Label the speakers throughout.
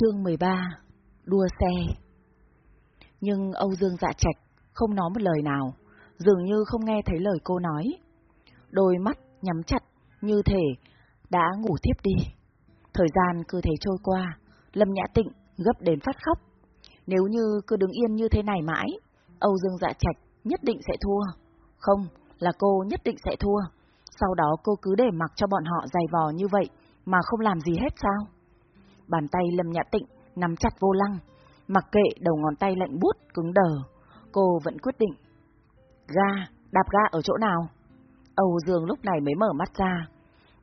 Speaker 1: Chương 13 Đua xe Nhưng Âu Dương dạ trạch không nói một lời nào, dường như không nghe thấy lời cô nói. Đôi mắt nhắm chặt, như thể đã ngủ tiếp đi. Thời gian cứ thế trôi qua, Lâm Nhã Tịnh gấp đến phát khóc. Nếu như cứ đứng yên như thế này mãi, Âu Dương dạ trạch nhất định sẽ thua. Không, là cô nhất định sẽ thua. Sau đó cô cứ để mặc cho bọn họ dày vò như vậy mà không làm gì hết sao? Bàn tay Lâm Nhã Tịnh nắm chặt vô lăng, mặc kệ đầu ngón tay lạnh buốt cứng đờ, cô vẫn quyết định. Ga, đạp ga ở chỗ nào? Âu Dương lúc này mới mở mắt ra,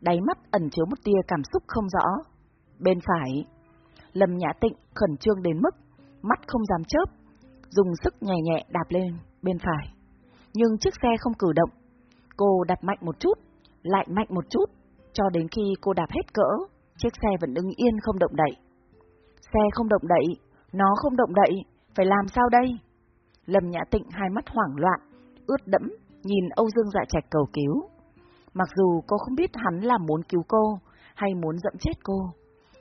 Speaker 1: đáy mắt ẩn chứa một tia cảm xúc không rõ. Bên phải, Lâm Nhã Tịnh khẩn trương đến mức mắt không dám chớp, dùng sức nhẹ nhẹ đạp lên bên phải. Nhưng chiếc xe không cử động. Cô đạp mạnh một chút, lại mạnh một chút, cho đến khi cô đạp hết cỡ, chiếc xe vẫn đứng yên không động đậy. Xe không động đậy, nó không động đậy, phải làm sao đây? Lâm Nhã Tịnh hai mắt hoảng loạn, ướt đẫm, nhìn Âu Dương Dạ Trạch cầu cứu. Mặc dù cô không biết hắn là muốn cứu cô, hay muốn dẫm chết cô,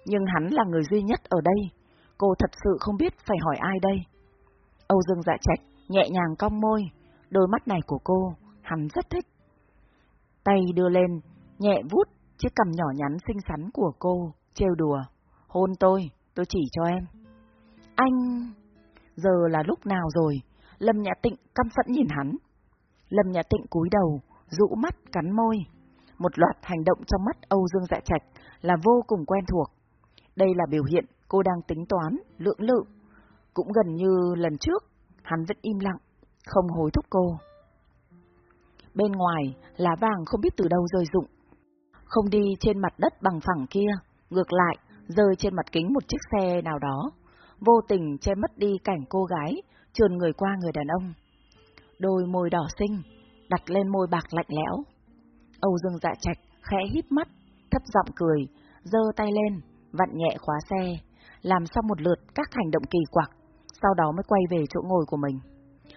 Speaker 1: nhưng hắn là người duy nhất ở đây, cô thật sự không biết phải hỏi ai đây. Âu Dương Dạ Trạch nhẹ nhàng cong môi, đôi mắt này của cô, hắn rất thích. Tay đưa lên, nhẹ vuốt chiếc cằm nhỏ nhắn xinh xắn của cô, trêu đùa. Hôn tôi, tôi chỉ cho em. Anh... Giờ là lúc nào rồi? Lâm Nhã Tịnh căm phẫn nhìn hắn. Lâm Nhã Tịnh cúi đầu, rũ mắt, cắn môi. Một loạt hành động trong mắt Âu Dương Dạ Trạch là vô cùng quen thuộc. Đây là biểu hiện cô đang tính toán, lưỡng lự. Cũng gần như lần trước, hắn vẫn im lặng, không hối thúc cô. Bên ngoài, lá vàng không biết từ đâu rơi rụng. Không đi trên mặt đất bằng phẳng kia, ngược lại, rơi trên mặt kính một chiếc xe nào đó, vô tình che mất đi cảnh cô gái, trườn người qua người đàn ông. Đôi môi đỏ xinh, đặt lên môi bạc lạnh lẽo. Âu Dương dạ trạch, khẽ hít mắt, thấp giọng cười, giơ tay lên, vặn nhẹ khóa xe, làm xong một lượt các hành động kỳ quặc, sau đó mới quay về chỗ ngồi của mình.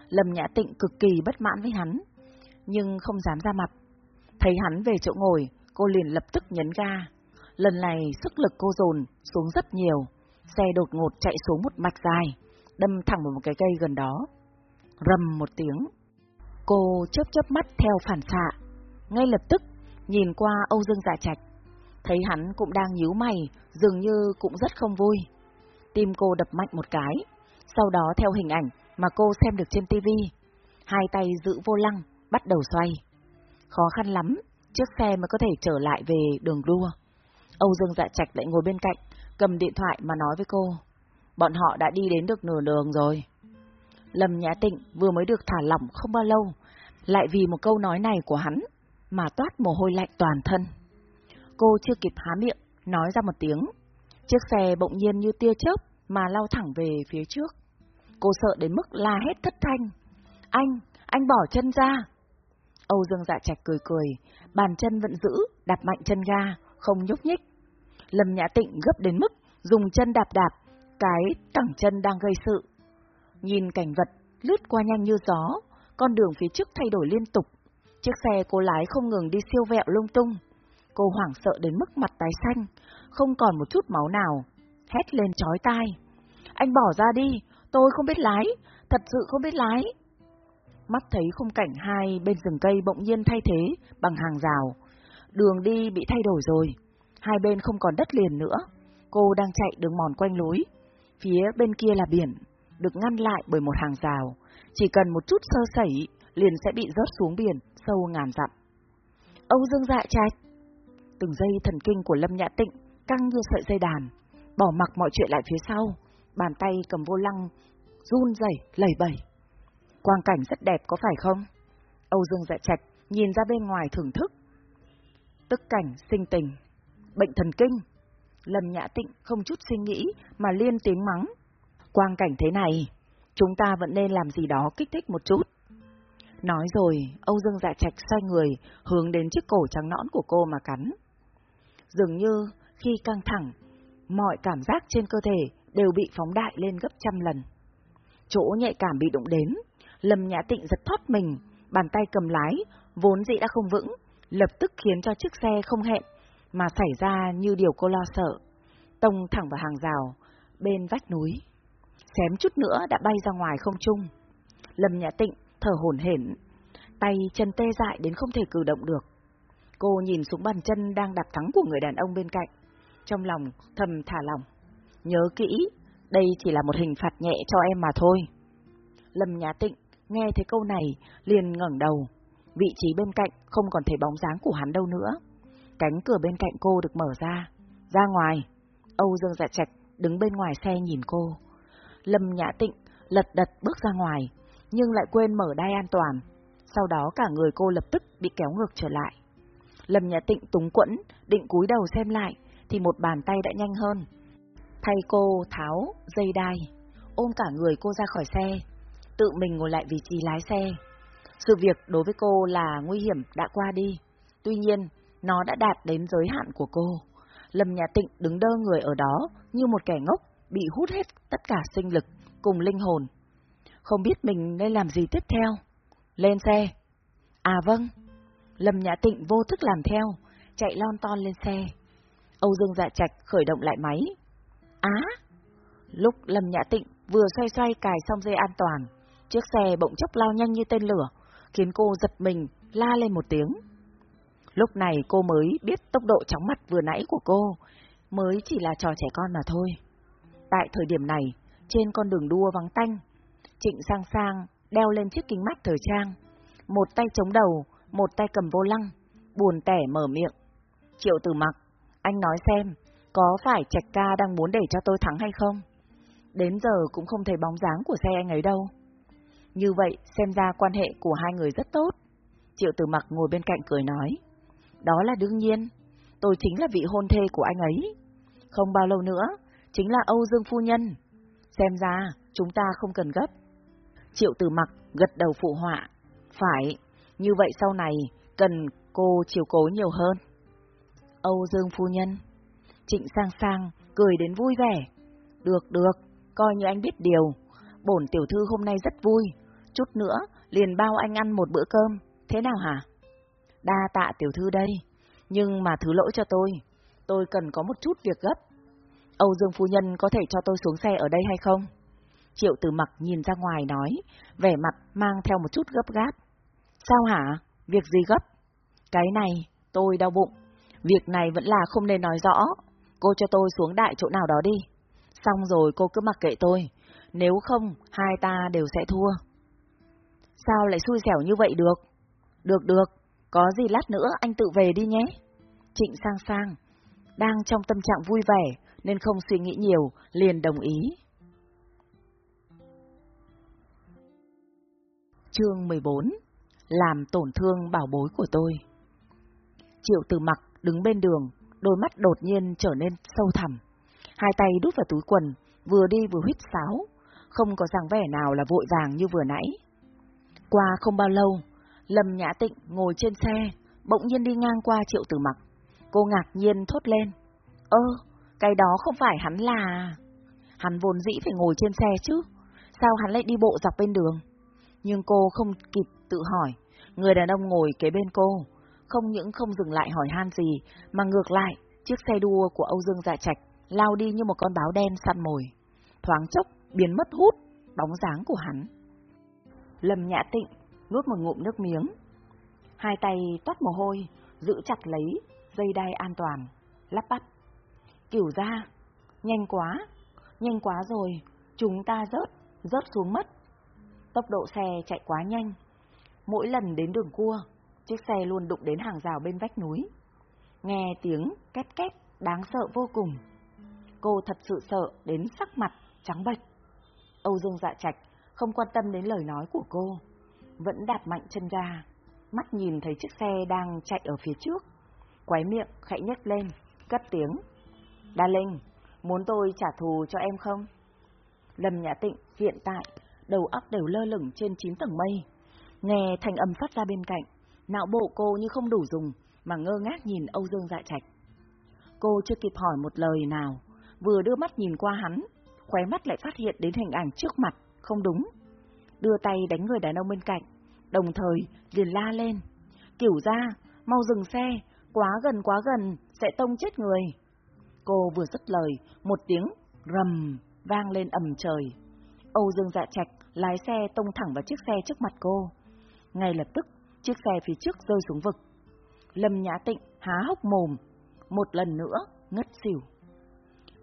Speaker 1: Lâm Nhã Tịnh cực kỳ bất mãn với hắn, nhưng không dám ra mặt. Thấy hắn về chỗ ngồi, cô liền lập tức nhấn ga. Lần này sức lực cô dồn xuống rất nhiều, xe đột ngột chạy xuống một mạch dài, đâm thẳng vào một cái cây gần đó. Rầm một tiếng. Cô chớp chớp mắt theo phản xạ, ngay lập tức nhìn qua Âu Dương Dạ Trạch, thấy hắn cũng đang nhíu mày, dường như cũng rất không vui. Tim cô đập mạnh một cái, sau đó theo hình ảnh mà cô xem được trên tivi, hai tay giữ vô lăng, bắt đầu xoay. Khó khăn lắm, chiếc xe mới có thể trở lại về đường đua. Âu Dương Dạ Trạch lại ngồi bên cạnh, cầm điện thoại mà nói với cô. Bọn họ đã đi đến được nửa đường rồi. Lâm Nhã Tịnh vừa mới được thả lỏng không bao lâu, lại vì một câu nói này của hắn mà toát mồ hôi lạnh toàn thân. Cô chưa kịp há miệng, nói ra một tiếng. Chiếc xe bỗng nhiên như tia chớp mà lao thẳng về phía trước. Cô sợ đến mức la hét thất thanh. Anh, anh bỏ chân ra. Âu Dương dạ trạch cười cười, bàn chân vẫn giữ, đạp mạnh chân ga, không nhúc nhích. Lâm Nhã Tịnh gấp đến mức dùng chân đạp đạp, cái cẳng chân đang gây sự. Nhìn cảnh vật lướt qua nhanh như gió, con đường phía trước thay đổi liên tục. Chiếc xe cô lái không ngừng đi siêu vẹo lung tung. Cô hoảng sợ đến mức mặt tái xanh, không còn một chút máu nào. Hét lên chói tai. Anh bỏ ra đi, tôi không biết lái, thật sự không biết lái. Mắt thấy khung cảnh hai bên rừng cây bỗng nhiên thay thế bằng hàng rào. Đường đi bị thay đổi rồi, hai bên không còn đất liền nữa. Cô đang chạy đường mòn quanh lối. Phía bên kia là biển, được ngăn lại bởi một hàng rào. Chỉ cần một chút sơ sẩy, liền sẽ bị rớt xuống biển, sâu ngàn dặm. Âu Dương dạ trạch. Từng giây thần kinh của Lâm Nhã Tịnh căng như sợi dây đàn, bỏ mặc mọi chuyện lại phía sau, bàn tay cầm vô lăng, run rẩy lẩy bẩy. Quang cảnh rất đẹp có phải không? Âu Dương dạ trạch nhìn ra bên ngoài thưởng thức. Tức cảnh sinh tình, bệnh thần kinh. Lâm Nhã Tịnh không chút suy nghĩ mà liên tiếng mắng. Quang cảnh thế này, chúng ta vẫn nên làm gì đó kích thích một chút. Nói rồi, Âu Dương dạ trạch xoay người, hướng đến chiếc cổ trắng nõn của cô mà cắn. Dường như, khi căng thẳng, mọi cảm giác trên cơ thể đều bị phóng đại lên gấp trăm lần. Chỗ nhạy cảm bị đụng đến, Lâm Nhã Tịnh giật thoát mình, bàn tay cầm lái, vốn dĩ đã không vững, lập tức khiến cho chiếc xe không hẹn, mà xảy ra như điều cô lo sợ. Tông thẳng vào hàng rào, bên vách núi. Xém chút nữa đã bay ra ngoài không trung. Lâm Nhã Tịnh thở hổn hển, tay chân tê dại đến không thể cử động được. Cô nhìn xuống bàn chân đang đạp thắng của người đàn ông bên cạnh, trong lòng thầm thả lòng. Nhớ kỹ, đây chỉ là một hình phạt nhẹ cho em mà thôi. Lâm Nhã Tịnh nghe thấy câu này liền ngẩng đầu, vị trí bên cạnh không còn thấy bóng dáng của hắn đâu nữa. Cánh cửa bên cạnh cô được mở ra, ra ngoài. Âu Dương Dạ Trạch đứng bên ngoài xe nhìn cô. Lâm Nhã Tịnh lật đật bước ra ngoài, nhưng lại quên mở đai an toàn. Sau đó cả người cô lập tức bị kéo ngược trở lại. Lâm Nhã Tịnh túng quẫn, định cúi đầu xem lại, thì một bàn tay đã nhanh hơn. Thay cô tháo dây đai, ôm cả người cô ra khỏi xe, tự mình ngồi lại vị trí lái xe. Sự việc đối với cô là nguy hiểm đã qua đi, tuy nhiên nó đã đạt đến giới hạn của cô. Lâm Nhà Tịnh đứng đơ người ở đó như một kẻ ngốc, bị hút hết tất cả sinh lực cùng linh hồn. Không biết mình nên làm gì tiếp theo. Lên xe. À vâng. Lâm Nhã Tịnh vô thức làm theo, chạy lon ton lên xe. Âu Dương Dạ Trạch khởi động lại máy. Á! Lúc Lâm Nhã Tịnh vừa xoay xoay cài xong dây an toàn, chiếc xe bỗng chốc lao nhanh như tên lửa, khiến cô giật mình, la lên một tiếng. Lúc này cô mới biết tốc độ chóng mặt vừa nãy của cô, mới chỉ là trò trẻ con mà thôi. Tại thời điểm này, trên con đường đua vắng tanh, Trịnh Sang Sang đeo lên chiếc kính mắt thời trang, một tay chống đầu, một tay cầm vô lăng, buồn tẻ mở miệng. Triệu Tử Mặc, anh nói xem, có phải Trạch Ca đang muốn để cho tôi thắng hay không? Đến giờ cũng không thấy bóng dáng của xe anh ấy đâu. Như vậy, xem ra quan hệ của hai người rất tốt. Triệu Tử Mặc ngồi bên cạnh cười nói. Đó là đương nhiên, tôi chính là vị hôn thê của anh ấy. Không bao lâu nữa, chính là Âu Dương Phu Nhân. Xem ra, chúng ta không cần gấp. Triệu Tử Mặc gật đầu phụ họa. Phải, như vậy sau này, cần cô chiều cố nhiều hơn. Âu Dương Phu Nhân Trịnh Sang Sang cười đến vui vẻ. Được, được, coi như anh biết điều. Bổn tiểu thư hôm nay rất vui. Chút nữa, liền bao anh ăn một bữa cơm. Thế nào hả? Đa tạ tiểu thư đây. Nhưng mà thứ lỗi cho tôi. Tôi cần có một chút việc gấp. Âu Dương Phu Nhân có thể cho tôi xuống xe ở đây hay không? Triệu Tử Mặc nhìn ra ngoài nói, vẻ mặt mang theo một chút gấp gáp. Sao hả? Việc gì gấp? Cái này, tôi đau bụng. Việc này vẫn là không nên nói rõ. Cô cho tôi xuống đại chỗ nào đó đi. Xong rồi cô cứ mặc kệ tôi. Nếu không, hai ta đều sẽ thua. Sao lại xui xẻo như vậy được? Được được, có gì lát nữa anh tự về đi nhé. Trịnh sang sang, đang trong tâm trạng vui vẻ nên không suy nghĩ nhiều, liền đồng ý. Chương 14 Làm tổn thương bảo bối của tôi Triệu từ mặc đứng bên đường, đôi mắt đột nhiên trở nên sâu thẳm. Hai tay đút vào túi quần, vừa đi vừa huyết sáo, không có dáng vẻ nào là vội vàng như vừa nãy. Qua không bao lâu, Lâm Nhã Tịnh ngồi trên xe, bỗng nhiên đi ngang qua triệu tử mặc. Cô ngạc nhiên thốt lên. Ơ, cái đó không phải hắn là... À? Hắn vốn dĩ phải ngồi trên xe chứ, sao hắn lại đi bộ dọc bên đường? Nhưng cô không kịp tự hỏi, người đàn ông ngồi kế bên cô, không những không dừng lại hỏi han gì, mà ngược lại, chiếc xe đua của Âu Dương Dạ Trạch lao đi như một con báo đen săn mồi. Thoáng chốc, biến mất hút, bóng dáng của hắn. Lâm Nhã Tịnh nuốt một ngụm nước miếng. Hai tay toát mồ hôi, giữ chặt lấy dây đai an toàn, lắp bắp. Kiểu ra, nhanh quá, nhanh quá rồi, chúng ta rớt, rớt xuống mất. Tốc độ xe chạy quá nhanh. Mỗi lần đến đường cua, chiếc xe luôn đụng đến hàng rào bên vách núi. Nghe tiếng két két đáng sợ vô cùng. Cô thật sự sợ đến sắc mặt trắng bệch. Âu Dương Dạ Trạch không quan tâm đến lời nói của cô, vẫn đạp mạnh chân ga, mắt nhìn thấy chiếc xe đang chạy ở phía trước, quái miệng khẽ nhếch lên, cất tiếng. Đa Linh, muốn tôi trả thù cho em không? Lâm Nhã Tịnh hiện tại, đầu óc đều lơ lửng trên chín tầng mây. Nghe thanh âm phát ra bên cạnh, não bộ cô như không đủ dùng, mà ngơ ngác nhìn Âu Dương Dạ Trạch. Cô chưa kịp hỏi một lời nào, vừa đưa mắt nhìn qua hắn, khóe mắt lại phát hiện đến hình ảnh trước mặt, không đúng. Đưa tay đánh người đàn ông bên cạnh, đồng thời liền la lên. Kiểu ra, mau dừng xe, quá gần quá gần, sẽ tông chết người. Cô vừa dứt lời, một tiếng Rầm, vang lên ầm trời. Âu Dương Dạ Trạch lái xe tông thẳng vào chiếc xe trước mặt cô. Ngay lập tức, chiếc xe phía trước rơi xuống vực. Lâm Nhã Tịnh há hốc mồm, một lần nữa ngất xỉu.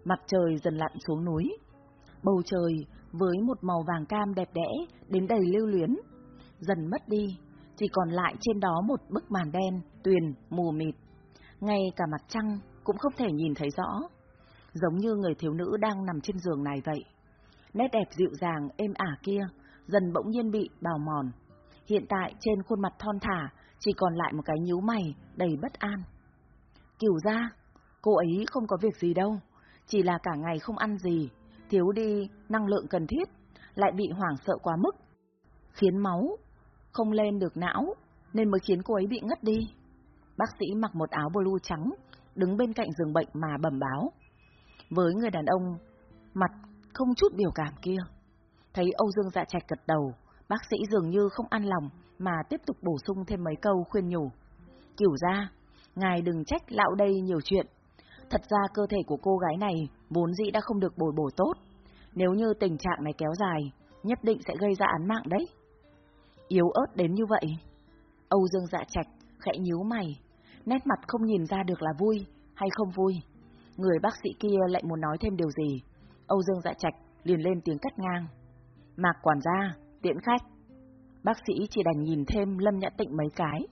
Speaker 1: Mặt trời dần lặn xuống núi. Bầu trời với một màu vàng cam đẹp đẽ đến đầy lưu luyến, dần mất đi, chỉ còn lại trên đó một bức màn đen, tuyền, mù mịt. Ngay cả mặt trăng cũng không thể nhìn thấy rõ, giống như người thiếu nữ đang nằm trên giường này vậy. Nét đẹp dịu dàng, êm ả kia, dần bỗng nhiên bị bào mòn. Hiện tại trên khuôn mặt thon thả, chỉ còn lại một cái nhíu mày, đầy bất an. Cửu ra, cô ấy không có việc gì đâu, chỉ là cả ngày không ăn gì, thiếu đi năng lượng cần thiết, lại bị hoảng sợ quá mức, khiến máu không lên được não, nên mới khiến cô ấy bị ngất đi. Bác sĩ mặc một áo blue trắng, đứng bên cạnh giường bệnh mà bẩm báo. Với người đàn ông, mặt không chút biểu cảm kia. Thấy Âu Dương dạ trạch gật đầu, bác sĩ dường như không an lòng mà tiếp tục bổ sung thêm mấy câu khuyên nhủ. Kiểu ra, ngài đừng trách lão đây nhiều chuyện. Thật ra cơ thể của cô gái này vốn dĩ đã không được bồi bổ tốt. Nếu như tình trạng này kéo dài, nhất định sẽ gây ra án mạng đấy. Yếu ớt đến như vậy. Âu Dương dạ trạch khẽ nhíu mày, nét mặt không nhìn ra được là vui hay không vui. Người bác sĩ kia lại muốn nói thêm điều gì. Âu Dương dạ trạch liền lên tiếng cắt ngang. Mạc quản gia, tiễn khách. Bác sĩ chỉ đành nhìn thêm Lâm Nhã Tịnh mấy cái,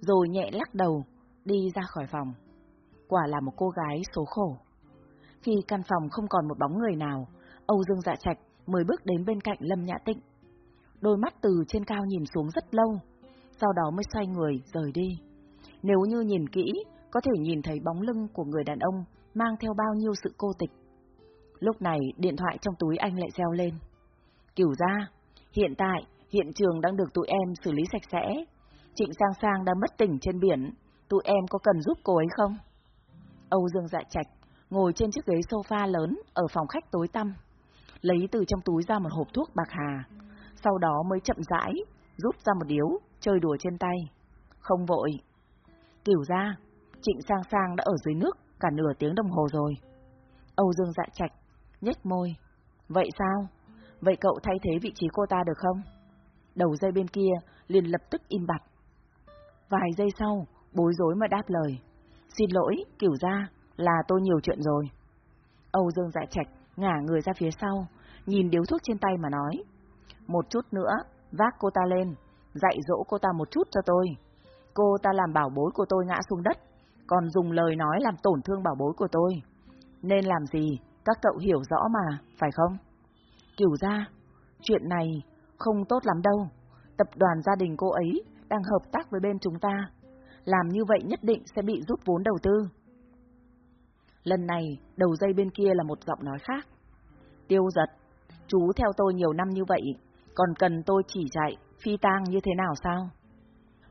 Speaker 1: rồi nhẹ lắc đầu, đi ra khỏi phòng. Quả là một cô gái số khổ. Khi căn phòng không còn một bóng người nào, Âu Dương Dạ Trạch mới bước đến bên cạnh Lâm Nhã Tịnh. Đôi mắt từ trên cao nhìn xuống rất lâu, sau đó mới xoay người rời đi. Nếu như nhìn kỹ, có thể nhìn thấy bóng lưng của người đàn ông mang theo bao nhiêu sự cô tịch. Lúc này, điện thoại trong túi anh lại reo lên. Cửu ra, hiện tại, hiện trường đang được tụi em xử lý sạch sẽ. Trịnh Sang Sang đang mất tỉnh trên biển, tụi em có cần giúp cô ấy không? Âu Dương Dạ Trạch ngồi trên chiếc ghế sofa lớn ở phòng khách tối tăm, lấy từ trong túi ra một hộp thuốc bạc hà, sau đó mới chậm rãi rút ra một điếu, chơi đùa trên tay. Không vội. Kiểu ra, Trịnh Sang Sang đã ở dưới nước cả nửa tiếng đồng hồ rồi. Âu Dương Dạ Trạch nhếch môi. Vậy sao? Vậy cậu thay thế vị trí cô ta được không? Đầu dây bên kia liền lập tức im bặt. Vài giây sau, bối rối mà đáp lời. Xin lỗi, kiểu ra, là tôi nhiều chuyện rồi. Âu Dương Dạ Trạch ngả người ra phía sau, nhìn điếu thuốc trên tay mà nói. Một chút nữa, vác cô ta lên, dạy dỗ cô ta một chút cho tôi. Cô ta làm bảo bối của tôi ngã xuống đất, còn dùng lời nói làm tổn thương bảo bối của tôi. Nên làm gì, các cậu hiểu rõ mà, phải không? Kiểu ra, chuyện này không tốt lắm đâu. Tập đoàn gia đình cô ấy đang hợp tác với bên chúng ta. Làm như vậy nhất định sẽ bị rút vốn đầu tư. Lần này, đầu dây bên kia là một giọng nói khác. Tiêu giật, chú theo tôi nhiều năm như vậy, còn cần tôi chỉ dạy phi tang như thế nào sao?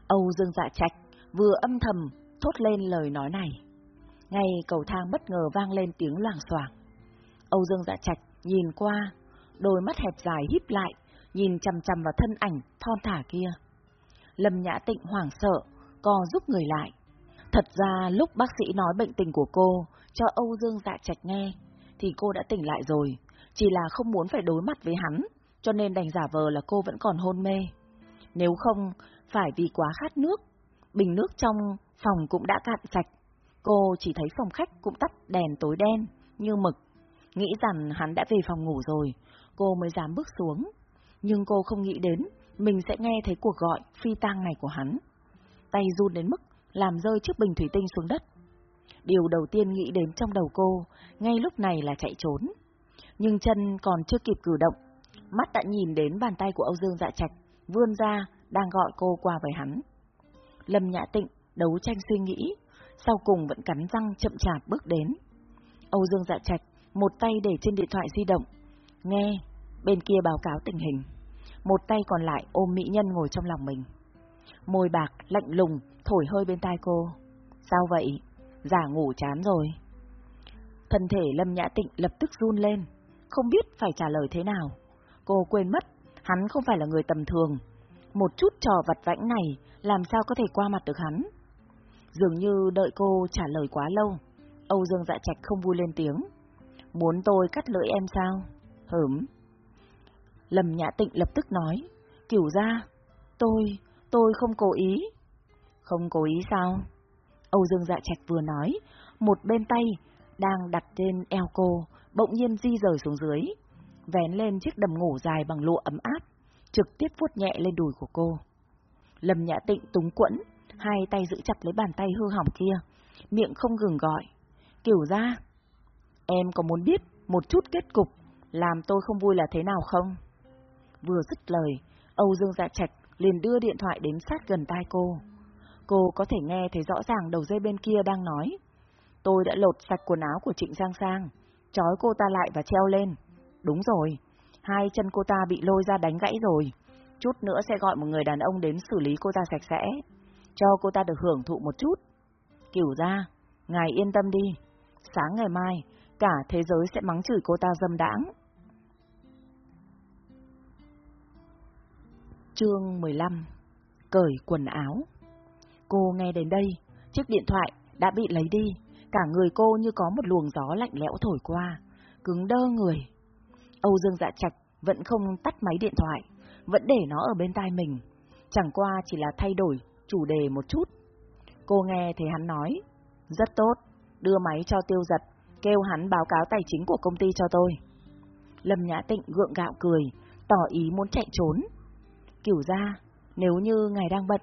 Speaker 1: Âu Dương Dạ Trạch vừa âm thầm thốt lên lời nói này. Ngay cầu thang bất ngờ vang lên tiếng loảng xoảng. Âu Dương Dạ Trạch nhìn qua, đôi mắt hẹp dài híp lại, nhìn chằm chằm vào thân ảnh thon thả kia. Lâm Nhã Tịnh hoảng sợ, co giúp người lại. Thật ra lúc bác sĩ nói bệnh tình của cô cho Âu Dương Dạ Trạch nghe, thì cô đã tỉnh lại rồi, chỉ là không muốn phải đối mặt với hắn, cho nên đành giả vờ là cô vẫn còn hôn mê. Nếu không, phải vì quá khát nước, bình nước trong phòng cũng đã cạn sạch. Cô chỉ thấy phòng khách cũng tắt đèn tối đen, như mực. Nghĩ rằng hắn đã về phòng ngủ rồi, cô mới dám bước xuống. Nhưng cô không nghĩ đến, mình sẽ nghe thấy cuộc gọi phi tang này của hắn. Tay run đến mức làm rơi chiếc bình thủy tinh xuống đất. Điều đầu tiên nghĩ đến trong đầu cô, ngay lúc này là chạy trốn. Nhưng chân còn chưa kịp cử động, mắt đã nhìn đến bàn tay của Âu Dương Dạ Trạch, vươn ra, đang gọi cô qua với hắn. Lâm Nhã Tịnh đấu tranh suy nghĩ, sau cùng vẫn cắn răng chậm chạp bước đến. Âu Dương Dạ Trạch một tay để trên điện thoại di động, nghe, bên kia báo cáo tình hình. Một tay còn lại ôm mỹ nhân ngồi trong lòng mình. Môi bạc, lạnh lùng, thổi hơi bên tai cô. Sao vậy? Giả ngủ chán rồi. Thân thể Lâm Nhã Tịnh lập tức run lên, không biết phải trả lời thế nào. Cô quên mất, hắn không phải là người tầm thường. Một chút trò vặt vãnh này, làm sao có thể qua mặt được hắn? Dường như đợi cô trả lời quá lâu, Âu Dương Dạ Trạch không vui lên tiếng. Muốn tôi cắt lưỡi em sao? Hửm. Lâm Nhã Tịnh lập tức nói, kiểu ra, tôi, tôi không cố ý. Không cố ý sao? Âu Dương Dạ Trạch vừa nói, một bên tay đang đặt trên eo cô, bỗng nhiên di rời xuống dưới, vén lên chiếc đầm ngủ dài bằng lụa ấm áp, trực tiếp vuốt nhẹ lên đùi của cô. Lâm Nhã Tịnh túng quẫn, hai tay giữ chặt lấy bàn tay hư hỏng kia, miệng không ngừng gọi. Kiểu ra, em có muốn biết một chút kết cục làm tôi không vui là thế nào không? Vừa dứt lời, Âu Dương Dạ Trạch liền đưa điện thoại đến sát gần tai cô. Cô có thể nghe thấy rõ ràng đầu dây bên kia đang nói. Tôi đã lột sạch quần áo của Trịnh Giang Sang, trói cô ta lại và treo lên. Đúng rồi, hai chân cô ta bị lôi ra đánh gãy rồi. Chút nữa sẽ gọi một người đàn ông đến xử lý cô ta sạch sẽ, cho cô ta được hưởng thụ một chút. Kiểu ra, ngài yên tâm đi, sáng ngày mai, cả thế giới sẽ mắng chửi cô ta dâm đãng. Chương 15 Cởi quần áo Cô nghe đến đây, chiếc điện thoại đã bị lấy đi, cả người cô như có một luồng gió lạnh lẽo thổi qua, cứng đơ người. Âu Dương Dạ Trạch vẫn không tắt máy điện thoại, vẫn để nó ở bên tai mình, chẳng qua chỉ là thay đổi chủ đề một chút. Cô nghe thấy hắn nói, rất tốt, đưa máy cho tiêu giật, kêu hắn báo cáo tài chính của công ty cho tôi. Lâm Nhã Tịnh gượng gạo cười, tỏ ý muốn chạy trốn. Kiểu ra, nếu như ngài đang bận,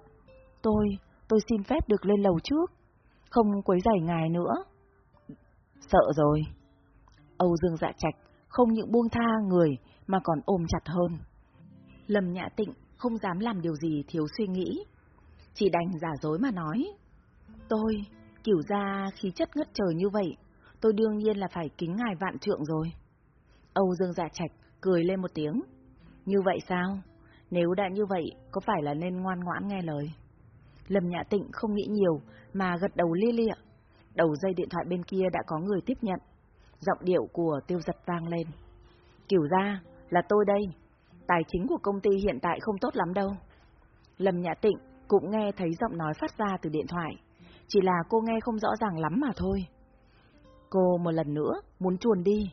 Speaker 1: tôi, tôi xin phép được lên lầu trước, không quấy rầy ngài nữa. Sợ rồi. Âu Dương dạ trạch không những buông tha người mà còn ôm chặt hơn. Lâm Nhã Tịnh không dám làm điều gì thiếu suy nghĩ, chỉ đành giả dối mà nói. Tôi, kiểu ra khí chất ngất trời như vậy, tôi đương nhiên là phải kính ngài vạn trượng rồi. Âu Dương Dạ Trạch cười lên một tiếng. Như vậy sao? Nếu đã như vậy, có phải là nên ngoan ngoãn nghe lời? Lâm Nhã Tịnh không nghĩ nhiều, mà gật đầu lia lịa. Đầu dây điện thoại bên kia đã có người tiếp nhận. Giọng điệu của tiêu giật vang lên. Kiểu ra, là tôi đây. Tài chính của công ty hiện tại không tốt lắm đâu. Lâm Nhã Tịnh cũng nghe thấy giọng nói phát ra từ điện thoại. Chỉ là cô nghe không rõ ràng lắm mà thôi. Cô một lần nữa muốn chuồn đi.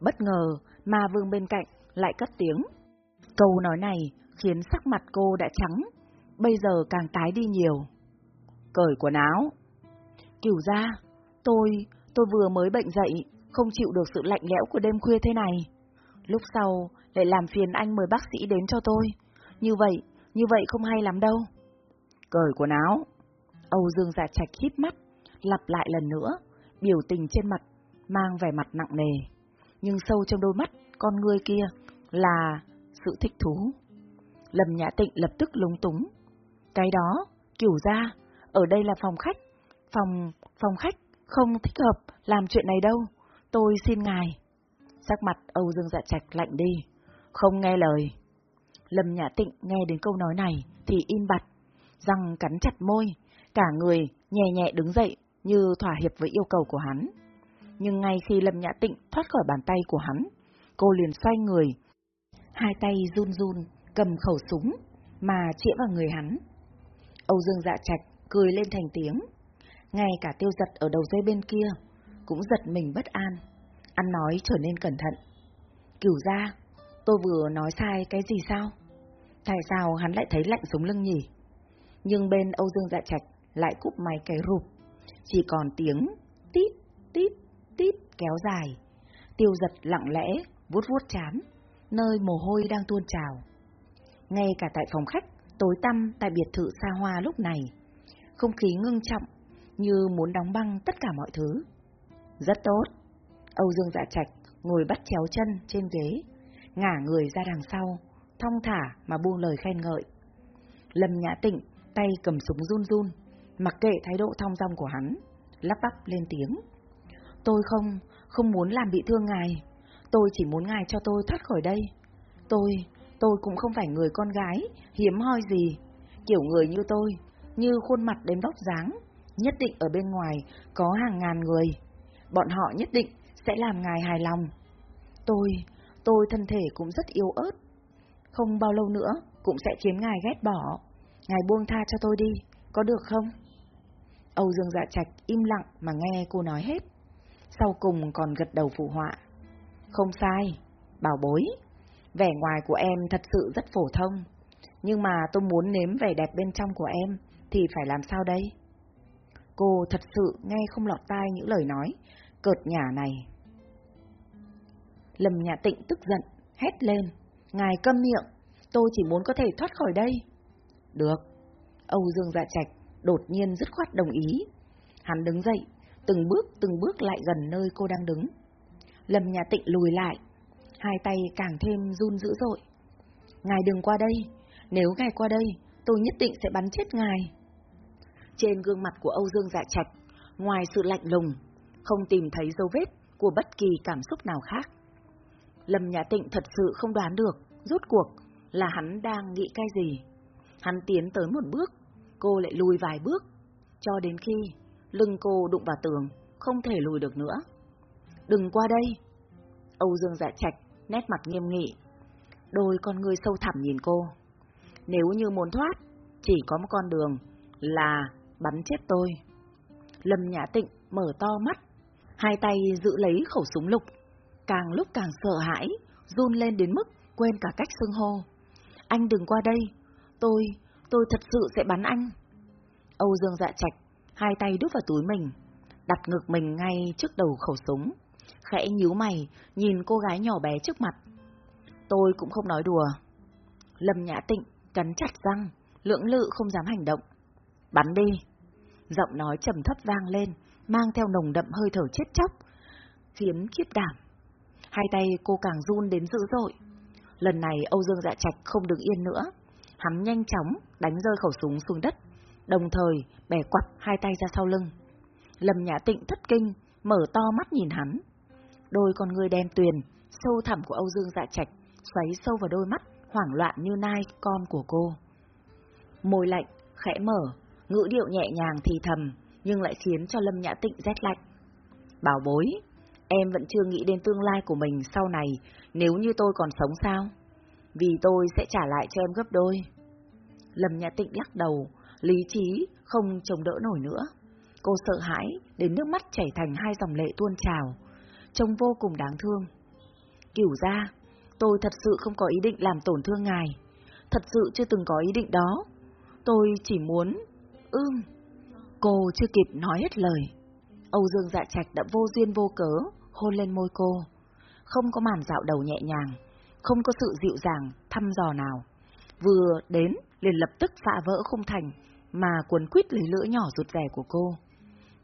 Speaker 1: Bất ngờ, ma vương bên cạnh lại cất tiếng. Câu nói này khiến sắc mặt cô đã trắng, bây giờ càng tái đi nhiều. Cởi quần áo. Kiểu ra, tôi, tôi vừa mới bệnh dậy, không chịu được sự lạnh lẽo của đêm khuya thế này. Lúc sau lại làm phiền anh mời bác sĩ đến cho tôi. Như vậy, như vậy không hay lắm đâu. Cởi quần áo. Âu Dương Dạ Trạch hít mắt, lặp lại lần nữa, biểu tình trên mặt, mang vẻ mặt nặng nề. Nhưng sâu trong đôi mắt, con người kia là sự thích thú. Lâm Nhã Tịnh lập tức lúng túng. Cái đó, kiểu ra, ở đây là phòng khách. Phòng, phòng khách, không thích hợp làm chuyện này đâu. Tôi xin ngài. Sắc mặt Âu Dương Dạ Trạch lạnh đi. Không nghe lời. Lâm Nhã Tịnh nghe đến câu nói này thì im bặt, răng cắn chặt môi, cả người nhẹ nhẹ đứng dậy như thỏa hiệp với yêu cầu của hắn. Nhưng ngay khi Lâm Nhã Tịnh thoát khỏi bàn tay của hắn, cô liền xoay người, hai tay run run, cầm khẩu súng, mà chĩa vào người hắn. Âu Dương dạ trạch, cười lên thành tiếng. Ngay cả tiêu giật ở đầu dây bên kia, cũng giật mình bất an, ăn nói trở nên cẩn thận. Cửu ra, tôi vừa nói sai cái gì sao? Tại sao hắn lại thấy lạnh sống lưng nhỉ? Nhưng bên Âu Dương dạ trạch lại cúp máy cái rụp, chỉ còn tiếng tít, tít, tít kéo dài. Tiêu giật lặng lẽ, vuốt vuốt chán, nơi mồ hôi đang tuôn trào. Ngay cả tại phòng khách, tối tăm tại biệt thự xa hoa lúc này, không khí ngưng trọng, như muốn đóng băng tất cả mọi thứ. Rất tốt. Âu Dương dạ trạch ngồi bắt chéo chân trên ghế, ngả người ra đằng sau, thong thả mà buông lời khen ngợi. Lâm Nhã Tịnh, tay cầm súng run run, mặc kệ thái độ thong dong của hắn, lắp bắp lên tiếng. Tôi không, không muốn làm bị thương ngài. Tôi chỉ muốn ngài cho tôi thoát khỏi đây. Tôi, tôi cũng không phải người con gái, hiếm hoi gì. Kiểu người như tôi, như khuôn mặt đến vóc dáng, nhất định ở bên ngoài có hàng ngàn người. Bọn họ nhất định sẽ làm ngài hài lòng. Tôi, tôi thân thể cũng rất yếu ớt. Không bao lâu nữa cũng sẽ khiến ngài ghét bỏ. Ngài buông tha cho tôi đi, có được không? Âu Dương Dạ Trạch im lặng mà nghe cô nói hết. sau cùng còn gật đầu phụ họa. Không sai, bảo bối, vẻ ngoài của em thật sự rất phổ thông, nhưng mà tôi muốn nếm vẻ đẹp bên trong của em, thì phải làm sao đây? Cô thật sự nghe không lọt tai những lời nói, cợt nhả này. Lâm Nhã Tịnh tức giận, hét lên, ngài câm miệng, tôi chỉ muốn có thể thoát khỏi đây. Được. Âu Dương Dạ Trạch đột nhiên dứt khoát đồng ý. Hắn đứng dậy, từng bước từng bước lại gần nơi cô đang đứng. Lâm Nhà Tịnh lùi lại, hai tay càng thêm run dữ dội. Ngài đừng qua đây, nếu ngài qua đây, tôi nhất định sẽ bắn chết ngài. Trên gương mặt của Âu Dương Dạ Trạch, ngoài sự lạnh lùng, không tìm thấy dấu vết của bất kỳ cảm xúc nào khác. Lâm Nhà Tịnh thật sự không đoán được, rốt cuộc là hắn đang nghĩ cái gì. Hắn tiến tới một bước, cô lại lùi vài bước, cho đến khi lưng cô đụng vào tường, không thể lùi được nữa. Đừng qua đây! Âu Dương dạ trạch, nét mặt nghiêm nghị. Đôi con người sâu thẳm nhìn cô. Nếu như muốn thoát, chỉ có một con đường, là bắn chết tôi. Lâm Nhã Tịnh mở to mắt, hai tay giữ lấy khẩu súng lục, càng lúc càng sợ hãi, run lên đến mức quên cả cách xưng hô. Anh đừng qua đây, tôi, tôi thật sự sẽ bắn anh. Âu Dương dạ trạch, hai tay đút vào túi mình, đặt ngực mình ngay trước đầu khẩu súng, khẽ nhíu mày, nhìn cô gái nhỏ bé trước mặt. Tôi cũng không nói đùa. Lâm Nhã Tịnh cắn chặt răng, lưỡng lự không dám hành động. Bắn đi. Giọng nói trầm thấp vang lên, mang theo nồng đậm hơi thở chết chóc, khiến khiếp đảm. Hai tay cô càng run đến dữ dội. Lần này Âu Dương Dạ Trạch không được yên nữa. Hắn nhanh chóng đánh rơi khẩu súng xuống đất, đồng thời bẻ quặt hai tay ra sau lưng. Lâm Nhã Tịnh thất kinh, mở to mắt nhìn hắn. Đôi con người đen tuyền, sâu thẳm của Âu Dương Dạ Trạch xoáy sâu vào đôi mắt hoảng loạn như nai con của cô. Môi lạnh, khẽ mở, ngữ điệu nhẹ nhàng thì thầm, nhưng lại khiến cho Lâm Nhã Tịnh rét lạnh. Bảo bối, em vẫn chưa nghĩ đến tương lai của mình sau này nếu như tôi còn sống sao? Vì tôi sẽ trả lại cho em gấp đôi. Lâm Nhã Tịnh lắc đầu, lý trí không chống đỡ nổi nữa. Cô sợ hãi đến nước mắt chảy thành hai dòng lệ tuôn trào, trông vô cùng đáng thương. Cửu ra, tôi thật sự không có ý định làm tổn thương ngài, thật sự chưa từng có ý định đó. Tôi chỉ muốn... Ưm... Cô chưa kịp nói hết lời. Âu Dương dạ trạch đã vô duyên vô cớ, hôn lên môi cô. Không có màn dạo đầu nhẹ nhàng, không có sự dịu dàng, thăm dò nào. Vừa đến, liền lập tức phạ vỡ khung thành, mà cuốn quýt lấy lưỡi nhỏ rụt rè của cô.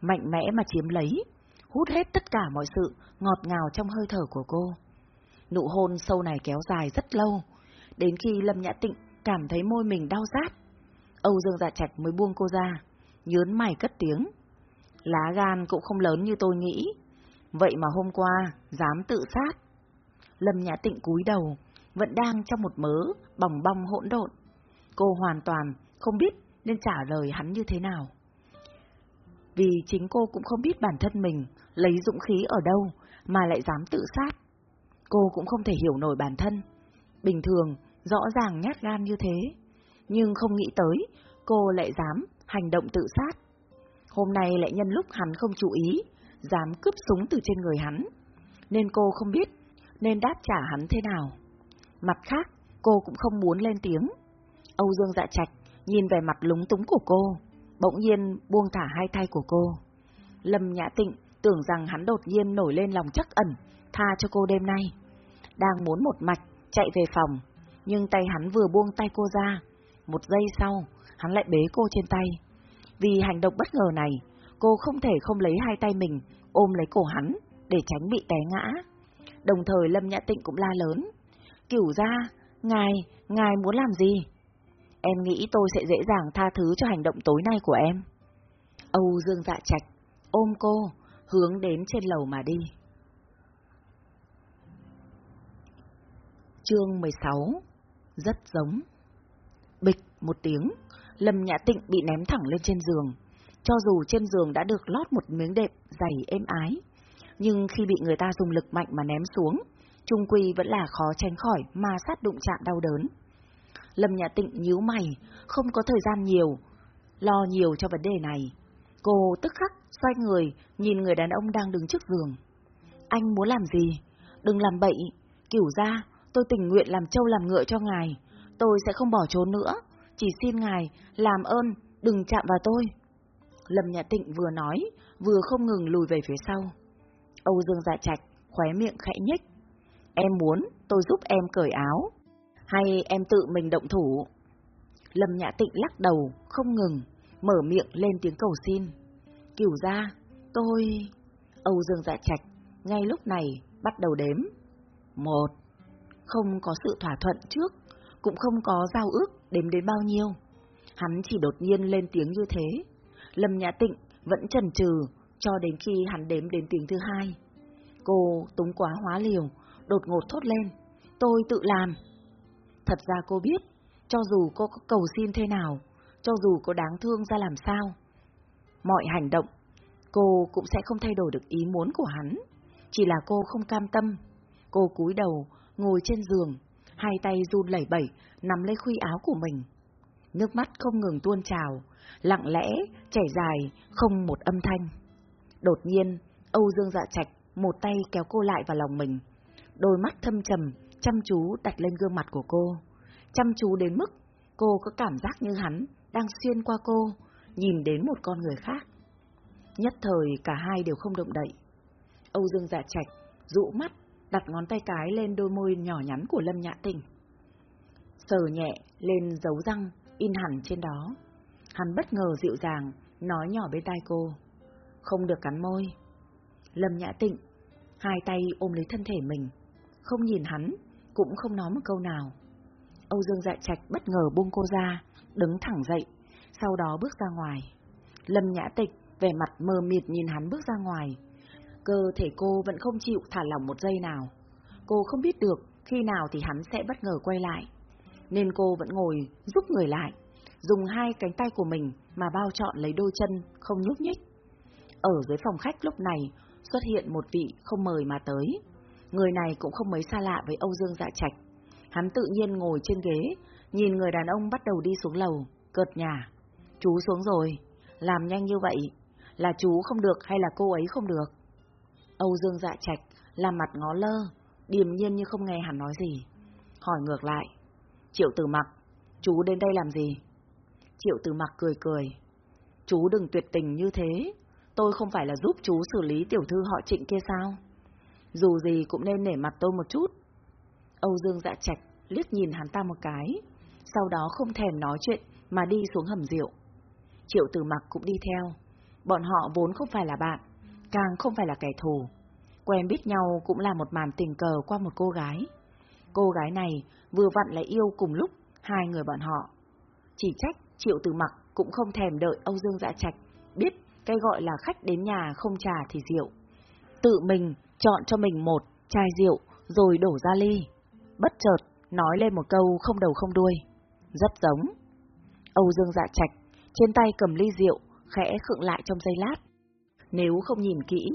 Speaker 1: Mạnh mẽ mà chiếm lấy, hút hết tất cả mọi sự ngọt ngào trong hơi thở của cô. Nụ hôn sâu này kéo dài rất lâu, đến khi Lâm Nhã Tịnh cảm thấy môi mình đau rát. Âu Dương Dạ Trạch mới buông cô ra, nhớn mày cất tiếng. Lá gan cũng không lớn như tôi nghĩ, vậy mà hôm qua dám tự sát. Lâm Nhã Tịnh cúi đầu, vẫn đang trong một mớ bòng bong hỗn độn. Cô hoàn toàn không biết nên trả lời hắn như thế nào. Vì chính cô cũng không biết bản thân mình lấy dũng khí ở đâu mà lại dám tự sát. Cô cũng không thể hiểu nổi bản thân. Bình thường, rõ ràng nhát gan như thế, nhưng không nghĩ tới cô lại dám hành động tự sát. Hôm nay lại nhân lúc hắn không chú ý, dám cướp súng từ trên người hắn, nên cô không biết nên đáp trả hắn thế nào. Mặt khác, cô cũng không muốn lên tiếng. Âu Dương dạ trạch nhìn về mặt lúng túng của cô, bỗng nhiên buông thả hai tay của cô. Lâm Nhã Tịnh tưởng rằng hắn đột nhiên nổi lên lòng chắc ẩn, tha cho cô đêm nay. Đang muốn một mạch chạy về phòng, nhưng tay hắn vừa buông tay cô ra, một giây sau, hắn lại bế cô trên tay. Vì hành động bất ngờ này, cô không thể không lấy hai tay mình ôm lấy cổ hắn để tránh bị té ngã. Đồng thời Lâm Nhã Tịnh cũng la lớn. Cửu ra, ngài, ngài muốn làm gì? Em nghĩ tôi sẽ dễ dàng tha thứ cho hành động tối nay của em. Âu Dương dạ trạch, ôm cô, hướng đến trên lầu mà đi. Chương 16 Rất giống Bịch một tiếng, Lâm Nhã Tịnh bị ném thẳng lên trên giường. Cho dù trên giường đã được lót một miếng đệm dày êm ái, nhưng khi bị người ta dùng lực mạnh mà ném xuống, trung quy vẫn là khó tránh khỏi ma sát đụng chạm đau đớn. Lâm Nhã Tịnh nhíu mày, không có thời gian nhiều, lo nhiều cho vấn đề này. Cô tức khắc xoay người, nhìn người đàn ông đang đứng trước giường. anh muốn làm gì? Đừng làm bậy, kiểu ra, tôi tình nguyện làm trâu làm ngựa cho ngài, tôi sẽ không bỏ trốn nữa, chỉ xin ngài, làm ơn, đừng chạm vào tôi. Lâm Nhã Tịnh vừa nói, vừa không ngừng lùi về phía sau. Âu Dương Dạ Trạch khóe miệng khẽ nhếch. Em muốn tôi giúp em cởi áo, hay em tự mình động thủ? Lâm Nhã Tịnh lắc đầu, không ngừng, mở miệng lên tiếng cầu xin. Cửu ra, tôi... Âu Dương Dạ Trạch ngay lúc này bắt đầu đếm. Một, không có sự thỏa thuận trước, cũng không có giao ước đếm đến bao nhiêu. Hắn chỉ đột nhiên lên tiếng như thế. Lâm Nhã Tịnh vẫn chần chừ cho đến khi hắn đếm đến tiếng thứ hai. Cô túng quá hóa liều, đột ngột thốt lên. Tôi tự làm. Thật ra cô biết, cho dù cô có cầu xin thế nào, cho dù cô đáng thương ra làm sao, mọi hành động, cô cũng sẽ không thay đổi được ý muốn của hắn. Chỉ là cô không cam tâm. Cô cúi đầu, ngồi trên giường, hai tay run lẩy bẩy, nắm lấy khuy áo của mình. Nước mắt không ngừng tuôn trào, lặng lẽ, chảy dài, không một âm thanh. Đột nhiên, Âu Dương dạ trạch, một tay kéo cô lại vào lòng mình. Đôi mắt thâm trầm, chăm chú đặt lên gương mặt của cô. Chăm chú đến mức cô có cảm giác như hắn đang xuyên qua cô, nhìn đến một con người khác. Nhất thời cả hai đều không động đậy. Âu Dương dạ trạch, dụ mắt, đặt ngón tay cái lên đôi môi nhỏ nhắn của Lâm Nhã Tình. Sờ nhẹ lên dấu răng, in hẳn trên đó. Hắn bất ngờ dịu dàng, nói nhỏ bên tai cô. Không được cắn môi. Lâm Nhã Tịnh, hai tay ôm lấy thân thể mình, không nhìn hắn, cũng không nói một câu nào. Âu Dương Dạ Trạch bất ngờ buông cô ra, đứng thẳng dậy, sau đó bước ra ngoài. Lâm Nhã Tịch vẻ mặt mờ mịt nhìn hắn bước ra ngoài. Cơ thể cô vẫn không chịu thả lỏng một giây nào. Cô không biết được khi nào thì hắn sẽ bất ngờ quay lại. Nên cô vẫn ngồi giúp người lại, dùng hai cánh tay của mình mà bao trọn lấy đôi chân, không nhúc nhích. Ở dưới phòng khách lúc này xuất hiện một vị không mời mà tới. Người này cũng không mấy xa lạ với Âu Dương Dạ Trạch. Hắn tự nhiên ngồi trên ghế, nhìn người đàn ông bắt đầu đi xuống lầu, cợt nhà. Chú xuống rồi, làm nhanh như vậy, là chú không được hay là cô ấy không được? Âu Dương Dạ Trạch làm mặt ngó lơ, điềm nhiên như không nghe hắn nói gì. Hỏi ngược lại, Triệu Tử Mặc, chú đến đây làm gì? Triệu Tử Mặc cười cười, chú đừng tuyệt tình như thế, tôi không phải là giúp chú xử lý tiểu thư họ trịnh kia sao? Dù gì cũng nên nể mặt tôi một chút. Âu Dương dạ trạch liếc nhìn hắn ta một cái, sau đó không thèm nói chuyện mà đi xuống hầm rượu. Triệu Tử Mặc cũng đi theo. Bọn họ vốn không phải là bạn, càng không phải là kẻ thù. Quen biết nhau cũng là một màn tình cờ qua một cô gái. Cô gái này vừa vặn lại yêu cùng lúc hai người bọn họ. Chỉ trách Triệu Tử Mặc cũng không thèm đợi Âu Dương Dạ Trạch biết cái gọi là khách đến nhà không trà thì rượu. Tự mình chọn cho mình một chai rượu rồi đổ ra ly. Bất chợt nói lên một câu không đầu không đuôi. Rất giống. Âu Dương Dạ Trạch trên tay cầm ly rượu, khẽ khựng lại trong giây lát. Nếu không nhìn kỹ,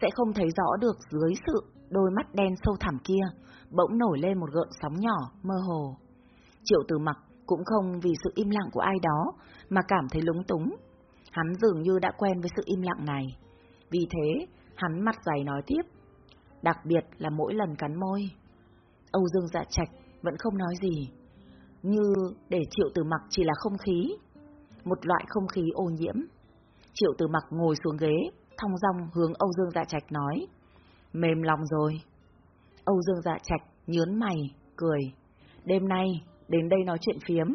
Speaker 1: sẽ không thấy rõ được dưới sự đôi mắt đen sâu thẳm kia, bỗng nổi lên một gợn sóng nhỏ, mơ hồ. Triệu từ Mặc cũng không vì sự im lặng của ai đó mà cảm thấy lúng túng. Hắn dường như đã quen với sự im lặng này. Vì thế, hắn mặt dày nói tiếp. Đặc biệt là mỗi lần cắn môi. Âu Dương dạ trạch vẫn không nói gì. Như để Triệu Tử Mặc chỉ là không khí. Một loại không khí ô nhiễm. Triệu Tử Mặc ngồi xuống ghế, thong dong hướng Âu Dương dạ trạch nói. Mềm lòng rồi. Âu Dương dạ trạch nhớn mày, cười. Đêm nay, đến đây nói chuyện phiếm.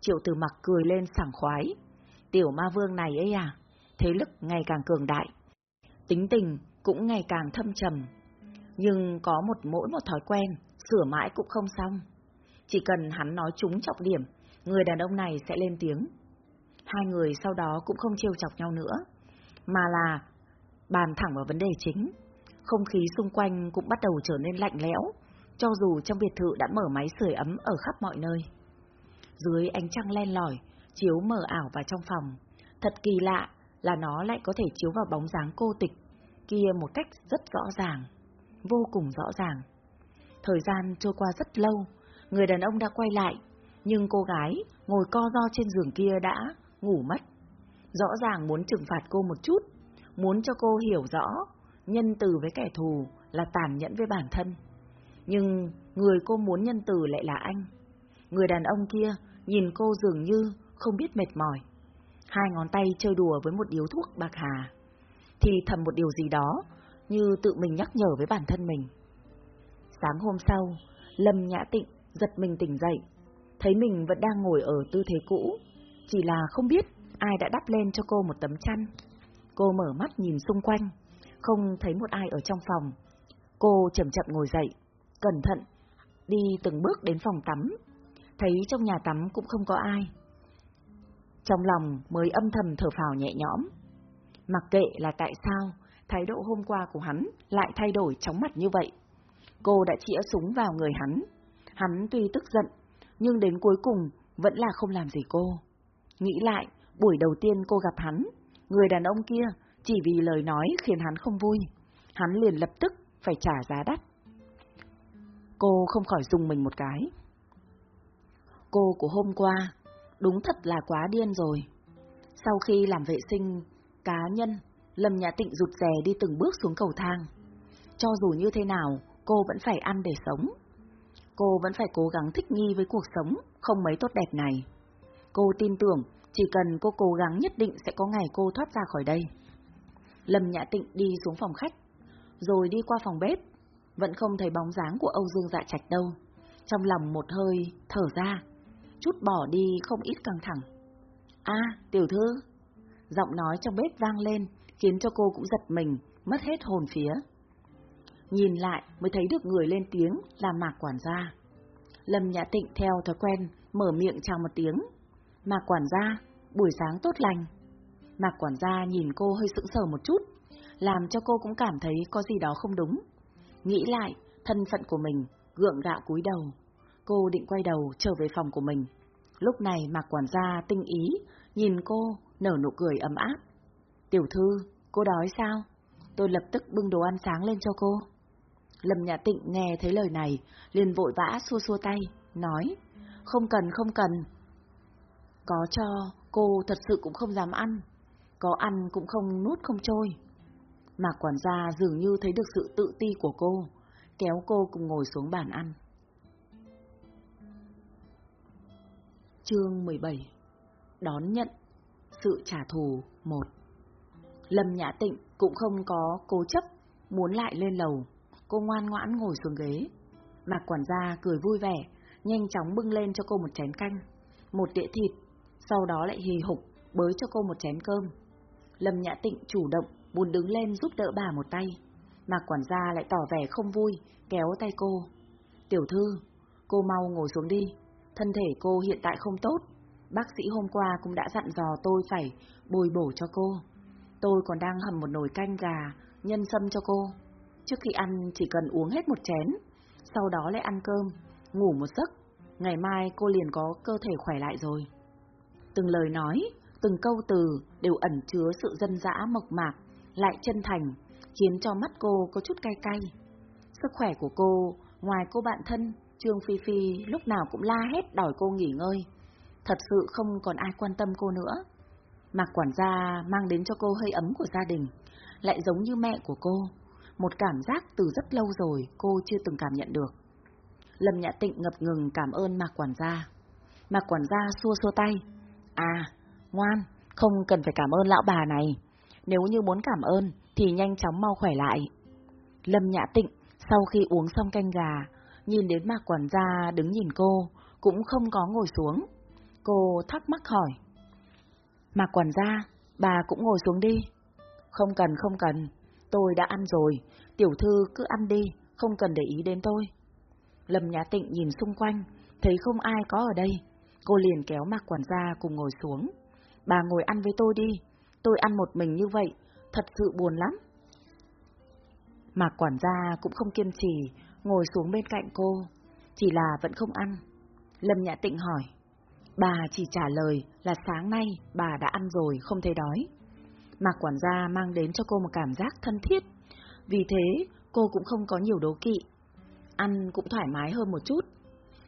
Speaker 1: Triệu tử mặc cười lên sảng khoái. Tiểu ma vương này ấy à, thế lực ngày càng cường đại. Tính tình cũng ngày càng thâm trầm. Nhưng có một mỗi một thói quen, sửa mãi cũng không xong. Chỉ cần hắn nói trúng trọng điểm, người đàn ông này sẽ lên tiếng. Hai người sau đó cũng không trêu chọc nhau nữa, mà là bàn thẳng vào vấn đề chính. Không khí xung quanh cũng bắt đầu trở nên lạnh lẽo, cho dù trong biệt thự đã mở máy sưởi ấm ở khắp mọi nơi. Dưới ánh trăng len lỏi, chiếu mờ ảo vào trong phòng, thật kỳ lạ là nó lại có thể chiếu vào bóng dáng cô tịch kia một cách rất rõ ràng, vô cùng rõ ràng. Thời gian trôi qua rất lâu, người đàn ông đã quay lại, nhưng cô gái ngồi co ro trên giường kia đã ngủ mất. Rõ ràng muốn trừng phạt cô một chút, muốn cho cô hiểu rõ nhân từ với kẻ thù là tàn nhẫn với bản thân. Nhưng người cô muốn nhân từ lại là anh. Người đàn ông kia nhìn cô dường như không biết mệt mỏi. Hai ngón tay chơi đùa với một điếu thuốc bạc hà. Thì thầm một điều gì đó, như tự mình nhắc nhở với bản thân mình. Sáng hôm sau, Lâm Nhã Tịnh giật mình tỉnh dậy, thấy mình vẫn đang ngồi ở tư thế cũ, chỉ là không biết ai đã đắp lên cho cô một tấm chăn. Cô mở mắt nhìn xung quanh, không thấy một ai ở trong phòng. Cô chậm chậm ngồi dậy, cẩn thận, đi từng bước đến phòng tắm, thấy trong nhà tắm cũng không có ai. Trong lòng mới âm thầm thở phào nhẹ nhõm. Mặc kệ là tại sao, thái độ hôm qua của hắn lại thay đổi chóng mặt như vậy. Cô đã chĩa súng vào người hắn. Hắn tuy tức giận, nhưng đến cuối cùng vẫn là không làm gì cô. Nghĩ lại, buổi đầu tiên cô gặp hắn, người đàn ông kia chỉ vì lời nói khiến hắn không vui. Hắn liền lập tức phải trả giá đắt. Cô không khỏi dùng mình một cái. Cô của hôm qua, đúng thật là quá điên rồi. Sau khi làm vệ sinh cá nhân, Lâm Nhã Tịnh rụt rè đi từng bước xuống cầu thang. Cho dù như thế nào, cô vẫn phải ăn để sống. Cô vẫn phải cố gắng thích nghi với cuộc sống không mấy tốt đẹp này. Cô tin tưởng chỉ cần cô cố gắng nhất định sẽ có ngày cô thoát ra khỏi đây. Lâm Nhã Tịnh đi xuống phòng khách, rồi đi qua phòng bếp, vẫn không thấy bóng dáng của Âu Dương Dạ Trạch đâu. Trong lòng một hơi thở ra, chút bỏ đi không ít căng thẳng. A, tiểu thư! Giọng nói trong bếp vang lên, khiến cho cô cũng giật mình, mất hết hồn phía. Nhìn lại mới thấy được người lên tiếng là Mạc Quản gia. Lâm Nhã Tịnh theo thói quen, mở miệng chào một tiếng. Mạc Quản gia, buổi sáng tốt lành. Mạc Quản gia nhìn cô hơi sững sờ một chút, làm cho cô cũng cảm thấy có gì đó không đúng. Nghĩ lại, thân phận của mình, gượng gạo cúi đầu. Cô định quay đầu trở về phòng của mình. Lúc này Mạc Quản gia tinh ý, nhìn cô, nở nụ cười ấm áp. Tiểu thư, cô đói sao? Tôi lập tức bưng đồ ăn sáng lên cho cô. Lâm Nhã Tịnh nghe thấy lời này, liền vội vã xua xua tay, nói, không cần không cần. Có cho, cô thật sự cũng không dám ăn, có ăn cũng không nuốt không trôi. Mạc quản gia dường như thấy được sự tự ti của cô, kéo cô cùng ngồi xuống bàn ăn. Chương 17 Đón nhận sự trả thù một. Lâm Nhã Tịnh cũng không có cố chấp muốn lại lên lầu, cô ngoan ngoãn ngồi xuống ghế. Mạc quản gia cười vui vẻ, nhanh chóng bưng lên cho cô một chén canh, một đĩa thịt, sau đó lại hì hục bới cho cô một chén cơm. Lâm Nhã Tịnh chủ động muốn đứng lên giúp đỡ bà một tay. Mạc quản gia lại tỏ vẻ không vui, kéo tay cô. Tiểu thư, cô mau ngồi xuống đi, thân thể cô hiện tại không tốt. Bác sĩ hôm qua cũng đã dặn dò tôi phải bồi bổ cho cô. Tôi còn đang hầm một nồi canh gà, nhân sâm cho cô. Trước khi ăn chỉ cần uống hết một chén, sau đó lại ăn cơm, ngủ một giấc. Ngày mai cô liền có cơ thể khỏe lại rồi. Từng lời nói, từng câu từ đều ẩn chứa sự dân dã mộc mạc, lại chân thành, khiến cho mắt cô có chút cay cay. Sức khỏe của cô, ngoài cô bạn thân, Trương Phi Phi lúc nào cũng la hét đòi cô nghỉ ngơi. Thật sự không còn ai quan tâm cô nữa. Mạc quản gia mang đến cho cô hơi ấm của gia đình, lại giống như mẹ của cô, một cảm giác từ rất lâu rồi cô chưa từng cảm nhận được. Lâm Nhã Tịnh ngập ngừng cảm ơn Mạc quản gia. Mạc quản gia xua xua tay. À, ngoan, không cần phải cảm ơn lão bà này. Nếu như muốn cảm ơn thì nhanh chóng mau khỏe lại. Lâm Nhã Tịnh sau khi uống xong canh gà, nhìn đến Mạc quản gia đứng nhìn cô, cũng không có ngồi xuống. Cô thắc mắc hỏi. Mạc quản gia, bà cũng ngồi xuống đi. Không cần, không cần, tôi đã ăn rồi, tiểu thư cứ ăn đi, không cần để ý đến tôi. Lâm Nhã Tịnh nhìn xung quanh, thấy không ai có ở đây, cô liền kéo Mạc quản gia cùng ngồi xuống. Bà ngồi ăn với tôi đi, tôi ăn một mình như vậy, thật sự buồn lắm. Mạc quản gia cũng không kiên trì, ngồi xuống bên cạnh cô, chỉ là vẫn không ăn. Lâm Nhã Tịnh hỏi, bà chỉ trả lời là sáng nay bà đã ăn rồi, không thấy đói. Mạc quản gia mang đến cho cô một cảm giác thân thiết, vì thế cô cũng không có nhiều đố kỵ. Ăn cũng thoải mái hơn một chút,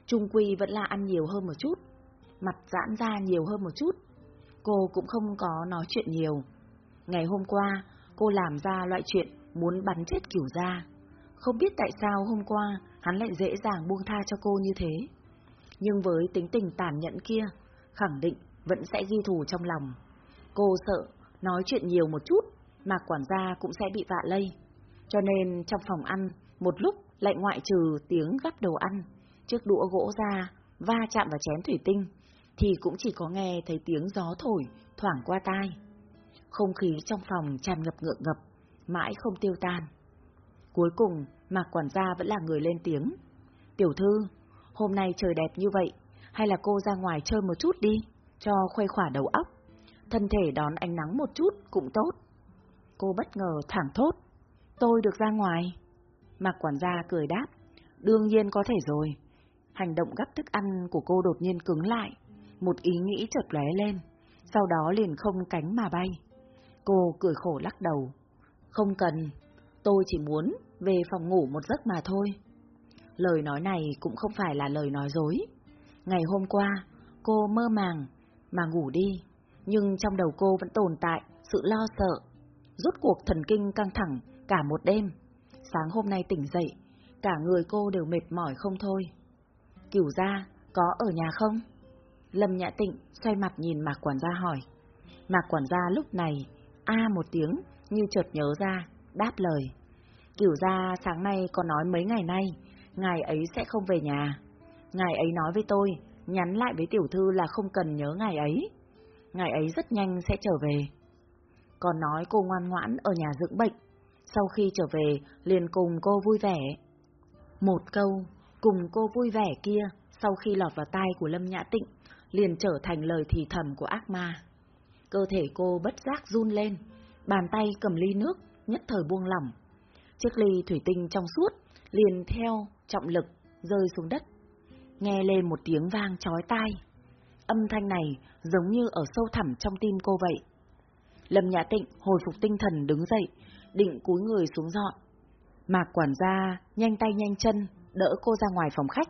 Speaker 1: trung quy vẫn là ăn nhiều hơn một chút, mặt giãn ra nhiều hơn một chút. Cô cũng không có nói chuyện nhiều. Ngày hôm qua, cô làm ra loại chuyện muốn bắn chết kiểu ra. Không biết tại sao hôm qua hắn lại dễ dàng buông tha cho cô như thế. Nhưng với tính tình tàn nhẫn kia, khẳng định vẫn sẽ ghi thù trong lòng. Cô sợ nói chuyện nhiều một chút mà quản gia cũng sẽ bị vạ lây. Cho nên trong phòng ăn, một lúc lại ngoại trừ tiếng gắp đồ ăn, chiếc đũa gỗ ra, va chạm vào chén thủy tinh, thì cũng chỉ có nghe thấy tiếng gió thổi thoảng qua tai. Không khí trong phòng tràn ngập ngượng ngập, mãi không tiêu tan. Cuối cùng, Mạc quản gia vẫn là người lên tiếng. Tiểu thư, hôm nay trời đẹp như vậy, hay là cô ra ngoài chơi một chút đi, cho khuây khỏa đầu óc. Thân thể đón ánh nắng một chút cũng tốt. Cô bất ngờ thẳng thốt. Tôi được ra ngoài. Mạc quản gia cười đáp. Đương nhiên có thể rồi. Hành động gấp thức ăn của cô đột nhiên cứng lại. Một ý nghĩ chợt lóe lên. Sau đó liền không cánh mà bay. Cô cười khổ lắc đầu. Không cần. Tôi chỉ muốn về phòng ngủ một giấc mà thôi. Lời nói này cũng không phải là lời nói dối. Ngày hôm qua, cô mơ màng mà ngủ đi, nhưng trong đầu cô vẫn tồn tại sự lo sợ. Rốt cuộc thần kinh căng thẳng cả một đêm. Sáng hôm nay tỉnh dậy, cả người cô đều mệt mỏi không thôi. Cửu gia, có ở nhà không? Lâm Nhã Tịnh xoay mặt nhìn Mạc Quản gia hỏi. Mạc Quản gia lúc này, a một tiếng, như chợt nhớ ra, đáp lời. Cửu gia sáng nay còn nói mấy ngày nay, ngài ấy sẽ không về nhà. Ngài ấy nói với tôi, nhắn lại với tiểu thư là không cần nhớ ngài ấy. Ngài ấy rất nhanh sẽ trở về. Còn nói cô ngoan ngoãn ở nhà dưỡng bệnh, sau khi trở về liền cùng cô vui vẻ. Một câu, cùng cô vui vẻ kia, sau khi lọt vào tai của Lâm Nhã Tịnh, liền trở thành lời thì thầm của ác ma. Cơ thể cô bất giác run lên, bàn tay cầm ly nước, nhất thời buông lỏng. Chiếc ly thủy tinh trong suốt, liền theo trọng lực, rơi xuống đất. Nghe lên một tiếng vang chói tai. Âm thanh này giống như ở sâu thẳm trong tim cô vậy. Lâm Nhã Tịnh hồi phục tinh thần đứng dậy, định cúi người xuống dọn. Mạc quản gia nhanh tay nhanh chân, đỡ cô ra ngoài phòng khách,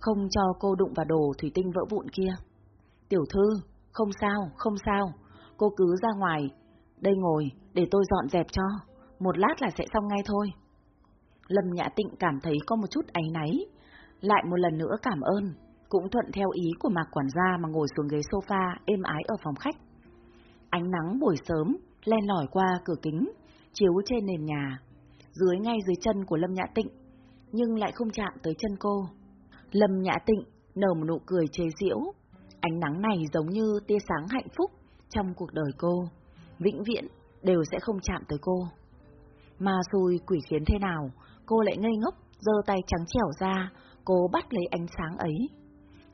Speaker 1: không cho cô đụng vào đồ thủy tinh vỡ vụn kia. Tiểu thư, không sao, không sao, cô cứ ra ngoài, đây ngồi, để tôi dọn dẹp cho, một lát là sẽ xong ngay thôi. Lâm Nhã Tịnh cảm thấy có một chút áy náy, lại một lần nữa cảm ơn, cũng thuận theo ý của Mạc quản gia mà ngồi xuống ghế sofa êm ái ở phòng khách. Ánh nắng buổi sớm len lỏi qua cửa kính, chiếu trên nền nhà, dưới ngay dưới chân của Lâm Nhã Tịnh, nhưng lại không chạm tới chân cô. Lâm Nhã Tịnh nở một nụ cười chế giễu, ánh nắng này giống như tia sáng hạnh phúc trong cuộc đời cô, vĩnh viễn đều sẽ không chạm tới cô. Mà xui quỷ khiến thế nào, cô lại ngây ngốc, giơ tay trắng trẻo ra, cô bắt lấy ánh sáng ấy.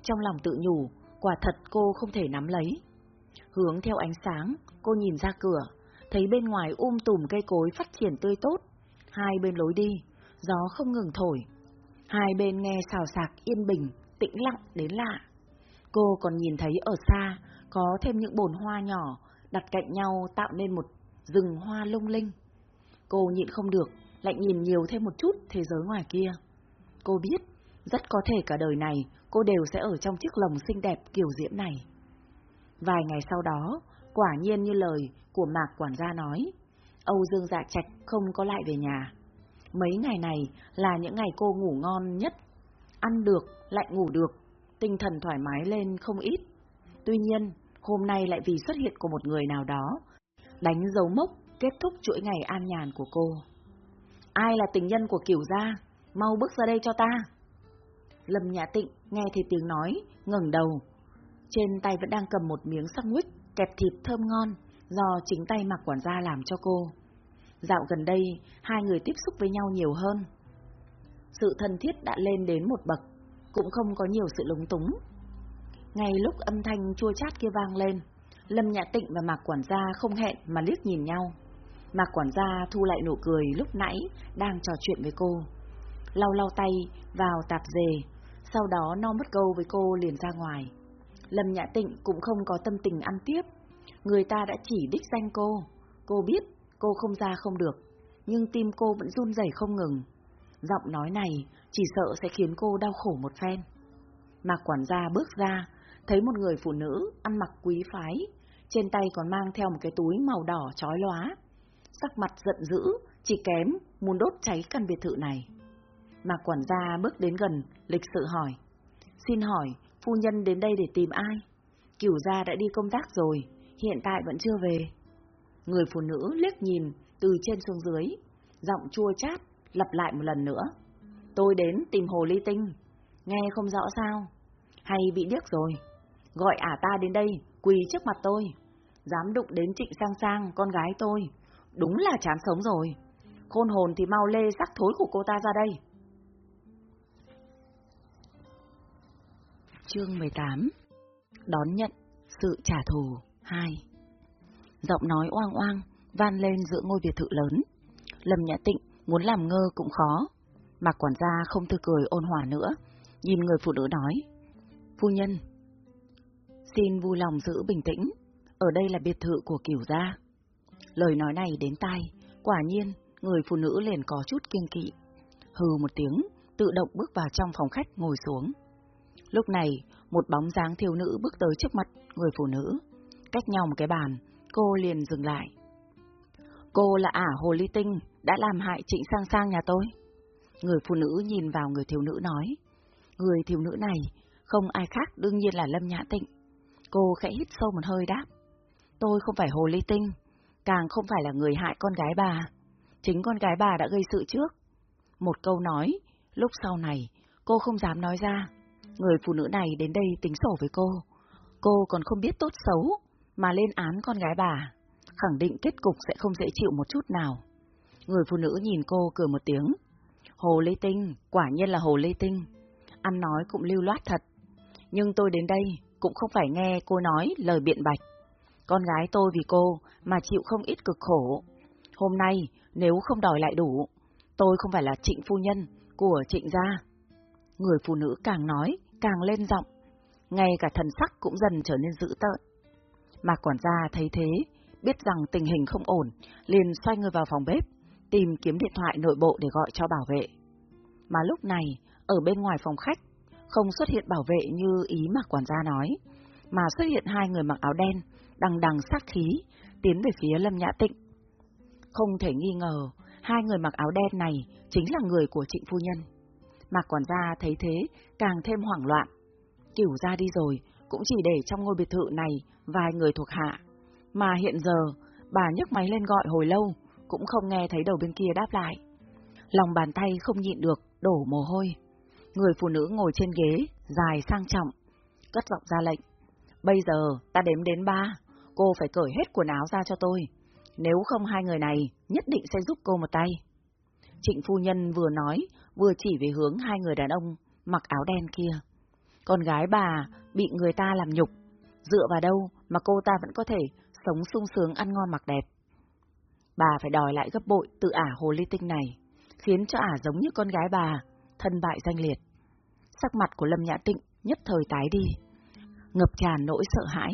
Speaker 1: Trong lòng tự nhủ, quả thật cô không thể nắm lấy. Hướng theo ánh sáng, cô nhìn ra cửa, thấy bên ngoài um tùm cây cối phát triển tươi tốt, hai bên lối đi, gió không ngừng thổi. Hai bên nghe xào sạc yên bình, tĩnh lặng đến lạ. Cô còn nhìn thấy ở xa, có thêm những bồn hoa nhỏ, đặt cạnh nhau tạo nên một rừng hoa lung linh. Cô nhịn không được, lại nhìn nhiều thêm một chút thế giới ngoài kia. Cô biết, rất có thể cả đời này cô đều sẽ ở trong chiếc lồng xinh đẹp kiểu diễm này. Vài ngày sau đó, quả nhiên như lời của Mạc quản gia nói, Âu Dương Dạ Trạch không có lại về nhà. Mấy ngày này là những ngày cô ngủ ngon nhất, ăn được, lại ngủ được, tinh thần thoải mái lên không ít. Tuy nhiên, hôm nay lại vì xuất hiện của một người nào đó, đánh dấu mốc kết thúc chuỗi ngày an nhàn của cô. Ai là tình nhân của kiểu gia? Mau bước ra đây cho ta. Lâm Nhã Tịnh nghe thấy tiếng nói, ngẩng đầu. Trên tay vẫn đang cầm một miếng sandwich kẹp thịt thơm ngon do chính tay mặc quản gia làm cho cô. Dạo gần đây, hai người tiếp xúc với nhau nhiều hơn. Sự thân thiết đã lên đến một bậc, cũng không có nhiều sự lúng túng. Ngay lúc âm thanh chua chát kia vang lên, Lâm Nhã Tịnh và Mạc Quản gia không hẹn mà liếc nhìn nhau. Mạc Quản gia thu lại nụ cười lúc nãy đang trò chuyện với cô. Lau lau tay vào tạp dề, sau đó no mất câu với cô liền ra ngoài. Lâm Nhã Tịnh cũng không có tâm tình ăn tiếp. Người ta đã chỉ đích danh cô. Cô biết cô không ra không được, nhưng tim cô vẫn run rẩy không ngừng. Giọng nói này chỉ sợ sẽ khiến cô đau khổ một phen. Mạc quản gia bước ra, thấy một người phụ nữ ăn mặc quý phái, trên tay còn mang theo một cái túi màu đỏ chói lóa. Sắc mặt giận dữ, chỉ kém muốn đốt cháy căn biệt thự này. Mà quản gia bước đến gần, lịch sự hỏi. Xin hỏi, phu nhân đến đây để tìm ai? Cửu gia đã đi công tác rồi, hiện tại vẫn chưa về. Người phụ nữ liếc nhìn từ trên xuống dưới, giọng chua chát, lặp lại một lần nữa. Tôi đến tìm hồ ly tinh, nghe không rõ sao? Hay bị điếc rồi? Gọi ả ta đến đây, quỳ trước mặt tôi. Dám đụng đến trịnh sang sang, con gái tôi. Đúng là chán sống rồi. Khôn hồn thì mau lê sắc thối của cô ta ra đây. Chương 18 Đón nhận sự trả thù 2 Giọng nói oang oang, van lên giữa ngôi biệt thự lớn. Lâm Nhã Tịnh muốn làm ngơ cũng khó. Mạc quản gia không thư cười ôn hòa nữa, nhìn người phụ nữ nói. Phu nhân, xin vui lòng giữ bình tĩnh, ở đây là biệt thự của cửu gia. Lời nói này đến tai, quả nhiên người phụ nữ liền có chút kiêng kỵ. Hừ một tiếng, tự động bước vào trong phòng khách ngồi xuống. Lúc này, một bóng dáng thiếu nữ bước tới trước mặt người phụ nữ. Cách nhau một cái bàn, cô liền dừng lại. Cô là ả Hồ Ly Tinh, đã làm hại trịnh sang sang nhà tôi. Người phụ nữ nhìn vào người thiếu nữ nói. Người thiếu nữ này, không ai khác đương nhiên là Lâm Nhã Tịnh. Cô khẽ hít sâu một hơi đáp. Tôi không phải Hồ Ly Tinh, càng không phải là người hại con gái bà. Chính con gái bà đã gây sự trước. Một câu nói, lúc sau này, cô không dám nói ra. Người phụ nữ này đến đây tính sổ với cô. Cô còn không biết tốt xấu, mà lên án con gái bà. Khẳng định kết cục sẽ không dễ chịu một chút nào. Người phụ nữ nhìn cô cười một tiếng. Hồ Lê Tinh, quả nhiên là Hồ Lê Tinh. Ăn nói cũng lưu loát thật. Nhưng tôi đến đây cũng không phải nghe cô nói lời biện bạch. Con gái tôi vì cô mà chịu không ít cực khổ. Hôm nay, nếu không đòi lại đủ, tôi không phải là trịnh phu nhân của trịnh gia. Người phụ nữ càng nói, càng lên giọng, ngay cả thần sắc cũng dần trở nên dữ tợn. Mà quản gia thấy thế, biết rằng tình hình không ổn, liền xoay người vào phòng bếp, tìm kiếm điện thoại nội bộ để gọi cho bảo vệ. Mà lúc này, ở bên ngoài phòng khách, không xuất hiện bảo vệ như ý mà quản gia nói, mà xuất hiện hai người mặc áo đen, đằng đằng sát khí, tiến về phía Lâm Nhã Tịnh. Không thể nghi ngờ, hai người mặc áo đen này chính là người của trịnh phu nhân. Mạc quản gia thấy thế, càng thêm hoảng loạn. Cửu ra đi rồi, cũng chỉ để trong ngôi biệt thự này vài người thuộc hạ. Mà hiện giờ, bà nhấc máy lên gọi hồi lâu, cũng không nghe thấy đầu bên kia đáp lại. Lòng bàn tay không nhịn được, đổ mồ hôi. Người phụ nữ ngồi trên ghế, dài sang trọng, cất giọng ra lệnh. Bây giờ, ta đếm đến ba, cô phải cởi hết quần áo ra cho tôi. Nếu không hai người này, nhất định sẽ giúp cô một tay. Trịnh phu nhân vừa nói, vừa chỉ về hướng hai người đàn ông mặc áo đen kia. Con gái bà bị người ta làm nhục, dựa vào đâu mà cô ta vẫn có thể sống sung sướng ăn ngon mặc đẹp. Bà phải đòi lại gấp bội từ ả hồ ly tinh này, khiến cho ả giống như con gái bà, thân bại danh liệt. Sắc mặt của Lâm Nhã Tịnh nhất thời tái đi, ngập tràn nỗi sợ hãi.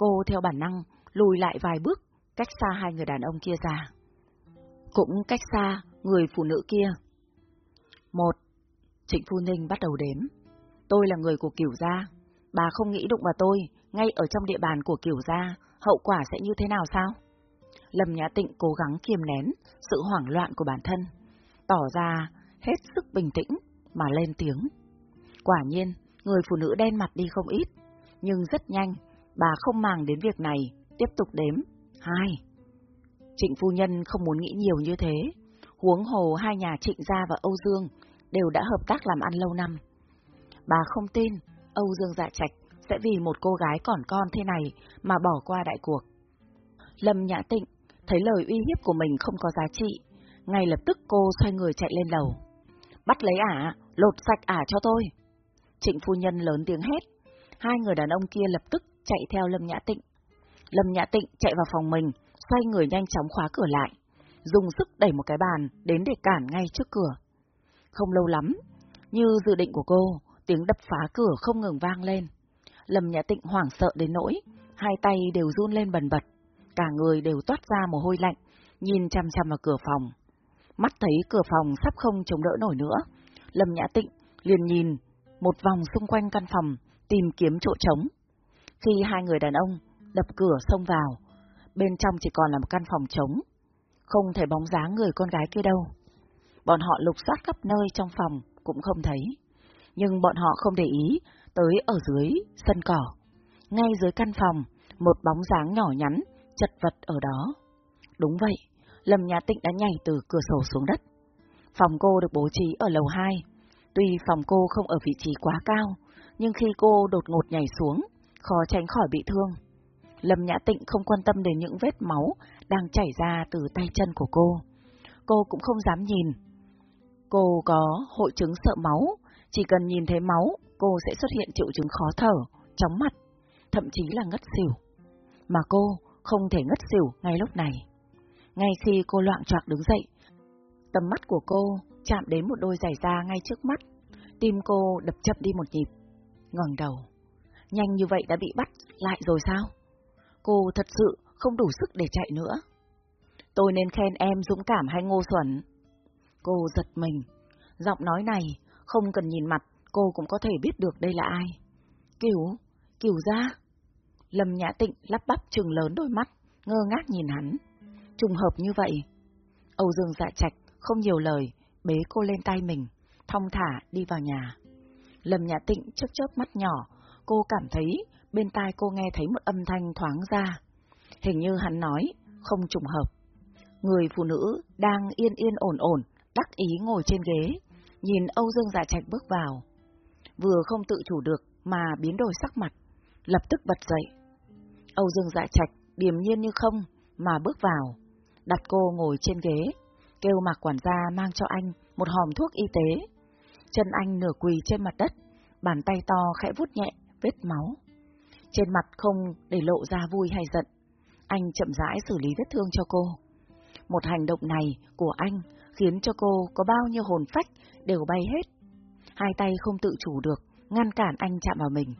Speaker 1: Cô theo bản năng lùi lại vài bước, cách xa hai người đàn ông kia ra. Cũng cách xa người phụ nữ kia. Một, Trịnh Phu Ninh bắt đầu đếm. Tôi là người của kiều Gia. Bà không nghĩ đụng vào tôi, ngay ở trong địa bàn của kiều Gia, hậu quả sẽ như thế nào sao? Lâm Nhã Tịnh cố gắng kiềm nén sự hoảng loạn của bản thân, tỏ ra hết sức bình tĩnh mà lên tiếng. Quả nhiên, người phụ nữ đen mặt đi không ít, nhưng rất nhanh, bà không màng đến việc này, tiếp tục đếm. Hai. Trịnh phu nhân không muốn nghĩ nhiều như thế, huống hồ hai nhà Trịnh Gia và Âu Dương đều đã hợp tác làm ăn lâu năm. Bà không tin Âu Dương Dạ Trạch sẽ vì một cô gái còn con thế này mà bỏ qua đại cuộc. Lâm Nhã Tịnh thấy lời uy hiếp của mình không có giá trị, ngay lập tức cô xoay người chạy lên lầu. Bắt lấy ả, lột sạch ả cho tôi. Trịnh phu nhân lớn tiếng hét, hai người đàn ông kia lập tức chạy theo Lâm Nhã Tịnh. Lâm Nhã Tịnh chạy vào phòng mình, xoay người nhanh chóng khóa cửa lại, dùng sức đẩy một cái bàn đến để cản ngay trước cửa. Không lâu lắm, như dự định của cô, tiếng đập phá cửa không ngừng vang lên. Lâm Nhã Tịnh hoảng sợ đến nỗi, hai tay đều run lên bần bật, cả người đều toát ra mồ hôi lạnh, nhìn chăm chăm vào cửa phòng. Mắt thấy cửa phòng sắp không chống đỡ nổi nữa, Lâm Nhã Tịnh liền nhìn một vòng xung quanh căn phòng, tìm kiếm chỗ trống. Khi hai người đàn ông đập cửa xông vào, bên trong chỉ còn là một căn phòng trống. không thấy bóng dáng người con gái kia đâu. Bọn họ lục soát khắp nơi trong phòng cũng không thấy. Nhưng bọn họ không để ý tới ở dưới sân cỏ. Ngay dưới căn phòng, một bóng dáng nhỏ nhắn, chật vật ở đó. Đúng vậy, Lâm Nhà Tịnh đã nhảy từ cửa sổ xuống đất. Phòng cô được bố trí ở lầu 2. Tuy phòng cô không ở vị trí quá cao, nhưng khi cô đột ngột nhảy xuống, khó tránh khỏi bị thương. Lâm Nhã Tịnh không quan tâm đến những vết máu đang chảy ra từ tay chân của cô. Cô cũng không dám nhìn. Cô có hội chứng sợ máu, chỉ cần nhìn thấy máu, cô sẽ xuất hiện triệu chứng khó thở, chóng mặt, thậm chí là ngất xỉu. Mà cô không thể ngất xỉu ngay lúc này. Ngay khi cô loạn trọng đứng dậy, tầm mắt của cô chạm đến một đôi giày da ngay trước mắt, tim cô đập chậm đi một nhịp, ngẩng đầu. Nhanh như vậy đã bị bắt lại rồi sao? Cô thật sự không đủ sức để chạy nữa. Tôi nên khen em dũng cảm hay ngô xuẩn? Cô giật mình. Giọng nói này, không cần nhìn mặt, cô cũng có thể biết được đây là ai. Kiều, Kiều ra. Lâm Nhã Tịnh lắp bắp trừng lớn đôi mắt, ngơ ngác nhìn hắn. Trùng hợp như vậy. Âu Dương dạ trạch, không nhiều lời, bế cô lên tay mình, thong thả đi vào nhà. Lâm Nhã Tịnh chớp chớp mắt nhỏ, cô cảm thấy bên tai cô nghe thấy một âm thanh thoáng ra. Hình như hắn nói, không trùng hợp. Người phụ nữ đang yên yên ổn ổn, đắc ý ngồi trên ghế, nhìn Âu Dương Dạ Trạch bước vào. Vừa không tự chủ được mà biến đổi sắc mặt, lập tức bật dậy. Âu Dương Dạ Trạch điềm nhiên như không mà bước vào, đặt cô ngồi trên ghế, kêu mặc quản gia mang cho anh một hòm thuốc y tế. Chân anh nửa quỳ trên mặt đất, bàn tay to khẽ vút nhẹ vết máu. Trên mặt không để lộ ra vui hay giận, anh chậm rãi xử lý vết thương cho cô. Một hành động này của anh khiến cho cô có bao nhiêu hồn phách đều bay hết. Hai tay không tự chủ được, ngăn cản anh chạm vào mình.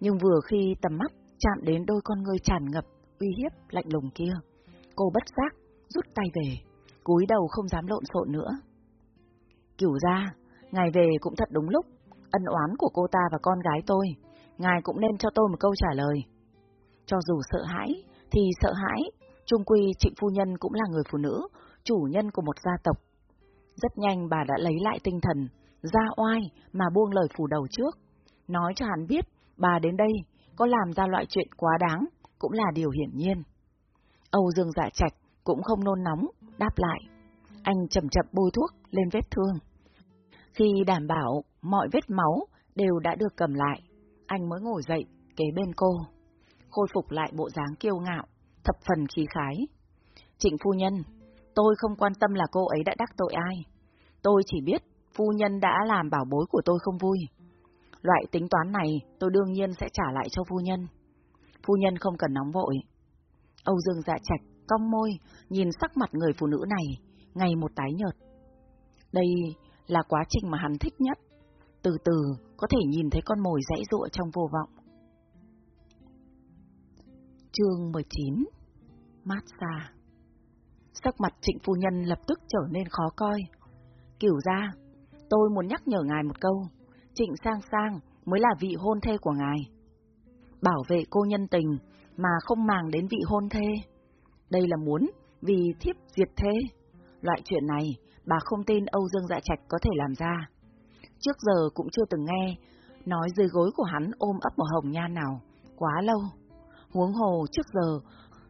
Speaker 1: Nhưng vừa khi tầm mắt chạm đến đôi con ngươi tràn ngập, uy hiếp lạnh lùng kia, cô bất giác, rút tay về, cúi đầu không dám lộn xộn nữa. Cửu ra, ngày về cũng thật đúng lúc, ân oán của cô ta và con gái tôi, ngài cũng nên cho tôi một câu trả lời. Cho dù sợ hãi, thì sợ hãi, trung quy trịnh phu nhân cũng là người phụ nữ, chủ nhân của một gia tộc. Rất nhanh bà đã lấy lại tinh thần, ra oai mà buông lời phủ đầu trước, nói cho hắn biết bà đến đây có làm ra loại chuyện quá đáng, cũng là điều hiển nhiên. Âu Dương dạ trạch cũng không nôn nóng, đáp lại. Anh chậm chậm bôi thuốc lên vết thương. Khi đảm bảo mọi vết máu đều đã được cầm lại, anh mới ngồi dậy kế bên cô, khôi phục lại bộ dáng kiêu ngạo, thập phần khí khái. Trịnh phu nhân, tôi không quan tâm là cô ấy đã đắc tội ai. Tôi chỉ biết phu nhân đã làm bảo bối của tôi không vui. Loại tính toán này tôi đương nhiên sẽ trả lại cho phu nhân. Phu nhân không cần nóng vội. Âu Dương dạ trạch, cong môi, nhìn sắc mặt người phụ nữ này, ngày một tái nhợt. Đây là quá trình mà hắn thích nhất. Từ từ có thể nhìn thấy con mồi dãy dụa trong vô vọng. Chương 19 Mát xa Sắc mặt trịnh phu nhân lập tức trở nên khó coi. Kiểu ra, tôi muốn nhắc nhở ngài một câu. Trịnh Sang Sang mới là vị hôn thê của ngài. Bảo vệ cô nhân tình mà không màng đến vị hôn thê. Đây là muốn vì thiếp diệt thê. Loại chuyện này, bà không tin Âu Dương Dạ Trạch có thể làm ra. Trước giờ cũng chưa từng nghe, nói dưới gối của hắn ôm ấp một hồng nhan nào, quá lâu. Huống hồ trước giờ,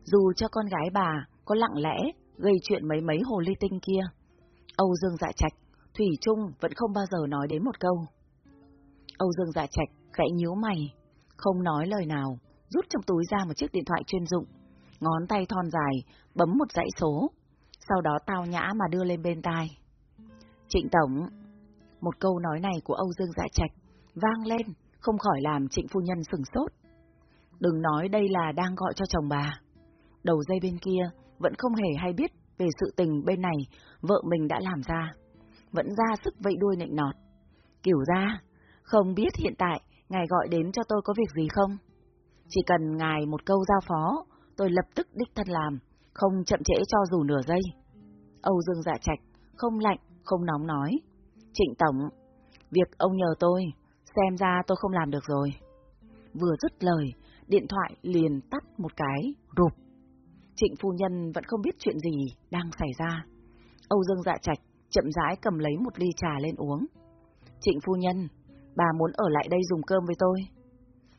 Speaker 1: dù cho con gái bà có lặng lẽ gây chuyện mấy mấy hồ ly tinh kia, Âu Dương Dạ Trạch, Thủy Trung vẫn không bao giờ nói đến một câu. Âu Dương Dạ Trạch khẽ nhíu mày, không nói lời nào, rút trong túi ra một chiếc điện thoại chuyên dụng, ngón tay thon dài, bấm một dãy số, sau đó tao nhã mà đưa lên bên tai. Trịnh Tổng, một câu nói này của Âu Dương Dạ Trạch vang lên, không khỏi làm trịnh phu nhân sừng sốt. Đừng nói đây là đang gọi cho chồng bà. Đầu dây bên kia vẫn không hề hay biết về sự tình bên này vợ mình đã làm ra. Vẫn ra sức vẫy đuôi nịnh nọt. Kiểu ra, không biết hiện tại ngài gọi đến cho tôi có việc gì không? Chỉ cần ngài một câu giao phó, tôi lập tức đích thân làm, không chậm trễ cho dù nửa giây. Âu Dương dạ trạch, không lạnh, không nóng nói. Trịnh Tổng, việc ông nhờ tôi, xem ra tôi không làm được rồi. Vừa dứt lời, điện thoại liền tắt một cái, rụp. Trịnh phu nhân vẫn không biết chuyện gì đang xảy ra. Âu Dương dạ trạch chậm rãi cầm lấy một ly trà lên uống. Trịnh phu nhân, bà muốn ở lại đây dùng cơm với tôi.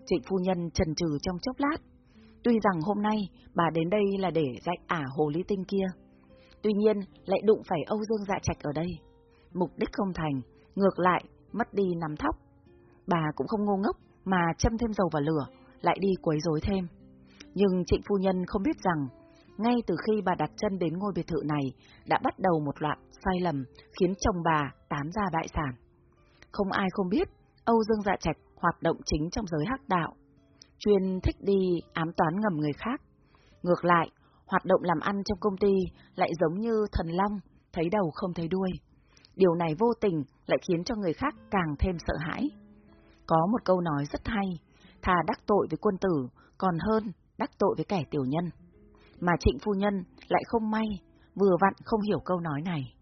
Speaker 1: Trịnh phu nhân trần trừ trong chốc lát. Tuy rằng hôm nay bà đến đây là để dạy ả hồ ly tinh kia. Tuy nhiên lại đụng phải Âu Dương dạ trạch ở đây. Mục đích không thành, ngược lại, mất đi nắm thóc. Bà cũng không ngu ngốc mà châm thêm dầu vào lửa, lại đi quấy rối thêm. Nhưng trịnh phu nhân không biết rằng, ngay từ khi bà đặt chân đến ngôi biệt thự này, đã bắt đầu một loạt sai lầm khiến chồng bà tán ra bại sản. Không ai không biết, Âu Dương Dạ Trạch hoạt động chính trong giới hắc đạo, chuyên thích đi ám toán ngầm người khác. Ngược lại, hoạt động làm ăn trong công ty lại giống như thần long, thấy đầu không thấy đuôi. Điều này vô tình lại khiến cho người khác càng thêm sợ hãi. Có một câu nói rất hay, thà đắc tội với quân tử còn hơn đắc tội với kẻ tiểu nhân. Mà trịnh phu nhân lại không may, vừa vặn không hiểu câu nói này.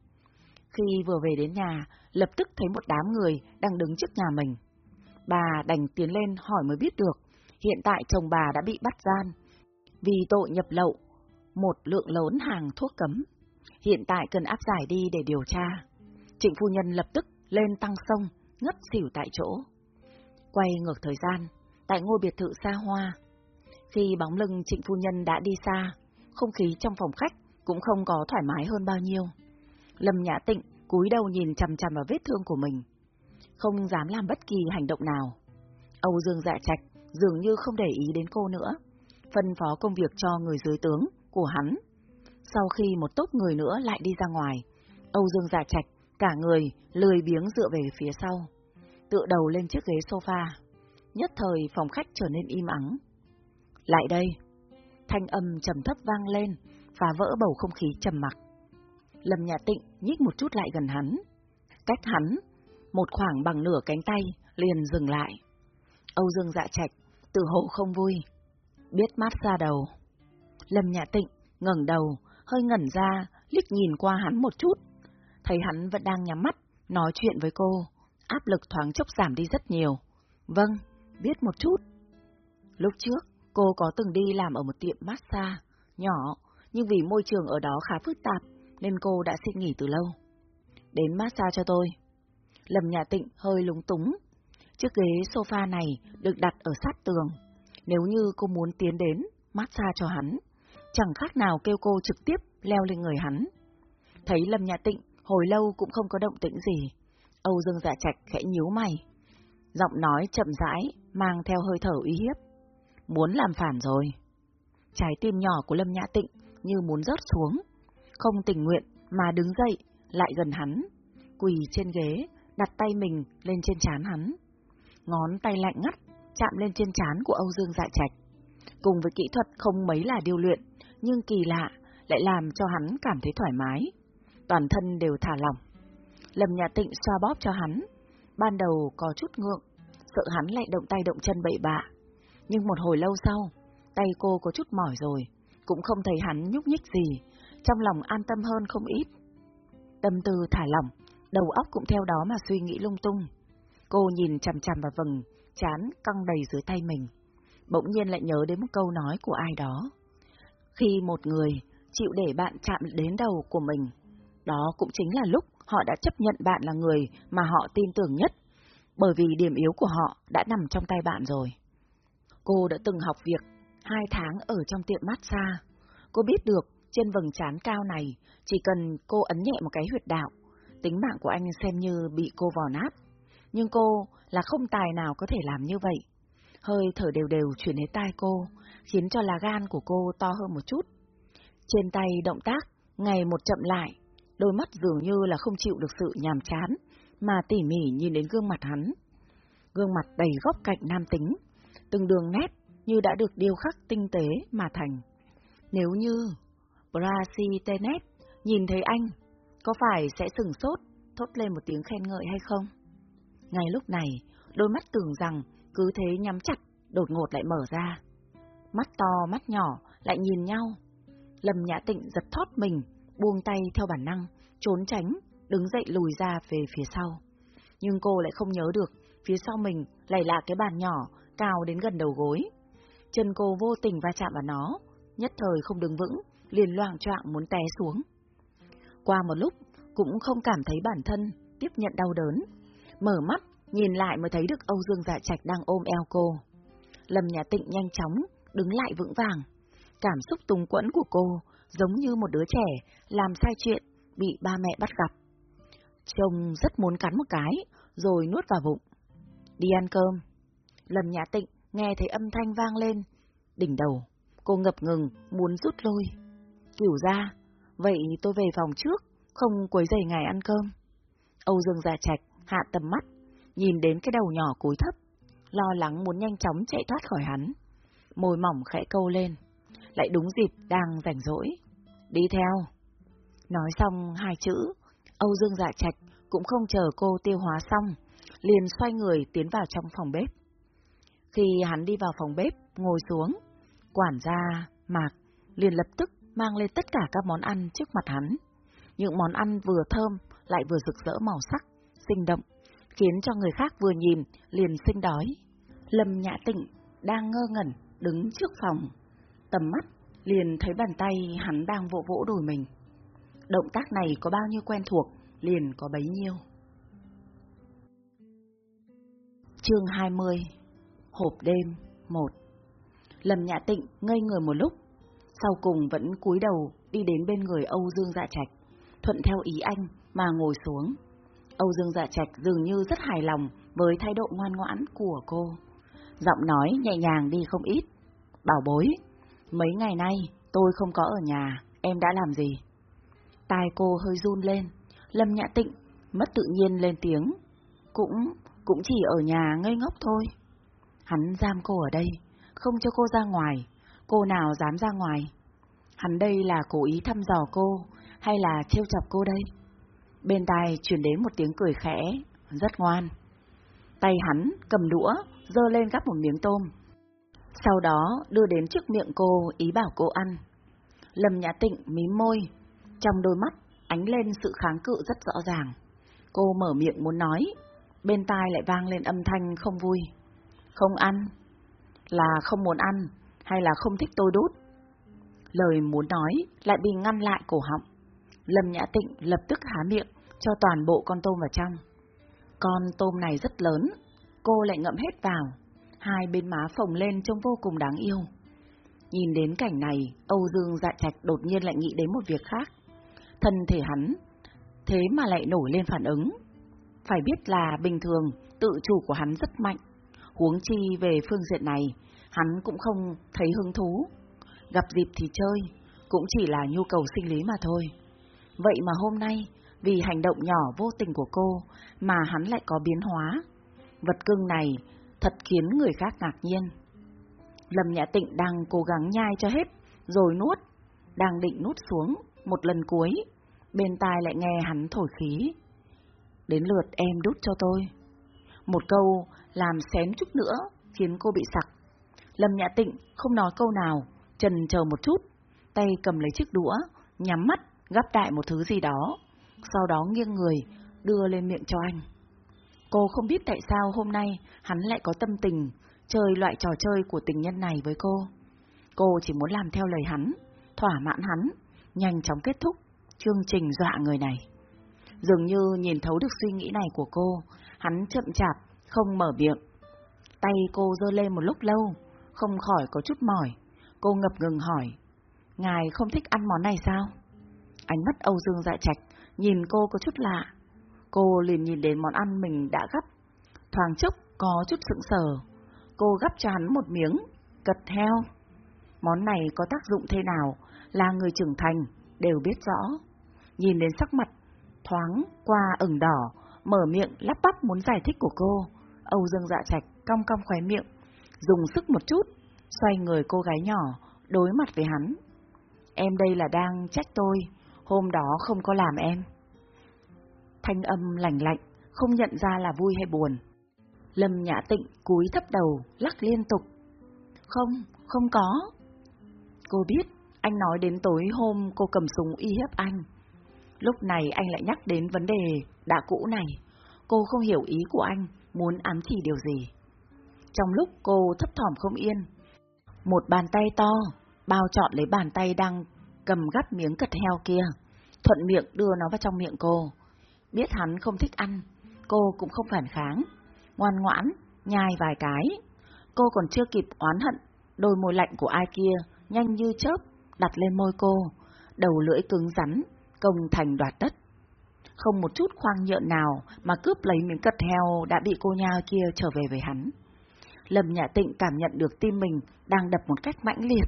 Speaker 1: Khi vừa về đến nhà, lập tức thấy một đám người đang đứng trước nhà mình. Bà đành tiến lên hỏi mới biết được, hiện tại chồng bà đã bị bắt gian, vì tội nhập lậu, một lượng lớn hàng thuốc cấm. Hiện tại cần áp giải đi để điều tra. Trịnh phu nhân lập tức lên tăng sông, ngất xỉu tại chỗ. Quay ngược thời gian, tại ngôi biệt thự xa hoa. Khi bóng lưng trịnh phu nhân đã đi xa, không khí trong phòng khách cũng không có thoải mái hơn bao nhiêu. Lâm Nhã Tịnh cúi đầu nhìn chằm chằm vào vết thương của mình, không dám làm bất kỳ hành động nào. Âu Dương Dạ Trạch dường như không để ý đến cô nữa, phân phó công việc cho người dưới tướng của hắn. Sau khi một tốp người nữa lại đi ra ngoài, Âu Dương Dạ Trạch cả người lười biếng dựa về phía sau, tựa đầu lên chiếc ghế sofa. Nhất thời phòng khách trở nên im ắng. Lại đây! Thanh âm trầm thấp vang lên, phá vỡ bầu không khí trầm mặc. Lâm Nhà Tịnh nhích một chút lại gần hắn. Cách hắn, một khoảng bằng nửa cánh tay, liền dừng lại. Âu Dương dạ trạch, tự hộ không vui. Biết mát ra đầu. Lâm Nhã Tịnh ngẩng đầu, hơi ngẩn ra, liếc nhìn qua hắn một chút. Thấy hắn vẫn đang nhắm mắt, nói chuyện với cô, áp lực thoáng chốc giảm đi rất nhiều. Vâng, biết một chút. Lúc trước, cô có từng đi làm ở một tiệm massage, nhỏ, nhưng vì môi trường ở đó khá phức tạp, nên cô đã xin nghỉ từ lâu. Đến massage cho tôi. Lâm Nhà Tịnh hơi lúng túng. Chiếc ghế sofa này được đặt ở sát tường. Nếu như cô muốn tiến đến, massage cho hắn, chẳng khác nào kêu cô trực tiếp leo lên người hắn. Thấy Lâm Nhã Tịnh hồi lâu cũng không có động tĩnh gì. Âu Dương Dạ Trạch khẽ nhíu mày. Giọng nói chậm rãi, mang theo hơi thở uy hiếp. Muốn làm phản rồi. Trái tim nhỏ của Lâm Nhã Tịnh như muốn rớt xuống. Không tình nguyện mà đứng dậy, lại gần hắn. Quỳ trên ghế, đặt tay mình lên trên trán hắn. Ngón tay lạnh ngắt, chạm lên trên trán của Âu Dương Dạ Trạch. Cùng với kỹ thuật không mấy là điêu luyện, nhưng kỳ lạ, lại làm cho hắn cảm thấy thoải mái. Toàn thân đều thả lỏng. Lâm Nhà Tịnh xoa bóp cho hắn. Ban đầu có chút ngượng, sợ hắn lại động tay động chân bậy bạ. Nhưng một hồi lâu sau, tay cô có chút mỏi rồi, cũng không thấy hắn nhúc nhích gì, trong lòng an tâm hơn không ít. Tâm tư thả lỏng, đầu óc cũng theo đó mà suy nghĩ lung tung. Cô nhìn chằm chằm vào vầng, chán căng đầy dưới tay mình. Bỗng nhiên lại nhớ đến một câu nói của ai đó. Khi một người chịu để bạn chạm đến đầu của mình, đó cũng chính là lúc họ đã chấp nhận bạn là người mà họ tin tưởng nhất, bởi vì điểm yếu của họ đã nằm trong tay bạn rồi. Cô đã từng học việc hai tháng ở trong tiệm massage. Cô biết được trên vầng trán cao này, chỉ cần cô ấn nhẹ một cái huyệt đạo, tính mạng của anh xem như bị cô vò nát. Nhưng cô là không tài nào có thể làm như vậy. Hơi thở đều đều chuyển đến tai cô, khiến cho là gan của cô to hơn một chút. Trên tay động tác, ngày một chậm lại, đôi mắt dường như là không chịu được sự nhàm chán, mà tỉ mỉ nhìn đến gương mặt hắn. Gương mặt đầy góc cạnh nam tính, từng đường nét như đã được điêu khắc tinh tế mà thành. Nếu như Brasitenet nhìn thấy anh, có phải sẽ sừng sốt, thốt lên một tiếng khen ngợi hay không? Ngay lúc này, đôi mắt tưởng rằng cứ thế nhắm chặt, đột ngột lại mở ra. Mắt to, mắt nhỏ lại nhìn nhau. Lâm Nhã Tịnh giật thót mình, buông tay theo bản năng, trốn tránh, đứng dậy lùi ra về phía sau. Nhưng cô lại không nhớ được, phía sau mình lại là cái bàn nhỏ, cao đến gần đầu gối. Chân cô vô tình va chạm vào nó, nhất thời không đứng vững, liền loạng choạng muốn té xuống. Qua một lúc, cũng không cảm thấy bản thân tiếp nhận đau đớn. Mở mắt, nhìn lại mới thấy được Âu Dương Dạ Trạch đang ôm eo cô. Lâm Nhà Tịnh nhanh chóng, đứng lại vững vàng. Cảm xúc tùng quẫn của cô giống như một đứa trẻ làm sai chuyện, bị ba mẹ bắt gặp. chồng rất muốn cắn một cái, rồi nuốt vào bụng. Đi ăn cơm. Lần Nhã Tịnh nghe thấy âm thanh vang lên. Đỉnh đầu, cô ngập ngừng, muốn rút lui, Kiểu ra, vậy tôi về phòng trước, không quấy rầy ngày ăn cơm. Âu Dương Dạ Trạch hạ tầm mắt, nhìn đến cái đầu nhỏ cúi thấp, lo lắng muốn nhanh chóng chạy thoát khỏi hắn. Môi mỏng khẽ câu lên, lại đúng dịp đang rảnh rỗi. Đi theo. Nói xong hai chữ, Âu Dương Dạ Trạch cũng không chờ cô tiêu hóa xong, liền xoay người tiến vào trong phòng bếp. Khi hắn đi vào phòng bếp, ngồi xuống, quản gia, Mạc, liền lập tức mang lên tất cả các món ăn trước mặt hắn. Những món ăn vừa thơm, lại vừa rực rỡ màu sắc, sinh động, khiến cho người khác vừa nhìn liền sinh đói. Lâm Nhã Tịnh đang ngơ ngẩn đứng trước phòng, tầm mắt liền thấy bàn tay hắn đang vỗ vỗ đùi mình. Động tác này có bao nhiêu quen thuộc, liền có bấy nhiêu. Chương 20 Hộp đêm 1 Lâm Nhã Tịnh ngây người một lúc, sau cùng vẫn cúi đầu đi đến bên người Âu Dương Dạ Trạch, thuận theo ý anh mà ngồi xuống. Âu Dương Dạ Trạch dường như rất hài lòng với thái độ ngoan ngoãn của cô. Giọng nói nhẹ nhàng đi không ít. Bảo bối, mấy ngày nay tôi không có ở nhà, em đã làm gì? Tai cô hơi run lên, Lâm Nhã Tịnh mất tự nhiên lên tiếng. Cũng, cũng chỉ ở nhà ngây ngốc thôi. Hắn giam cô ở đây, không cho cô ra ngoài, cô nào dám ra ngoài. Hắn đây là cố ý thăm dò cô, hay là trêu chọc cô đây? Bên tai truyền đến một tiếng cười khẽ, rất ngoan. Tay hắn cầm đũa, dơ lên gắp một miếng tôm. Sau đó đưa đến trước miệng cô, ý bảo cô ăn. Lâm Nhã Tịnh mím môi, trong đôi mắt ánh lên sự kháng cự rất rõ ràng. Cô mở miệng muốn nói, bên tai lại vang lên âm thanh không vui. Không ăn, là không muốn ăn, hay là không thích tôi đút? Lời muốn nói lại bị ngăn lại cổ họng. Lâm Nhã Tịnh lập tức há miệng cho toàn bộ con tôm vào trong. Con tôm này rất lớn, cô lại ngậm hết vào, hai bên má phồng lên trông vô cùng đáng yêu. Nhìn đến cảnh này, Âu Dương dạ trạch đột nhiên lại nghĩ đến một việc khác. Thân thể hắn, thế mà lại nổi lên phản ứng. Phải biết là bình thường, tự chủ của hắn rất mạnh. Huống chi về phương diện này, hắn cũng không thấy hứng thú. Gặp dịp thì chơi, cũng chỉ là nhu cầu sinh lý mà thôi. Vậy mà hôm nay, vì hành động nhỏ vô tình của cô mà hắn lại có biến hóa. Vật cưng này thật khiến người khác ngạc nhiên. Lâm Nhã Tịnh đang cố gắng nhai cho hết, rồi nuốt, đang định nuốt xuống một lần cuối, bên tai lại nghe hắn thổi khí. Đến lượt em đút cho tôi. Một câu làm xén chút nữa khiến cô bị sặc. Lâm Nhã Tịnh không nói câu nào, trần chờ một chút, tay cầm lấy chiếc đũa, nhắm mắt, gắp đại một thứ gì đó, sau đó nghiêng người, đưa lên miệng cho anh. Cô không biết tại sao hôm nay hắn lại có tâm tình chơi loại trò chơi của tình nhân này với cô. Cô chỉ muốn làm theo lời hắn, thỏa mãn hắn, nhanh chóng kết thúc chương trình dọa người này. Dường như nhìn thấu được suy nghĩ này của cô, hắn chậm chạp, không mở miệng. Tay cô dơ lên một lúc lâu, không khỏi có chút mỏi. Cô ngập ngừng hỏi, ngài không thích ăn món này sao? Ánh mắt Âu Dương dạ trạch, nhìn cô có chút lạ. Cô liền nhìn đến món ăn mình đã gấp. Thoáng chốc có chút sững sờ. Cô gấp cho hắn một miếng, cật heo. Món này có tác dụng thế nào, là người trưởng thành, đều biết rõ. Nhìn đến sắc mặt, thoáng qua ửng đỏ, mở miệng lắp bắp muốn giải thích của cô. Âu Dương dạ trạch cong cong khóe miệng, dùng sức một chút, xoay người cô gái nhỏ, đối mặt với hắn. Em đây là đang trách tôi, hôm đó không có làm em. Thanh âm lạnh lạnh, không nhận ra là vui hay buồn. Lâm Nhã Tịnh cúi thấp đầu, lắc liên tục. Không, không có. Cô biết, anh nói đến tối hôm cô cầm súng uy hiếp anh. Lúc này anh lại nhắc đến vấn đề đã cũ này. Cô không hiểu ý của anh, muốn ám chỉ điều gì. Trong lúc cô thấp thỏm không yên, một bàn tay to bao trọn lấy bàn tay đang cầm gắp miếng cật heo kia, thuận miệng đưa nó vào trong miệng cô. Biết hắn không thích ăn, cô cũng không phản kháng, ngoan ngoãn, nhai vài cái. Cô còn chưa kịp oán hận, đôi môi lạnh của ai kia, nhanh như chớp, đặt lên môi cô, đầu lưỡi cứng rắn, công thành đoạt đất. Không một chút khoang nhượng nào mà cướp lấy miếng cật heo đã bị cô nha kia trở về với hắn. Lâm Nhã Tịnh cảm nhận được tim mình đang đập một cách mãnh liệt.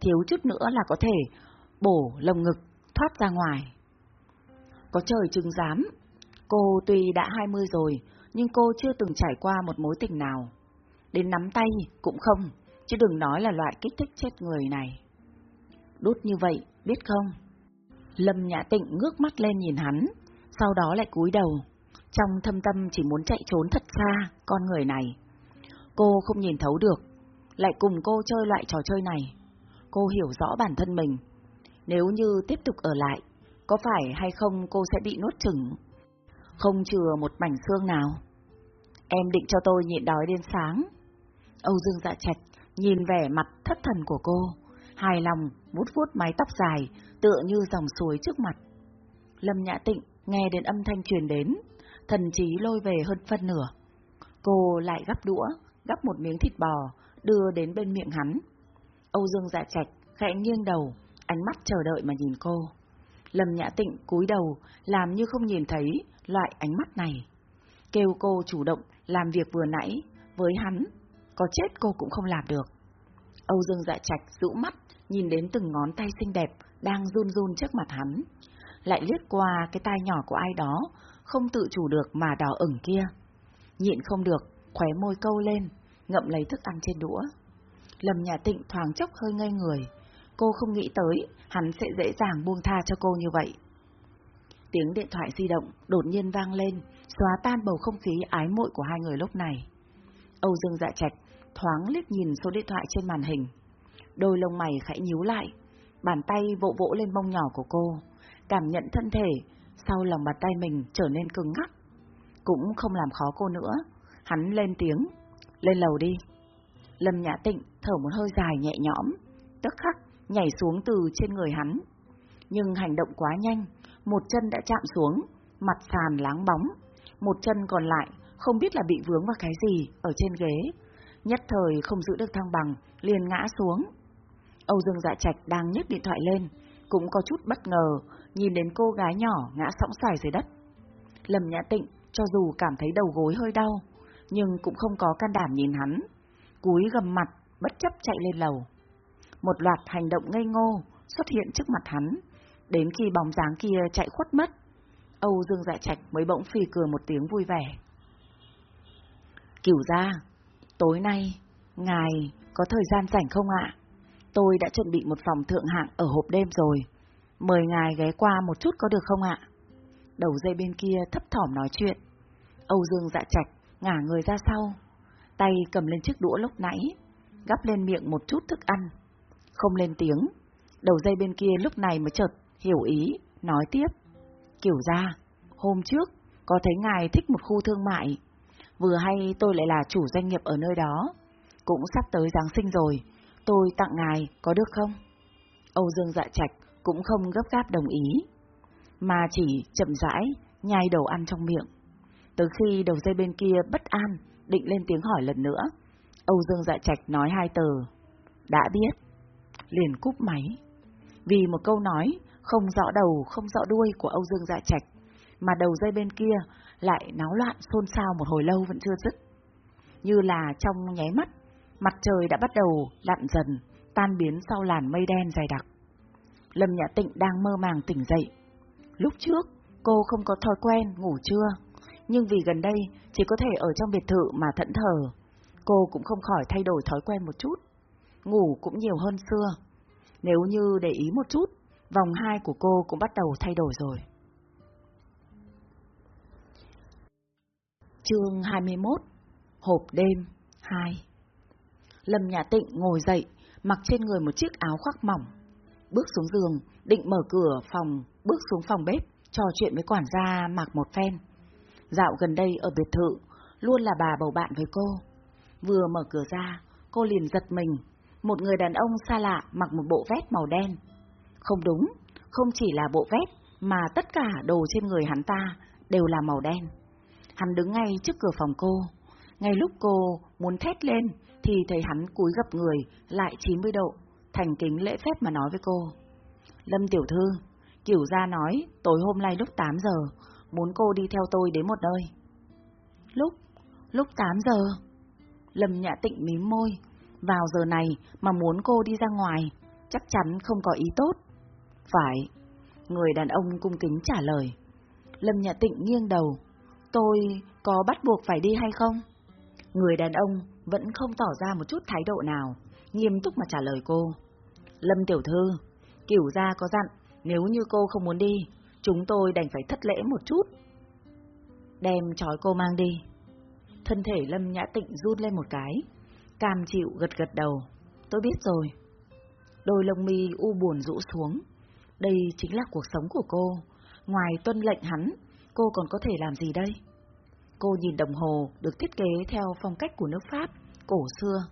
Speaker 1: Thiếu chút nữa là có thể bổ lồng ngực thoát ra ngoài. Có trời chứng giám, cô tuy đã 20 rồi, nhưng cô chưa từng trải qua một mối tình nào. Đến nắm tay cũng không, chứ đừng nói là loại kích thích chết người này. Đút như vậy, biết không? Lâm Nhã Tịnh ngước mắt lên nhìn hắn, sau đó lại cúi đầu. Trong thâm tâm chỉ muốn chạy trốn thật xa, con người này. Cô không nhìn thấu được, lại cùng cô chơi loại trò chơi này. Cô hiểu rõ bản thân mình. Nếu như tiếp tục ở lại, có phải hay không cô sẽ bị nuốt chửng? Không chừa một mảnh xương nào. Em định cho tôi nhịn đói đến sáng. Âu Dương dạ trạch nhìn vẻ mặt thất thần của cô, hài lòng vuốt vuốt mái tóc dài, tựa như dòng suối trước mặt. Lâm Nhã Tịnh nghe đến âm thanh truyền đến, thần trí lôi về hơn phân nửa. Cô lại gắp đũa, gắp một miếng thịt bò, đưa đến bên miệng hắn. Âu Dương dạ trạch khẽ nghiêng đầu, ánh mắt chờ đợi mà nhìn cô. Lâm Nhã Tịnh cúi đầu, làm như không nhìn thấy loại ánh mắt này. Kêu cô chủ động làm việc vừa nãy, với hắn, có chết cô cũng không làm được. Âu Dương dạ trạch rũ mắt, nhìn đến từng ngón tay xinh đẹp đang run run trước mặt hắn. Lại liếc qua cái tai nhỏ của ai đó, không tự chủ được mà đỏ ửng kia. Nhịn không được, khóe môi câu lên, ngậm lấy thức ăn trên đũa. Lâm nhã Tịnh thoáng chốc hơi ngây người. Cô không nghĩ tới hắn sẽ dễ dàng buông tha cho cô như vậy. Tiếng điện thoại di động đột nhiên vang lên, xóa tan bầu không khí ái muội của hai người lúc này. Âu Dương dạ trạch thoáng liếc nhìn số điện thoại trên màn hình. Đôi lông mày khẽ nhíu lại, bàn tay vỗ vỗ lên mông nhỏ của cô, cảm nhận thân thể sau lòng bàn tay mình trở nên cứng ngắc. Cũng không làm khó cô nữa, hắn lên tiếng, lên lầu đi. Lâm Nhã Tịnh thở một hơi dài nhẹ nhõm, tức khắc nhảy xuống từ trên người hắn. Nhưng hành động quá nhanh, một chân đã chạm xuống, mặt sàn láng bóng, một chân còn lại không biết là bị vướng vào cái gì ở trên ghế. Nhất thời không giữ được thăng bằng, liền ngã xuống. Âu Dương Dạ Trạch đang nhấc điện thoại lên, cũng có chút bất ngờ, nhìn đến cô gái nhỏ ngã sóng xoài dưới đất. Lâm Nhã Tịnh, cho dù cảm thấy đầu gối hơi đau, nhưng cũng không có can đảm nhìn hắn, cúi gầm mặt, bất chấp chạy lên lầu. Một loạt hành động ngây ngô xuất hiện trước mặt hắn, đến khi bóng dáng kia chạy khuất mất, Âu Dương Dạ Trạch mới bỗng phì cười một tiếng vui vẻ. Cửu gia, tối nay, ngài có thời gian rảnh không ạ? Tôi đã chuẩn bị một phòng thượng hạng ở hộp đêm rồi. Mời ngài ghé qua một chút có được không ạ? Đầu dây bên kia thấp thỏm nói chuyện. Âu Dương dạ trạch, ngả người ra sau. Tay cầm lên chiếc đũa lúc nãy, gắp lên miệng một chút thức ăn. Không lên tiếng. Đầu dây bên kia lúc này mới chợt, hiểu ý, nói tiếp. Kiểu ra, hôm trước, có thấy ngài thích một khu thương mại. Vừa hay tôi lại là chủ doanh nghiệp ở nơi đó. Cũng sắp tới Giáng sinh rồi, tôi tặng ngài có được không? Âu Dương dạ trạch cũng không gấp gáp đồng ý, mà chỉ chậm rãi nhai đầu ăn trong miệng. Tới khi đầu dây bên kia bất an, định lên tiếng hỏi lần nữa, Âu Dương dạ trạch nói hai từ, đã biết, liền cúp máy. Vì một câu nói không rõ đầu không rõ đuôi của Âu Dương dạ trạch, mà đầu dây bên kia lại náo loạn xôn xao một hồi lâu vẫn chưa dứt. Như là trong nháy mắt, mặt trời đã bắt đầu lặn dần, tan biến sau làn mây đen dày đặc. Lâm Nhã Tịnh đang mơ màng tỉnh dậy. Lúc trước, cô không có thói quen ngủ trưa, nhưng vì gần đây chỉ có thể ở trong biệt thự mà thẫn thờ, cô cũng không khỏi thay đổi thói quen một chút. Ngủ cũng nhiều hơn xưa. Nếu như để ý một chút, vòng hai của cô cũng bắt đầu thay đổi rồi. Chương 21 Hộp đêm 2 Lâm Nhà Tịnh ngồi dậy, mặc trên người một chiếc áo khoác mỏng. Bước xuống giường, định mở cửa phòng, bước xuống phòng bếp, trò chuyện với quản gia mặc một phen. Dạo gần đây ở biệt thự, luôn là bà bầu bạn với cô. Vừa mở cửa ra, cô liền giật mình, một người đàn ông xa lạ mặc một bộ vest màu đen. Không đúng, không chỉ là bộ vest, mà tất cả đồ trên người hắn ta đều là màu đen. Hắn đứng ngay trước cửa phòng cô. Ngay lúc cô muốn thét lên, thì thấy hắn cúi gập người lại 90 độ, thành kính lễ phép mà nói với cô. Lâm tiểu thư, kiểu gia nói tối hôm nay lúc 8 giờ, muốn cô đi theo tôi đến một nơi. Lúc, lúc 8 giờ? Lâm nhã tịnh mím môi, vào giờ này mà muốn cô đi ra ngoài, chắc chắn không có ý tốt. Phải, người đàn ông cung kính trả lời. Lâm nhã tịnh nghiêng đầu, tôi có bắt buộc phải đi hay không? Người đàn ông vẫn không tỏ ra một chút thái độ nào, nghiêm túc mà trả lời cô. Lâm tiểu thư, kiểu gia có dặn, nếu như cô không muốn đi, chúng tôi đành phải thất lễ một chút. Đem trói cô mang đi. Thân thể Lâm Nhã Tịnh run lên một cái, cam chịu gật gật đầu. Tôi biết rồi. Đôi lông mi u buồn rũ xuống. Đây chính là cuộc sống của cô. Ngoài tuân lệnh hắn, cô còn có thể làm gì đây? Cô nhìn đồng hồ được thiết kế theo phong cách của nước Pháp, cổ xưa,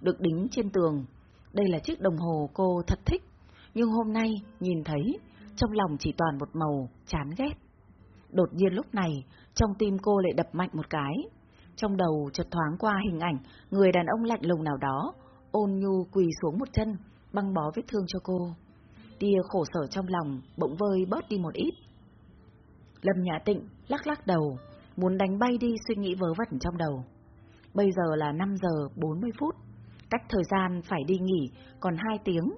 Speaker 1: được đính trên tường. Đây là chiếc đồng hồ cô thật thích, nhưng hôm nay nhìn thấy, trong lòng chỉ toàn một màu chán ghét. Đột nhiên lúc này, trong tim cô lại đập mạnh một cái. Trong đầu chợt thoáng qua hình ảnh người đàn ông lạnh lùng nào đó, ôn nhu quỳ xuống một chân, băng bó vết thương cho cô. Tia khổ sở trong lòng bỗng vơi bớt đi một ít. Lâm Nhã Tịnh lắc lắc đầu, muốn đánh bay đi suy nghĩ vớ vẩn trong đầu. Bây giờ là 5 giờ 40 phút, cách thời gian phải đi nghỉ còn 2 tiếng.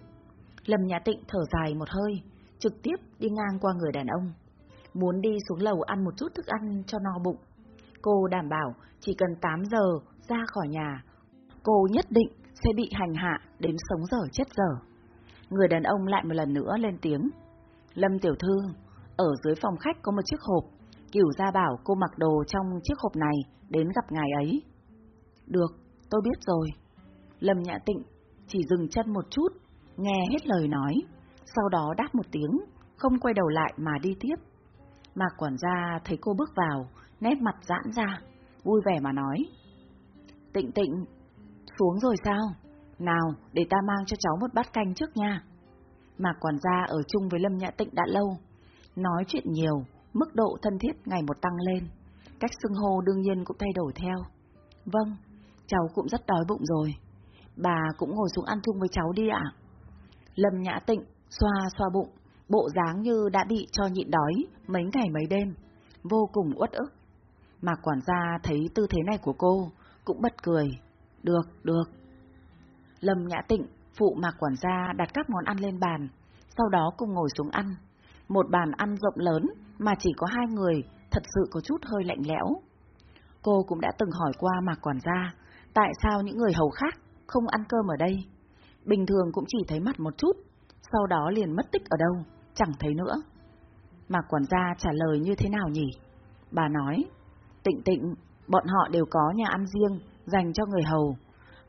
Speaker 1: Lâm Nhã Tịnh thở dài một hơi, trực tiếp đi ngang qua người đàn ông. Muốn đi xuống lầu ăn một chút thức ăn cho no bụng. Cô đảm bảo chỉ cần 8 giờ ra khỏi nhà, cô nhất định sẽ bị hành hạ đến sống dở chết dở. Người đàn ông lại một lần nữa lên tiếng. Lâm tiểu thư, ở dưới phòng khách có một chiếc hộp, Cửu gia bảo cô mặc đồ trong chiếc hộp này đến gặp ngài ấy. Được, tôi biết rồi. Lâm Nhã Tịnh chỉ dừng chân một chút, nghe hết lời nói, sau đó đáp một tiếng, không quay đầu lại mà đi tiếp. Mạc quản gia thấy cô bước vào, nét mặt giãn ra, vui vẻ mà nói. Tịnh tịnh, xuống rồi sao? Nào, để ta mang cho cháu một bát canh trước nha. Mạc quản gia ở chung với Lâm Nhã Tịnh đã lâu, nói chuyện nhiều, mức độ thân thiết ngày một tăng lên. Cách xưng hô đương nhiên cũng thay đổi theo. Vâng, cháu cũng rất đói bụng rồi. Bà cũng ngồi xuống ăn chung với cháu đi ạ. Lâm Nhã Tịnh xoa xoa bụng, bộ dáng như đã bị cho nhịn đói mấy ngày mấy đêm, vô cùng uất ức. Mà quản gia thấy tư thế này của cô, cũng bật cười. Được, được. Lâm Nhã Tịnh phụ Mạc quản gia đặt các món ăn lên bàn, sau đó cùng ngồi xuống ăn. Một bàn ăn rộng lớn mà chỉ có hai người, thật sự có chút hơi lạnh lẽo. Cô cũng đã từng hỏi qua Mạc quản gia, tại sao những người hầu khác không ăn cơm ở đây? Bình thường cũng chỉ thấy mặt một chút, sau đó liền mất tích ở đâu, chẳng thấy nữa. Mạc quản gia trả lời như thế nào nhỉ? Bà nói, tịnh tịnh, bọn họ đều có nhà ăn riêng, dành cho người hầu,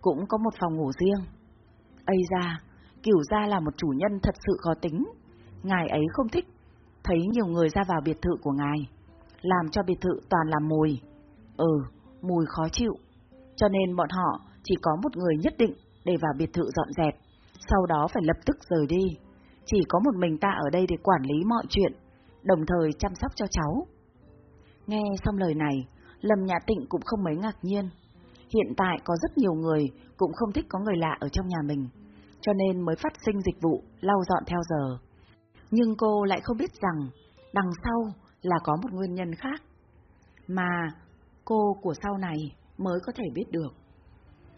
Speaker 1: cũng có một phòng ngủ riêng. Ây ra, cửu gia là một chủ nhân thật sự khó tính, ngài ấy không thích, thấy nhiều người ra vào biệt thự của ngài, làm cho biệt thự toàn là mùi. Ừ, mùi khó chịu, cho nên bọn họ chỉ có một người nhất định để vào biệt thự dọn dẹp, sau đó phải lập tức rời đi. Chỉ có một mình ta ở đây để quản lý mọi chuyện, đồng thời chăm sóc cho cháu. Nghe xong lời này, Lâm Nhã Tịnh cũng không mấy ngạc nhiên. Hiện tại có rất nhiều người cũng không thích có người lạ ở trong nhà mình, cho nên mới phát sinh dịch vụ lau dọn theo giờ. Nhưng cô lại không biết rằng đằng sau là có một nguyên nhân khác, mà cô của sau này mới có thể biết được.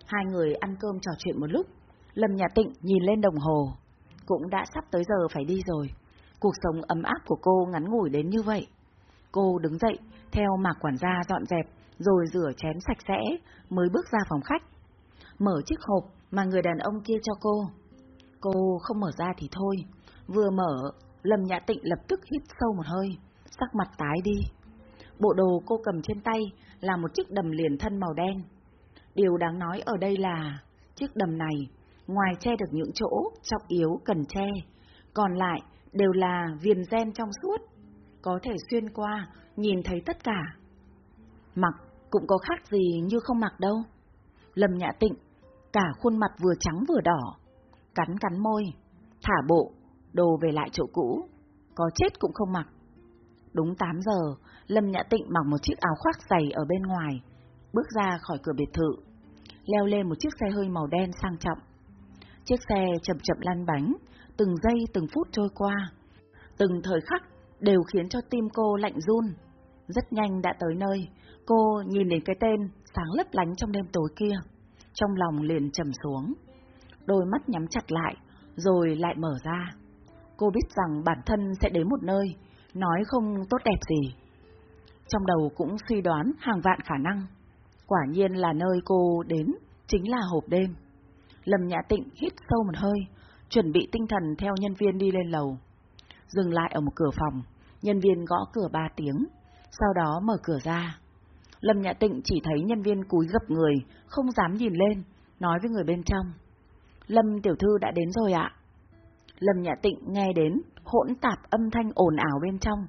Speaker 1: Hai người ăn cơm trò chuyện một lúc, Lâm Nhà Tịnh nhìn lên đồng hồ, cũng đã sắp tới giờ phải đi rồi. Cuộc sống ấm áp của cô ngắn ngủi đến như vậy. Cô đứng dậy, theo mạc quản gia dọn dẹp, rồi rửa chén sạch sẽ, mới bước ra phòng khách. Mở chiếc hộp mà người đàn ông kia cho cô. Cô không mở ra thì thôi, vừa mở, Lâm Nhã Tịnh lập tức hít sâu một hơi, sắc mặt tái đi. Bộ đồ cô cầm trên tay là một chiếc đầm liền thân màu đen. Điều đáng nói ở đây là chiếc đầm này, ngoài che được những chỗ trọng yếu cần che, còn lại đều là viền gen trong suốt, có thể xuyên qua, nhìn thấy tất cả. Mặc cũng có khác gì như không mặc đâu. Lâm Nhã Tịnh cả khuôn mặt vừa trắng vừa đỏ, cắn cắn môi, thả bộ, đồ về lại chỗ cũ, có chết cũng không mặc. Đúng 8 giờ, Lâm Nhã Tịnh mặc một chiếc áo khoác dày ở bên ngoài, bước ra khỏi cửa biệt thự, leo lên một chiếc xe hơi màu đen sang trọng. Chiếc xe chậm chậm lăn bánh, từng giây từng phút trôi qua. Từng thời khắc đều khiến cho tim cô lạnh run. Rất nhanh đã tới nơi, cô nhìn đến cái tên sáng lấp lánh trong đêm tối kia. Trong lòng liền trầm xuống. Đôi mắt nhắm chặt lại, rồi lại mở ra. Cô biết rằng bản thân sẽ đến một nơi, nói không tốt đẹp gì. Trong đầu cũng suy đoán hàng vạn khả năng. Quả nhiên là nơi cô đến, chính là hộp đêm. Lâm Nhã Tịnh hít sâu một hơi, chuẩn bị tinh thần theo nhân viên đi lên lầu. Dừng lại ở một cửa phòng, nhân viên gõ cửa ba tiếng, sau đó mở cửa ra. Lâm Nhã Tịnh chỉ thấy nhân viên cúi gập người, không dám nhìn lên, nói với người bên trong. Lâm tiểu thư đã đến rồi ạ. Lâm Nhã Tịnh nghe đến hỗn tạp âm thanh ồn ào bên trong.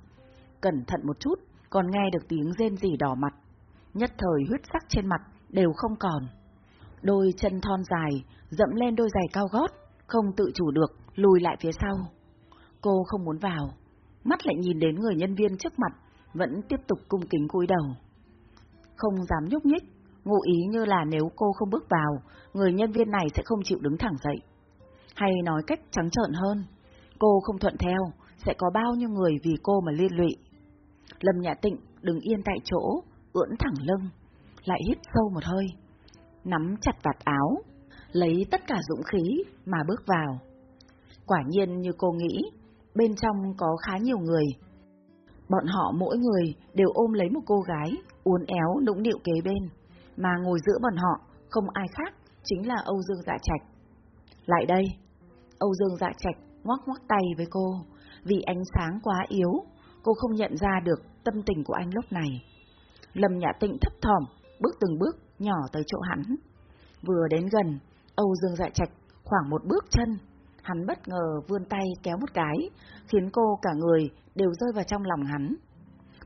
Speaker 1: Cẩn thận một chút, còn nghe được tiếng rên rỉ đỏ mặt. Nhất thời huyết sắc trên mặt đều không còn. Đôi chân thon dài, dẫm lên đôi giày cao gót, không tự chủ được, lùi lại phía sau. Cô không muốn vào, mắt lại nhìn đến người nhân viên trước mặt, vẫn tiếp tục cung kính cúi đầu. Không dám nhúc nhích, ngụ ý như là nếu cô không bước vào, người nhân viên này sẽ không chịu đứng thẳng dậy. Hay nói cách trắng trợn hơn, cô không thuận theo, sẽ có bao nhiêu người vì cô mà liên lụy. Lâm Nhã Tịnh đứng yên tại chỗ, ưỡn thẳng lưng, lại hít sâu một hơi, nắm chặt vạt áo, lấy tất cả dũng khí mà bước vào. Quả nhiên như cô nghĩ, bên trong có khá nhiều người. Bọn họ mỗi người đều ôm lấy một cô gái, uốn éo nũng điệu kế bên, mà ngồi giữa bọn họ không ai khác, chính là Âu Dương Dạ Trạch. Lại đây, Âu Dương Dạ Trạch ngoắc ngoắc tay với cô, vì ánh sáng quá yếu, cô không nhận ra được tâm tình của anh lúc này. Lâm Nhã Tịnh thấp thỏm, bước từng bước nhỏ tới chỗ hắn. Vừa đến gần, Âu Dương Dạ Trạch khoảng một bước chân, hắn bất ngờ vươn tay kéo một cái, khiến cô cả người đều rơi vào trong lòng hắn.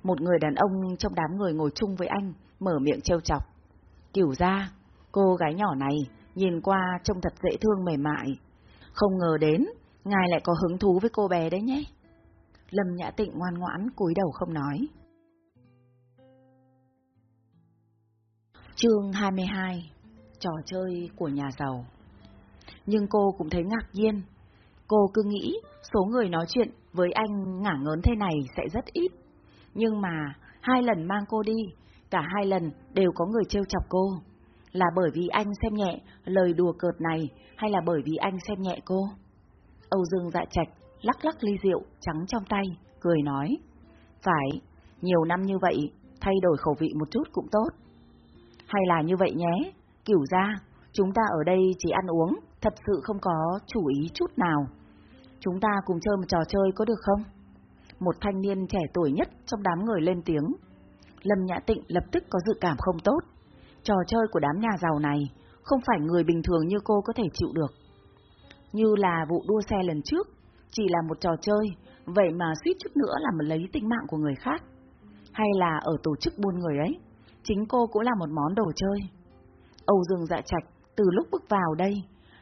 Speaker 1: Một người đàn ông trong đám người ngồi chung với anh, mở miệng trêu chọc. Kiểu ra, cô gái nhỏ này nhìn qua trông thật dễ thương mềm mại. Không ngờ đến, ngài lại có hứng thú với cô bé đấy nhé. Lâm Nhã Tịnh ngoan ngoãn cúi đầu không nói. Chương 22 Trò chơi của nhà giàu Nhưng cô cũng thấy ngạc nhiên. Cô cứ nghĩ số người nói chuyện với anh ngả ngớn thế này sẽ rất ít. Nhưng mà hai lần mang cô đi, cả hai lần đều có người trêu chọc cô. Là bởi vì anh xem nhẹ lời đùa cợt này hay là bởi vì anh xem nhẹ cô? Âu Dương dạ trạch lắc lắc ly rượu trắng trong tay, cười nói. Phải, nhiều năm như vậy, thay đổi khẩu vị một chút cũng tốt. Hay là như vậy nhé, kiểu ra, chúng ta ở đây chỉ ăn uống, thật sự không có chủ ý chút nào. Chúng ta cùng chơi một trò chơi có được không? Một thanh niên trẻ tuổi nhất trong đám người lên tiếng. Lâm Nhã Tịnh lập tức có dự cảm không tốt. Trò chơi của đám nhà giàu này không phải người bình thường như cô có thể chịu được. Như là vụ đua xe lần trước, chỉ là một trò chơi, vậy mà suýt chút nữa là làm lấy tính mạng của người khác. Hay là ở tổ chức buôn người ấy, chính cô cũng là một món đồ chơi. Âu Dương Dạ Trạch từ lúc bước vào đây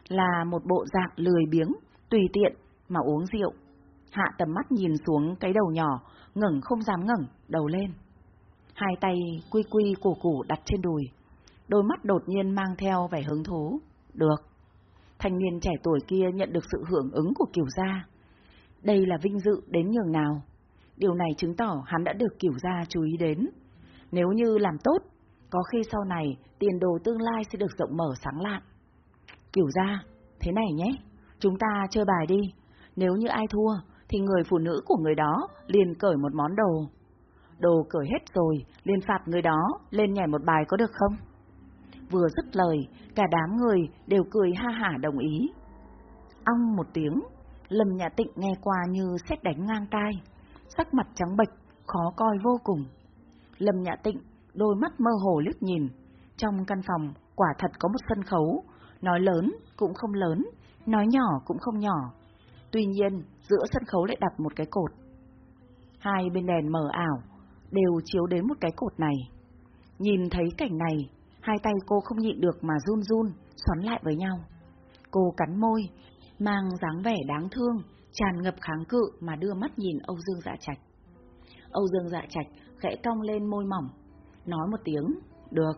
Speaker 1: là một bộ dạng lười biếng, tùy tiện mà uống rượu. Hạ tầm mắt nhìn xuống cái đầu nhỏ, ngẩng không dám ngẩng, đầu lên. Hai tay quy quy cổ củ đặt trên đùi. Đôi mắt đột nhiên mang theo vẻ hứng thú. Được. Thanh niên trẻ tuổi kia nhận được sự hưởng ứng của Kiều Gia. Đây là vinh dự đến nhường nào. Điều này chứng tỏ hắn đã được Kiều Gia chú ý đến. Nếu như làm tốt, có khi sau này tiền đồ tương lai sẽ được rộng mở sáng lạn. Kiểu gia, thế này nhé, chúng ta chơi bài đi. Nếu như ai thua, thì người phụ nữ của người đó liền cởi một món đồ. Đồ cởi hết rồi, liền phạt người đó lên nhảy một bài có được không? Vừa dứt lời, cả đám người đều cười ha hả đồng ý. Ong một tiếng, Lâm Nhã Tịnh nghe qua như xét đánh ngang tai, sắc mặt trắng bệch, khó coi vô cùng. Lâm Nhã Tịnh, đôi mắt mơ hồ liếc nhìn. Trong căn phòng, quả thật có một sân khấu, nói lớn cũng không lớn, nói nhỏ cũng không nhỏ. Tuy nhiên, giữa sân khấu lại đặt một cái cột. Hai bên đèn mờ ảo, đều chiếu đến một cái cột này. Nhìn thấy cảnh này, hai tay cô không nhịn được mà run run, xoắn lại với nhau. Cô cắn môi, mang dáng vẻ đáng thương, tràn ngập kháng cự mà đưa mắt nhìn Âu Dương Dạ Trạch. Âu Dương Dạ Trạch khẽ cong lên môi mỏng, nói một tiếng, được.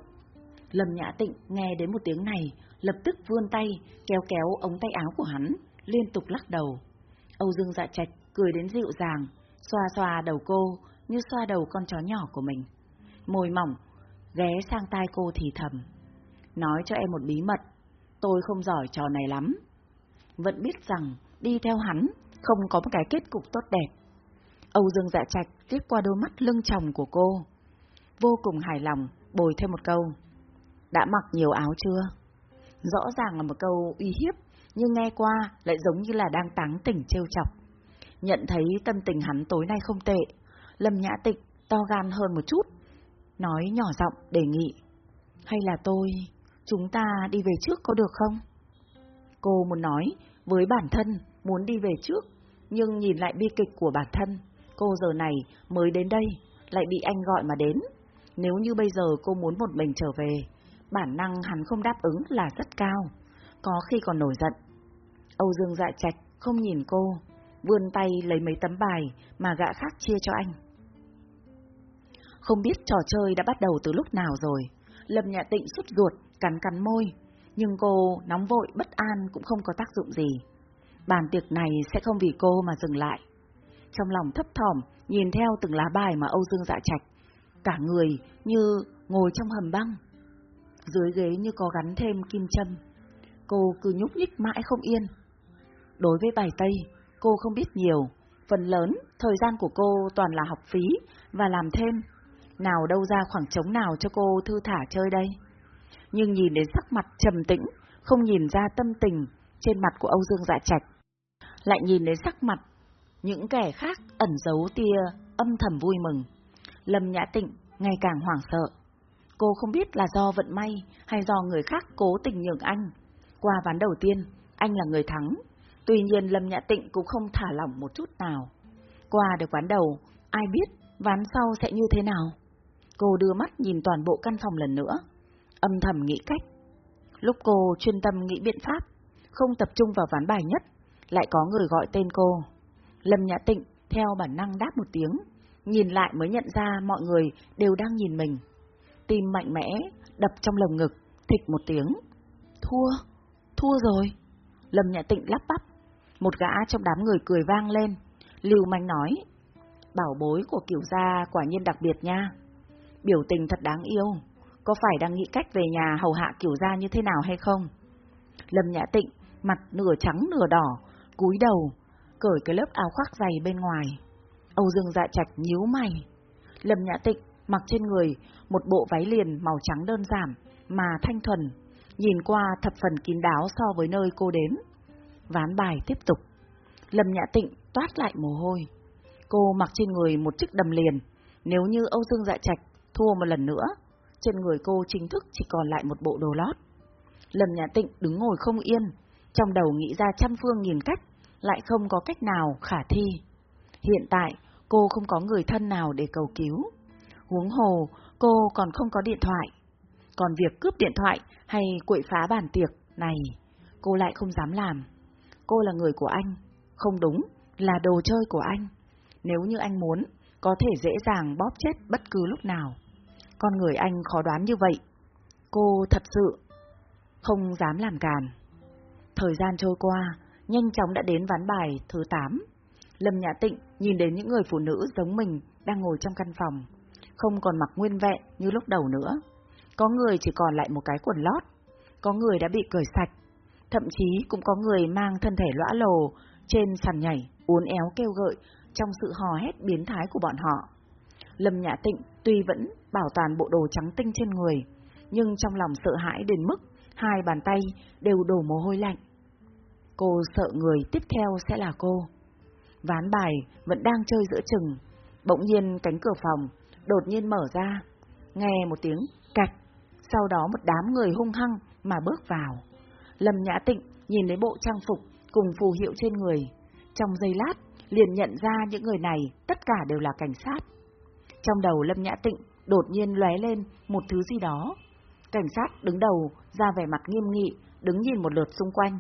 Speaker 1: Lâm Nhã Tịnh nghe đến một tiếng này, lập tức vươn tay, kéo kéo ống tay áo của hắn, liên tục lắc đầu. Âu Dương Dạ Trạch cười đến dịu dàng, xoa xoa đầu cô như xoa đầu con chó nhỏ của mình. Môi mỏng, ghé sang tai cô thì thầm. Nói cho em một bí mật, tôi không giỏi trò này lắm. Vẫn biết rằng đi theo hắn không có một cái kết cục tốt đẹp. Âu Dương Dạ Trạch liếc qua đôi mắt lưng chồng của cô. Vô cùng hài lòng, bồi thêm một câu. Đã mặc nhiều áo chưa? Rõ ràng là một câu uy hiếp, nhưng nghe qua lại giống như là đang táng tỉnh trêu chọc. Nhận thấy tâm tình hắn tối nay không tệ, Lâm Nhã Tịch to gan hơn một chút, nói nhỏ giọng đề nghị. Hay là tôi, chúng ta đi về trước có được không? Cô muốn nói với bản thân muốn đi về trước, nhưng nhìn lại bi kịch của bản thân, cô giờ này mới đến đây, lại bị anh gọi mà đến. Nếu như bây giờ cô muốn một mình trở về, bản năng hắn không đáp ứng là rất cao, có khi còn nổi giận. Âu Dương dạ trạch không nhìn cô, vươn tay lấy mấy tấm bài mà gã khác chia cho anh. Không biết trò chơi đã bắt đầu từ lúc nào rồi, Lâm Nhã Tịnh sút ruột, cắn cắn môi, nhưng cô nóng vội bất an cũng không có tác dụng gì. Bàn tiệc này sẽ không vì cô mà dừng lại. Trong lòng thấp thỏm, nhìn theo từng lá bài mà Âu Dương dạ trạch, cả người như ngồi trong hầm băng. Dưới ghế như có gắn thêm kim châm. Cô cứ nhúc nhích mãi không yên. Đối với bài Tây, cô không biết nhiều. Phần lớn, thời gian của cô toàn là học phí và làm thêm. Nào đâu ra khoảng trống nào cho cô thư thả chơi đây. Nhưng nhìn đến sắc mặt trầm tĩnh, không nhìn ra tâm tình trên mặt của Âu Dương Dạ Trạch. Lại nhìn đến sắc mặt, những kẻ khác ẩn giấu tia âm thầm vui mừng. Lâm Nhã Tịnh ngày càng hoảng sợ. Cô không biết là do vận may hay do người khác cố tình nhường anh. Qua ván đầu tiên, anh là người thắng. Tuy nhiên Lâm Nhã Tịnh cũng không thả lỏng một chút nào. Qua được ván đầu, ai biết ván sau sẽ như thế nào? Cô đưa mắt nhìn toàn bộ căn phòng lần nữa, âm thầm nghĩ cách. Lúc cô chuyên tâm nghĩ biện pháp, không tập trung vào ván bài nhất, lại có người gọi tên cô. Lâm Nhã Tịnh theo bản năng đáp một tiếng, nhìn lại mới nhận ra mọi người đều đang nhìn mình. Tim mạnh mẽ, đập trong lồng ngực, thịch một tiếng. Thua, thua rồi. Lâm Nhã Tịnh lắp bắp. Một gã trong đám người cười vang lên. Lưu manh nói, bảo bối của kiểu gia quả nhiên đặc biệt nha. Biểu tình thật đáng yêu, có phải đang nghĩ cách về nhà hầu hạ kiểu gia như thế nào hay không? Lâm Nhã Tịnh, mặt nửa trắng nửa đỏ, cúi đầu, cởi cái lớp áo khoác dày bên ngoài. Âu Dương dạ trạch nhíu mày. Lâm Nhã Tịnh mặc trên người một bộ váy liền màu trắng đơn giản mà thanh thuần, nhìn qua thập phần kín đáo so với nơi cô đến. Ván bài tiếp tục. Lâm Nhã Tịnh toát lại mồ hôi. Cô mặc trên người một chiếc đầm liền, nếu như Âu Dương Dạ Trạch thua một lần nữa, trên người cô chính thức chỉ còn lại một bộ đồ lót. Lâm Nhã Tịnh đứng ngồi không yên, trong đầu nghĩ ra trăm phương nghìn cách, lại không có cách nào khả thi. Hiện tại, cô không có người thân nào để cầu cứu. Huống hồ, cô còn không có điện thoại. Còn việc cướp điện thoại hay quậy phá bàn tiệc này, cô lại không dám làm. Cô là người của anh, không đúng, là đồ chơi của anh. Nếu như anh muốn, có thể dễ dàng bóp chết bất cứ lúc nào. Con người anh khó đoán như vậy. Cô thật sự không dám làm càn. Thời gian trôi qua, nhanh chóng đã đến ván bài thứ 8. Lâm Nhã Tịnh nhìn đến những người phụ nữ giống mình đang ngồi trong căn phòng, không còn mặc nguyên vẹn như lúc đầu nữa. Có người chỉ còn lại một cái quần lót, có người đã bị cởi sạch, thậm chí cũng có người mang thân thể lõa lồ trên sàn nhảy, uốn éo kêu gợi trong sự hò hét biến thái của bọn họ. Lâm Nhã Tịnh tuy vẫn bảo toàn bộ đồ trắng tinh trên người, nhưng trong lòng sợ hãi đến mức hai bàn tay đều đổ mồ hôi lạnh. Cô sợ người tiếp theo sẽ là cô. Ván bài vẫn đang chơi giữa chừng, bỗng nhiên cánh cửa phòng đột nhiên mở ra, nghe một tiếng cạch, sau đó một đám người hung hăng mà bước vào. Lâm Nhã Tịnh nhìn thấy bộ trang phục cùng phù hiệu trên người, trong giây lát liền nhận ra những người này tất cả đều là cảnh sát. Trong đầu Lâm Nhã Tịnh đột nhiên lóe lên một thứ gì đó. Cảnh sát đứng đầu ra vẻ mặt nghiêm nghị, đứng nhìn một lượt xung quanh.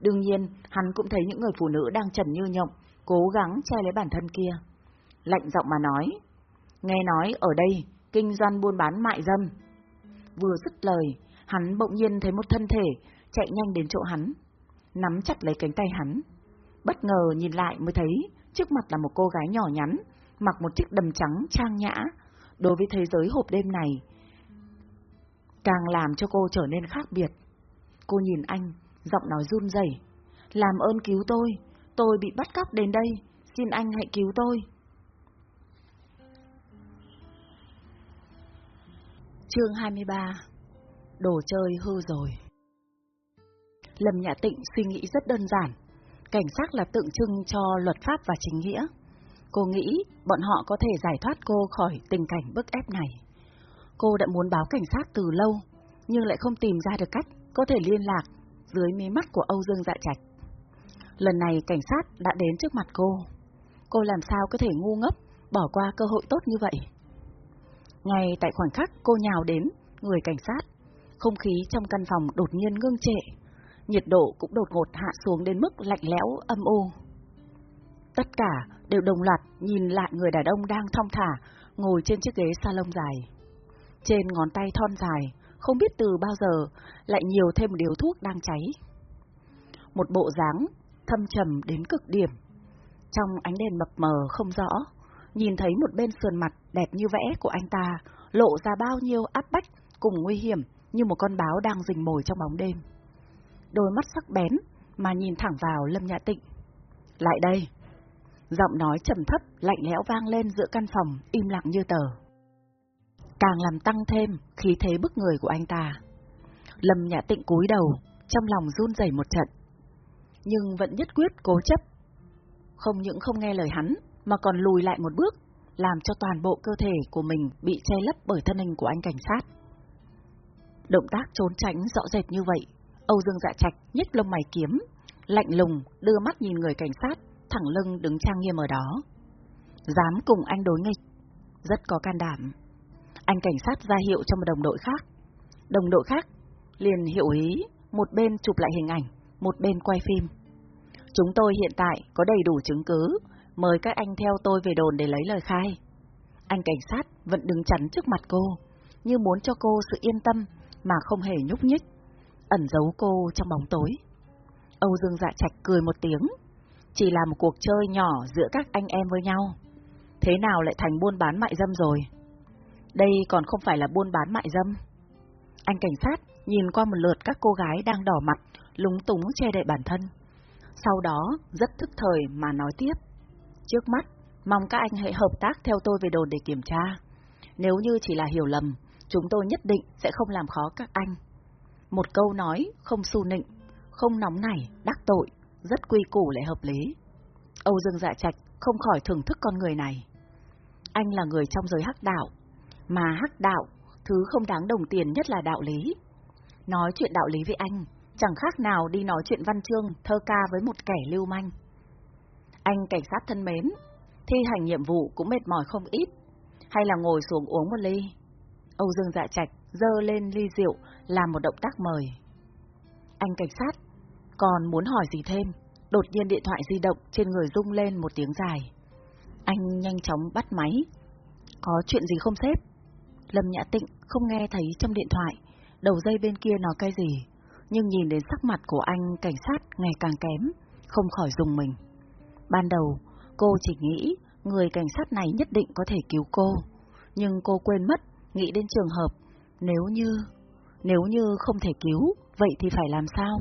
Speaker 1: Đương nhiên, hắn cũng thấy những người phụ nữ đang trần như nhộng, cố gắng che lấy bản thân kia. Lạnh giọng mà nói, nghe nói ở đây, kinh doanh buôn bán mại dâm. Vừa dứt lời, hắn bỗng nhiên thấy một thân thể chạy nhanh đến chỗ hắn, nắm chặt lấy cánh tay hắn. Bất ngờ nhìn lại mới thấy trước mặt là một cô gái nhỏ nhắn, mặc một chiếc đầm trắng trang nhã. Đối với thế giới hộp đêm này, càng làm cho cô trở nên khác biệt. Cô nhìn anh, giọng nói run rẩy, "Làm ơn cứu tôi, tôi bị bắt cóc đến đây, xin anh hãy cứu tôi." Chương 23 Đồ chơi hư rồi Lâm Nhã Tịnh suy nghĩ rất đơn giản. Cảnh sát là tượng trưng cho luật pháp và chính nghĩa. Cô nghĩ bọn họ có thể giải thoát cô khỏi tình cảnh bức ép này. Cô đã muốn báo cảnh sát từ lâu, nhưng lại không tìm ra được cách có thể liên lạc dưới mí mắt của Âu Dương Dạ Trạch. Lần này cảnh sát đã đến trước mặt cô. Cô làm sao có thể ngu ngốc, bỏ qua cơ hội tốt như vậy? Ngay tại khoảnh khắc cô nhào đến, người cảnh sát, không khí trong căn phòng đột nhiên ngưng trệ, nhiệt độ cũng đột ngột hạ xuống đến mức lạnh lẽo, âm u. Tất cả đều đồng loạt nhìn lại người đàn ông đang thong thả, ngồi trên chiếc ghế salon dài. Trên ngón tay thon dài, không biết từ bao giờ, lại nhiều thêm một điều thuốc đang cháy. Một bộ dáng thâm trầm đến cực điểm. Trong ánh đèn mập mờ không rõ, nhìn thấy một bên sườn mặt đẹp như vẽ của anh ta, lộ ra bao nhiêu áp bách cùng nguy hiểm như một con báo đang rình mồi trong bóng đêm. Đôi mắt sắc bén mà nhìn thẳng vào Lâm Nhã Tịnh. Lại đây! Giọng nói trầm thấp, lạnh lẽo vang lên giữa căn phòng, im lặng như tờ. Càng làm tăng thêm khí thế bức người của anh ta. Lâm Nhã Tịnh cúi đầu, trong lòng run rẩy một trận. Nhưng vẫn nhất quyết cố chấp. Không những không nghe lời hắn, mà còn lùi lại một bước, làm cho toàn bộ cơ thể của mình bị che lấp bởi thân hình của anh cảnh sát. Động tác trốn tránh rõ rệt như vậy, Âu Dương Dạ Trạch nhếch lông mày kiếm, lạnh lùng đưa mắt nhìn người cảnh sát, thẳng lưng đứng trang nghiêm ở đó. Dám cùng anh đối nghịch, rất có can đảm. Anh cảnh sát ra hiệu cho một đồng đội khác. Đồng đội khác liền hiệu ý, một bên chụp lại hình ảnh, một bên quay phim. Chúng tôi hiện tại có đầy đủ chứng cứ, mời các anh theo tôi về đồn để lấy lời khai. Anh cảnh sát vẫn đứng chắn trước mặt cô, như muốn cho cô sự yên tâm mà không hề nhúc nhích, ẩn giấu cô trong bóng tối. Âu Dương Dạ Trạch cười một tiếng, chỉ là một cuộc chơi nhỏ giữa các anh em với nhau. Thế nào lại thành buôn bán mại dâm rồi? Đây còn không phải là buôn bán mại dâm. Anh cảnh sát nhìn qua một lượt các cô gái đang đỏ mặt, lúng túng che đậy bản thân. Sau đó, rất thức thời mà nói tiếp. Trước mắt, mong các anh hãy hợp tác theo tôi về đồn để kiểm tra. Nếu như chỉ là hiểu lầm, chúng tôi nhất định sẽ không làm khó các anh. Một câu nói, không su nịnh, không nóng nảy, đắc tội, rất quy củ lại hợp lý. Âu Dương Dạ Trạch không khỏi thưởng thức con người này. Anh là người trong giới hắc đạo, mà hắc đạo, thứ không đáng đồng tiền nhất là đạo lý. Nói chuyện đạo lý với anh, chẳng khác nào đi nói chuyện văn chương, thơ ca với một kẻ lưu manh. Anh cảnh sát thân mến, thi hành nhiệm vụ cũng mệt mỏi không ít, hay là ngồi xuống uống một ly. Âu Dương Dạ Trạch dơ lên ly rượu làm một động tác mời. Anh cảnh sát, còn muốn hỏi gì thêm? Đột nhiên điện thoại di động trên người rung lên một tiếng dài. Anh nhanh chóng bắt máy. Có chuyện gì không sếp? Lâm Nhã Tịnh không nghe thấy trong điện thoại, đầu dây bên kia nói cái gì, nhưng nhìn đến sắc mặt của anh cảnh sát ngày càng kém, không khỏi dùng mình. Ban đầu, cô chỉ nghĩ người cảnh sát này nhất định có thể cứu cô, nhưng cô quên mất nghĩ đến trường hợp nếu như, nếu như không thể cứu, vậy thì phải làm sao?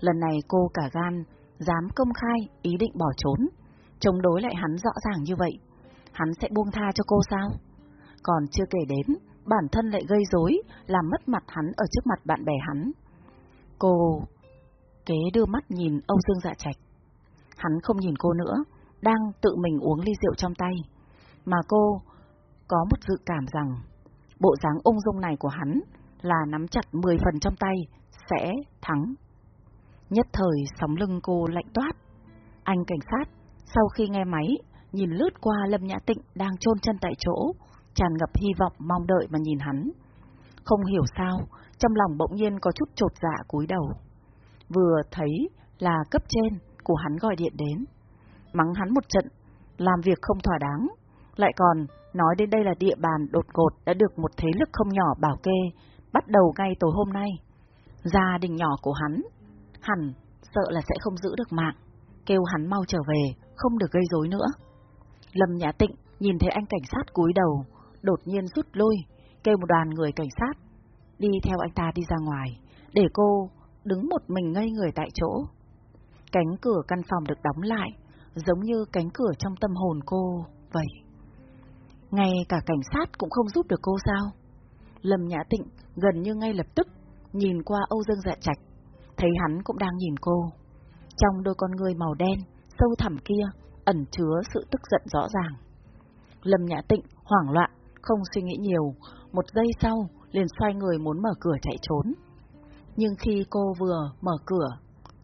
Speaker 1: Lần này cô cả gan, dám công khai ý định bỏ trốn, chống đối lại hắn rõ ràng như vậy. Hắn sẽ buông tha cho cô sao? Còn chưa kể đến, bản thân lại gây rối, làm mất mặt hắn ở trước mặt bạn bè hắn. Cô kế đưa mắt nhìn Âu Dương Dạ Trạch. Hắn không nhìn cô nữa, đang tự mình uống ly rượu trong tay, mà cô có một dự cảm rằng bộ dáng ung dung này của hắn là nắm chặt 10 phần trong tay, sẽ thắng. Nhất thời sóng lưng cô lạnh toát. Anh cảnh sát, sau khi nghe máy, nhìn lướt qua Lâm Nhã Tịnh đang chôn chân tại chỗ, tràn ngập hy vọng mong đợi mà nhìn hắn. Không hiểu sao, trong lòng bỗng nhiên có chút trột dạ cúi đầu. Vừa thấy là cấp trên của hắn gọi điện đến. Mắng hắn một trận, làm việc không thỏa đáng, lại còn nói đến đây là địa bàn đột ngột đã được một thế lực không nhỏ bảo kê, bắt đầu ngay tối hôm nay. Gia đình nhỏ của hắn, hẳn sợ là sẽ không giữ được mạng, kêu hắn mau trở về, không được gây rối nữa. Lâm Nhã Tịnh nhìn thấy anh cảnh sát cúi đầu, đột nhiên rút lui, kêu một đoàn người cảnh sát, đi theo anh ta đi ra ngoài, để cô đứng một mình ngây người tại chỗ. Cánh cửa căn phòng được đóng lại, giống như cánh cửa trong tâm hồn cô vậy. Ngay cả cảnh sát cũng không giúp được cô sao? Lâm Nhã Tịnh gần như ngay lập tức nhìn qua Âu Dương Dạ Trạch, thấy hắn cũng đang nhìn cô. Trong đôi con người màu đen, sâu thẳm kia, ẩn chứa sự tức giận rõ ràng. Lâm Nhã Tịnh hoảng loạn, không suy nghĩ nhiều, một giây sau liền xoay người muốn mở cửa chạy trốn. Nhưng khi cô vừa mở cửa,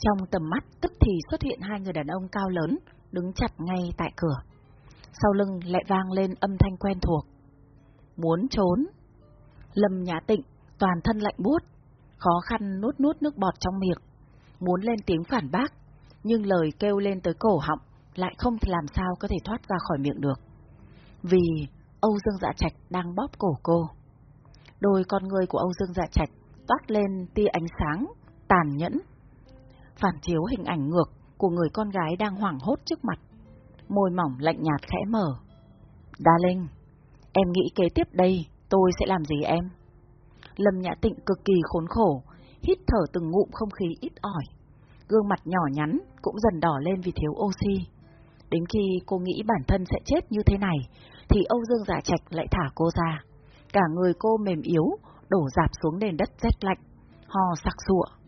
Speaker 1: trong tầm mắt tức thì xuất hiện hai người đàn ông cao lớn, đứng chặt ngay tại cửa. Sau lưng lại vang lên âm thanh quen thuộc. Muốn trốn. Lâm Nhã Tịnh, toàn thân lạnh buốt, khó khăn nuốt nuốt nước bọt trong miệng, muốn lên tiếng phản bác, nhưng lời kêu lên tới cổ họng lại không làm sao có thể thoát ra khỏi miệng được. Vì Âu Dương Dạ Trạch đang bóp cổ cô. Đôi con người của Âu Dương Dạ Trạch toát lên tia ánh sáng, tàn nhẫn, phản chiếu hình ảnh ngược của người con gái đang hoảng hốt trước mặt. Môi mỏng lạnh nhạt khẽ mở. Darling, em nghĩ kế tiếp đây tôi sẽ làm gì em? Lâm Nhã Tịnh cực kỳ khốn khổ, hít thở từng ngụm không khí ít ỏi. Gương mặt nhỏ nhắn cũng dần đỏ lên vì thiếu oxy. Đến khi cô nghĩ bản thân sẽ chết như thế này, thì Âu Dương giả Trạch lại thả cô ra. Cả người cô mềm yếu, đổ dạp xuống nền đất rét lạnh, hò sặc sụa.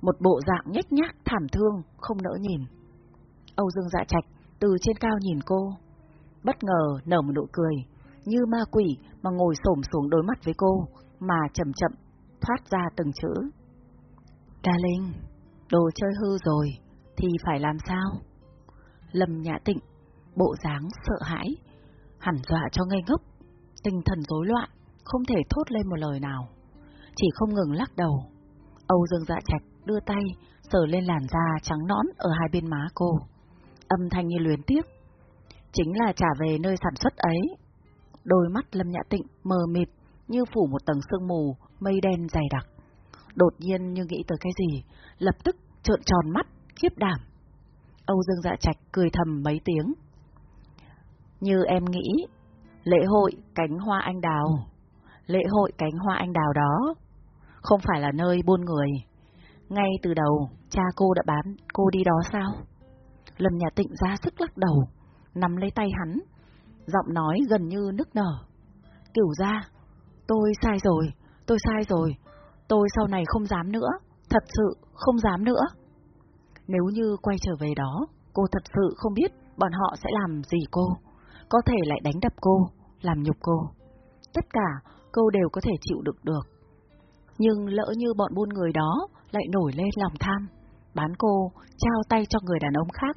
Speaker 1: Một bộ dạng nhếch nhác thảm thương, không nỡ nhìn. Âu Dương Dạ Trạch từ trên cao nhìn cô, bất ngờ nở một nụ cười, như ma quỷ mà ngồi xổm xuống đối mắt với cô, mà chậm chậm thoát ra từng chữ. Ca Linh, đồ chơi hư rồi, thì phải làm sao? Lâm Nhã Tịnh, bộ dáng sợ hãi, hẳn dọa cho ngây ngốc, tinh thần rối loạn, không thể thốt lên một lời nào, chỉ không ngừng lắc đầu. Âu Dương Dạ Trạch đưa tay sờ lên làn da trắng nõn ở hai bên má cô, âm thanh như luyến tiếc. Chính là trả về nơi sản xuất ấy. Đôi mắt Lâm Nhã Tịnh mờ mịt như phủ một tầng sương mù, mây đen dày đặc. Đột nhiên như nghĩ tới cái gì, lập tức trợn tròn mắt, khiếp đảm. Âu Dương Dạ Trạch cười thầm mấy tiếng. Như em nghĩ, lễ hội cánh hoa anh đào, lễ hội cánh hoa anh đào đó, không phải là nơi buôn người. Ngay từ đầu, cha cô đã bán cô đi đó sao? Lâm Nhà Tịnh ra sức lắc đầu, nắm lấy tay hắn, giọng nói gần như nức nở. Kiểu ra, tôi sai rồi, tôi sai rồi, tôi sau này không dám nữa, thật sự không dám nữa. Nếu như quay trở về đó, cô thật sự không biết bọn họ sẽ làm gì cô, có thể lại đánh đập cô, làm nhục cô. Tất cả cô đều có thể chịu đựng được. Nhưng lỡ như bọn buôn người đó lại nổi lên lòng tham, bán cô, trao tay cho người đàn ông khác,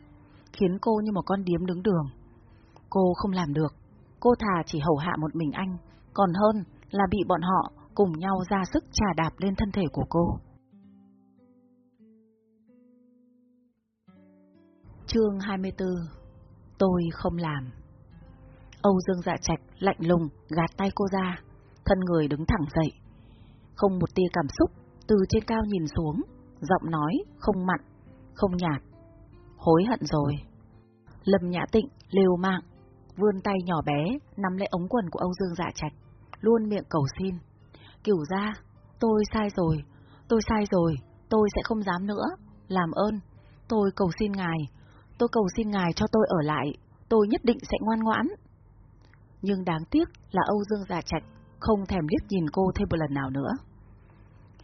Speaker 1: khiến cô như một con điếm đứng đường. Cô không làm được, cô thà chỉ hầu hạ một mình anh, còn hơn là bị bọn họ cùng nhau ra sức trà đạp lên thân thể của cô. Chương 24 Tôi không làm Âu Dương dạ trạch lạnh lùng gạt tay cô ra, thân người đứng thẳng dậy. Không một tia cảm xúc, từ trên cao nhìn xuống, giọng nói không mặn, không nhạt. Hối hận rồi. Lâm Nhã Tịnh liều mạng, vươn tay nhỏ bé nắm lấy ống quần của Âu Dương Dạ Trạch, luôn miệng cầu xin. Kiểu ra, tôi sai rồi, tôi sai rồi, tôi sẽ không dám nữa, làm ơn, tôi cầu xin ngài, tôi cầu xin ngài cho tôi ở lại, tôi nhất định sẽ ngoan ngoãn. Nhưng đáng tiếc là Âu Dương Dạ Trạch không thèm liếc nhìn cô thêm một lần nào nữa.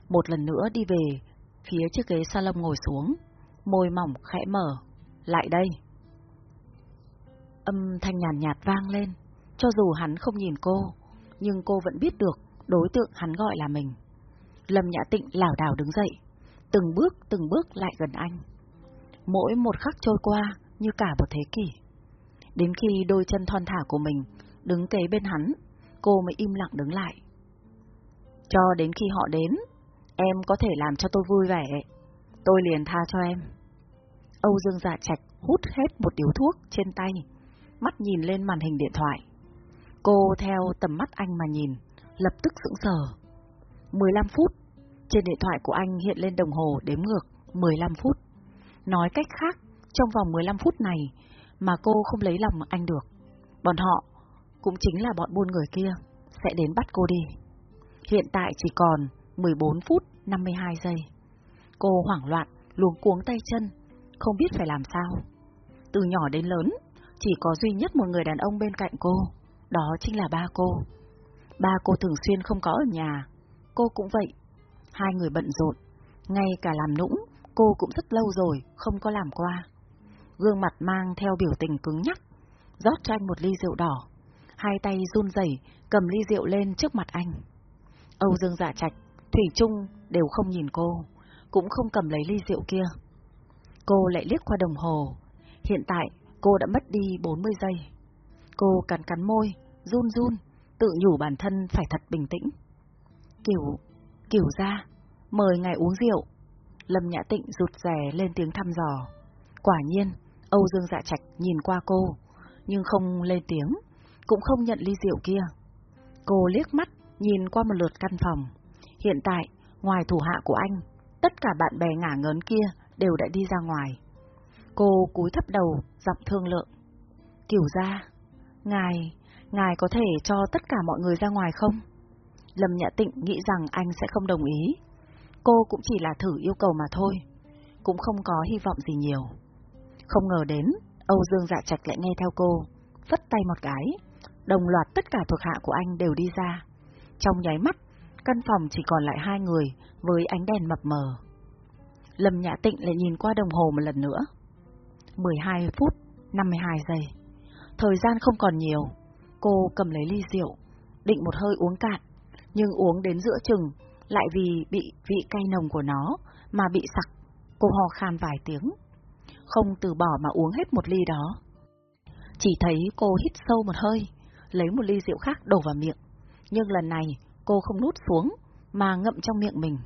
Speaker 1: Một lần nữa đi về, phía chiếc ghế salon ngồi xuống, môi mỏng khẽ mở, lại đây. Âm thanh nhàn nhạt, nhạt vang lên, cho dù hắn không nhìn cô, nhưng cô vẫn biết được đối tượng hắn gọi là mình. Lâm Nhã Tịnh lảo đảo đứng dậy, từng bước từng bước lại gần anh. Mỗi một khắc trôi qua như cả một thế kỷ. Đến khi đôi chân thon thả của mình đứng kế bên hắn, cô mới im lặng đứng lại. Cho đến khi họ đến, em có thể làm cho tôi vui vẻ. Tôi liền tha cho em. Âu Dương Dạ Trạch hút hết một điếu thuốc trên tay, mắt nhìn lên màn hình điện thoại. Cô theo tầm mắt anh mà nhìn, lập tức sững sờ. 15 phút, trên điện thoại của anh hiện lên đồng hồ đếm ngược 15 phút. Nói cách khác, trong vòng 15 phút này mà cô không lấy lòng anh được, bọn họ cũng chính là bọn buôn người kia sẽ đến bắt cô đi. Hiện tại chỉ còn 14 phút 52 giây. Cô hoảng loạn, luống cuống tay chân, không biết phải làm sao. Từ nhỏ đến lớn, chỉ có duy nhất một người đàn ông bên cạnh cô, đó chính là ba cô. Ba cô thường xuyên không có ở nhà, cô cũng vậy. Hai người bận rộn, ngay cả làm nũng, cô cũng rất lâu rồi không có làm qua. Gương mặt mang theo biểu tình cứng nhắc, rót cho anh một ly rượu đỏ. Hai tay run rẩy cầm ly rượu lên trước mặt anh. Âu Dương Dạ Trạch, Thủy Trung đều không nhìn cô, cũng không cầm lấy ly rượu kia. Cô lại liếc qua đồng hồ. Hiện tại, cô đã mất đi 40 giây. Cô cắn cắn môi, run run, tự nhủ bản thân phải thật bình tĩnh. Kiểu, kiểu ra, mời ngài uống rượu. Lâm Nhã Tịnh rụt rè lên tiếng thăm dò. Quả nhiên, Âu Dương Dạ Trạch nhìn qua cô, nhưng không lên tiếng, cũng không nhận ly rượu kia. Cô liếc mắt, nhìn qua một lượt căn phòng. Hiện tại, ngoài thủ hạ của anh, tất cả bạn bè ngả ngớn kia đều đã đi ra ngoài. Cô cúi thấp đầu, giọng thương lượng. Kiểu ra, ngài, ngài có thể cho tất cả mọi người ra ngoài không? Lâm Nhã Tịnh nghĩ rằng anh sẽ không đồng ý. Cô cũng chỉ là thử yêu cầu mà thôi, cũng không có hy vọng gì nhiều. Không ngờ đến, Âu Dương Dạ Trạch lại nghe theo cô, vất tay một cái, đồng loạt tất cả thuộc hạ của anh đều đi ra. Trong nháy mắt, căn phòng chỉ còn lại hai người với ánh đèn mập mờ. Lâm Nhã Tịnh lại nhìn qua đồng hồ một lần nữa. 12 phút 52 giây. Thời gian không còn nhiều. Cô cầm lấy ly rượu, định một hơi uống cạn, nhưng uống đến giữa chừng, lại vì bị vị cay nồng của nó mà bị sặc. Cô ho khan vài tiếng, không từ bỏ mà uống hết một ly đó. Chỉ thấy cô hít sâu một hơi, lấy một ly rượu khác đổ vào miệng, nhưng lần này cô không nút xuống, mà ngậm trong miệng mình.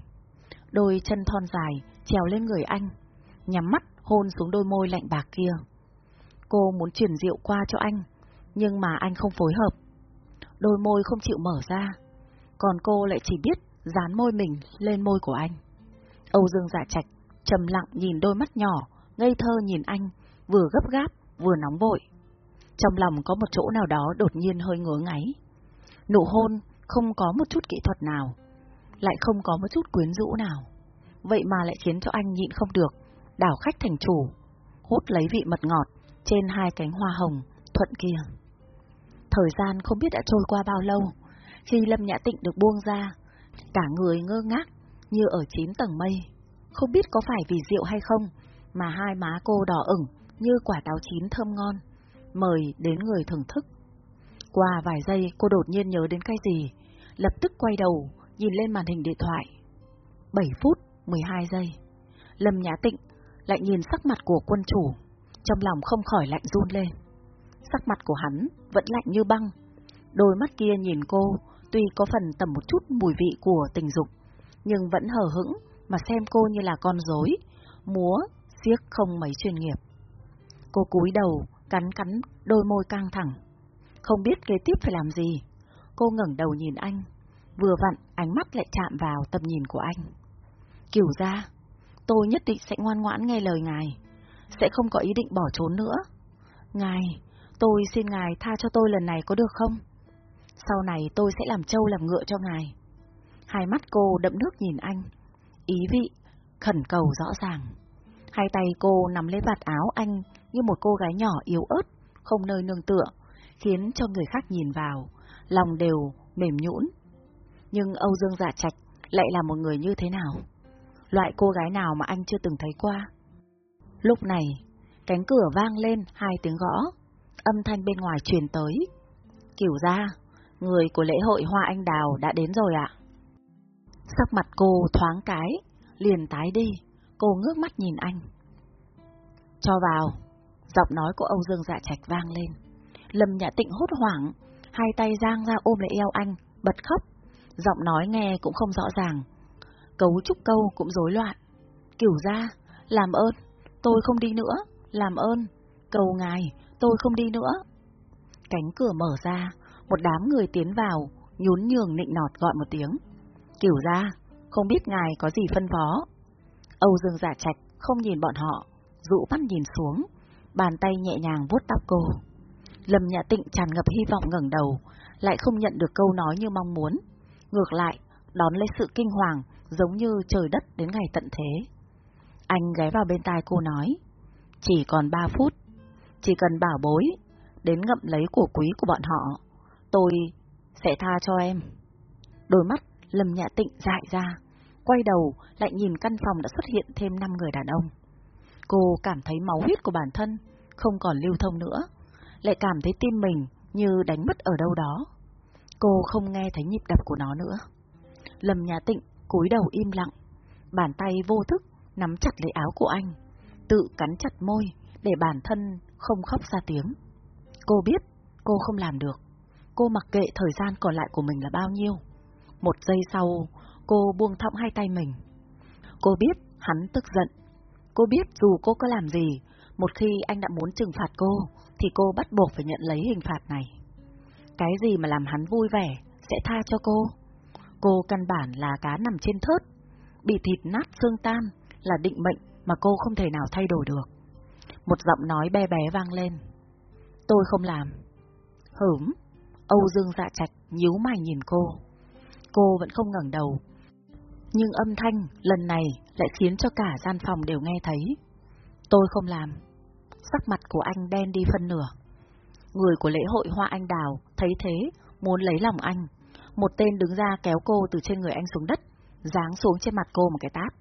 Speaker 1: Đôi chân thon dài trèo lên người anh, nhắm mắt hôn xuống đôi môi lạnh bạc kia. Cô muốn chuyển rượu qua cho anh, nhưng mà anh không phối hợp. Đôi môi không chịu mở ra, còn cô lại chỉ biết dán môi mình lên môi của anh. Âu Dương dạ trạch, trầm lặng nhìn đôi mắt nhỏ, ngây thơ nhìn anh, vừa gấp gáp, vừa nóng vội. Trong lòng có một chỗ nào đó đột nhiên hơi ngứa ngáy. Nụ hôn không có một chút kỹ thuật nào, lại không có một chút quyến rũ nào. Vậy mà lại khiến cho anh nhịn không được, đảo khách thành chủ, hút lấy vị mật ngọt trên hai cánh hoa hồng thuận kia. Thời gian không biết đã trôi qua bao lâu, khi Lâm Nhã Tịnh được buông ra, cả người ngơ ngác như ở chín tầng mây. Không biết có phải vì rượu hay không, mà hai má cô đỏ ửng như quả táo chín thơm ngon, mời đến người thưởng thức. Qua vài giây cô đột nhiên nhớ đến cái gì, lập tức quay đầu, nhìn lên màn hình điện thoại. 7 phút, 12 giây. Lâm Nhã Tịnh lại nhìn sắc mặt của quân chủ, trong lòng không khỏi lạnh run lên. Sắc mặt của hắn vẫn lạnh như băng, đôi mắt kia nhìn cô, tuy có phần tầm một chút mùi vị của tình dục, nhưng vẫn hờ hững mà xem cô như là con rối, múa, siếc không mấy chuyên nghiệp. Cô cúi đầu, cắn cắn đôi môi căng thẳng, không biết kế tiếp phải làm gì. Cô ngẩng đầu nhìn anh, vừa vặn ánh mắt lại chạm vào tầm nhìn của anh. Kiểu ra, tôi nhất định sẽ ngoan ngoãn nghe lời ngài, sẽ không có ý định bỏ trốn nữa. Ngài, tôi xin ngài tha cho tôi lần này có được không? Sau này tôi sẽ làm trâu làm ngựa cho ngài. Hai mắt cô đậm nước nhìn anh, ý vị, khẩn cầu rõ ràng. Hai tay cô nắm lấy vạt áo anh như một cô gái nhỏ yếu ớt, không nơi nương tựa, khiến cho người khác nhìn vào, lòng đều mềm nhũn. Nhưng Âu Dương Dạ Trạch lại là một người như thế nào? Loại cô gái nào mà anh chưa từng thấy qua? Lúc này, cánh cửa vang lên hai tiếng gõ, âm thanh bên ngoài truyền tới. Kiểu ra, người của lễ hội Hoa Anh Đào đã đến rồi ạ. Sắc mặt cô thoáng cái, liền tái đi, cô ngước mắt nhìn anh. Cho vào, giọng nói của Âu Dương Dạ Trạch vang lên. Lâm Nhã Tịnh hốt hoảng, hai tay giang ra ôm lấy eo anh, bật khóc, Giọng nói nghe cũng không rõ ràng. Cấu trúc câu cũng rối loạn. Kiểu ra, làm ơn, tôi không đi nữa, làm ơn, cầu ngài, tôi không đi nữa. Cánh cửa mở ra, một đám người tiến vào, nhún nhường nịnh nọt gọi một tiếng. Kiểu ra, không biết ngài có gì phân phó. Âu Dương giả trạch không nhìn bọn họ, dụ mắt nhìn xuống, bàn tay nhẹ nhàng vuốt tóc cô. Lâm Nhã Tịnh tràn ngập hy vọng ngẩng đầu, lại không nhận được câu nói như mong muốn. Ngược lại, đón lấy sự kinh hoàng, giống như trời đất đến ngày tận thế. Anh ghé vào bên tai cô nói, chỉ còn ba phút, chỉ cần bảo bối, đến ngậm lấy của quý của bọn họ, tôi sẽ tha cho em. Đôi mắt Lâm Nhã Tịnh dại ra, quay đầu lại nhìn căn phòng đã xuất hiện thêm năm người đàn ông. Cô cảm thấy máu huyết của bản thân không còn lưu thông nữa, lại cảm thấy tim mình như đánh mất ở đâu đó. Cô không nghe thấy nhịp đập của nó nữa. Lâm Nhã Tịnh cúi đầu im lặng, bàn tay vô thức nắm chặt lấy áo của anh, tự cắn chặt môi để bản thân không khóc ra tiếng. Cô biết cô không làm được, cô mặc kệ thời gian còn lại của mình là bao nhiêu. Một giây sau, cô buông thõng hai tay mình. Cô biết hắn tức giận. Cô biết dù cô có làm gì, một khi anh đã muốn trừng phạt cô, thì cô bắt buộc phải nhận lấy hình phạt này. Cái gì mà làm hắn vui vẻ, sẽ tha cho cô. Cô căn bản là cá nằm trên thớt, bị thịt nát xương tan là định mệnh mà cô không thể nào thay đổi được. Một giọng nói bé bé vang lên. Tôi không làm. Hửm, Âu Dương dạ trạch nhíu mày nhìn cô. Cô vẫn không ngẩng đầu. Nhưng âm thanh lần này lại khiến cho cả gian phòng đều nghe thấy. Tôi không làm. Sắc mặt của anh đen đi phân nửa. Người của lễ hội Hoa Anh Đào thấy thế, muốn lấy lòng anh. Một tên đứng ra kéo cô từ trên người anh xuống đất, giáng xuống trên mặt cô một cái tát.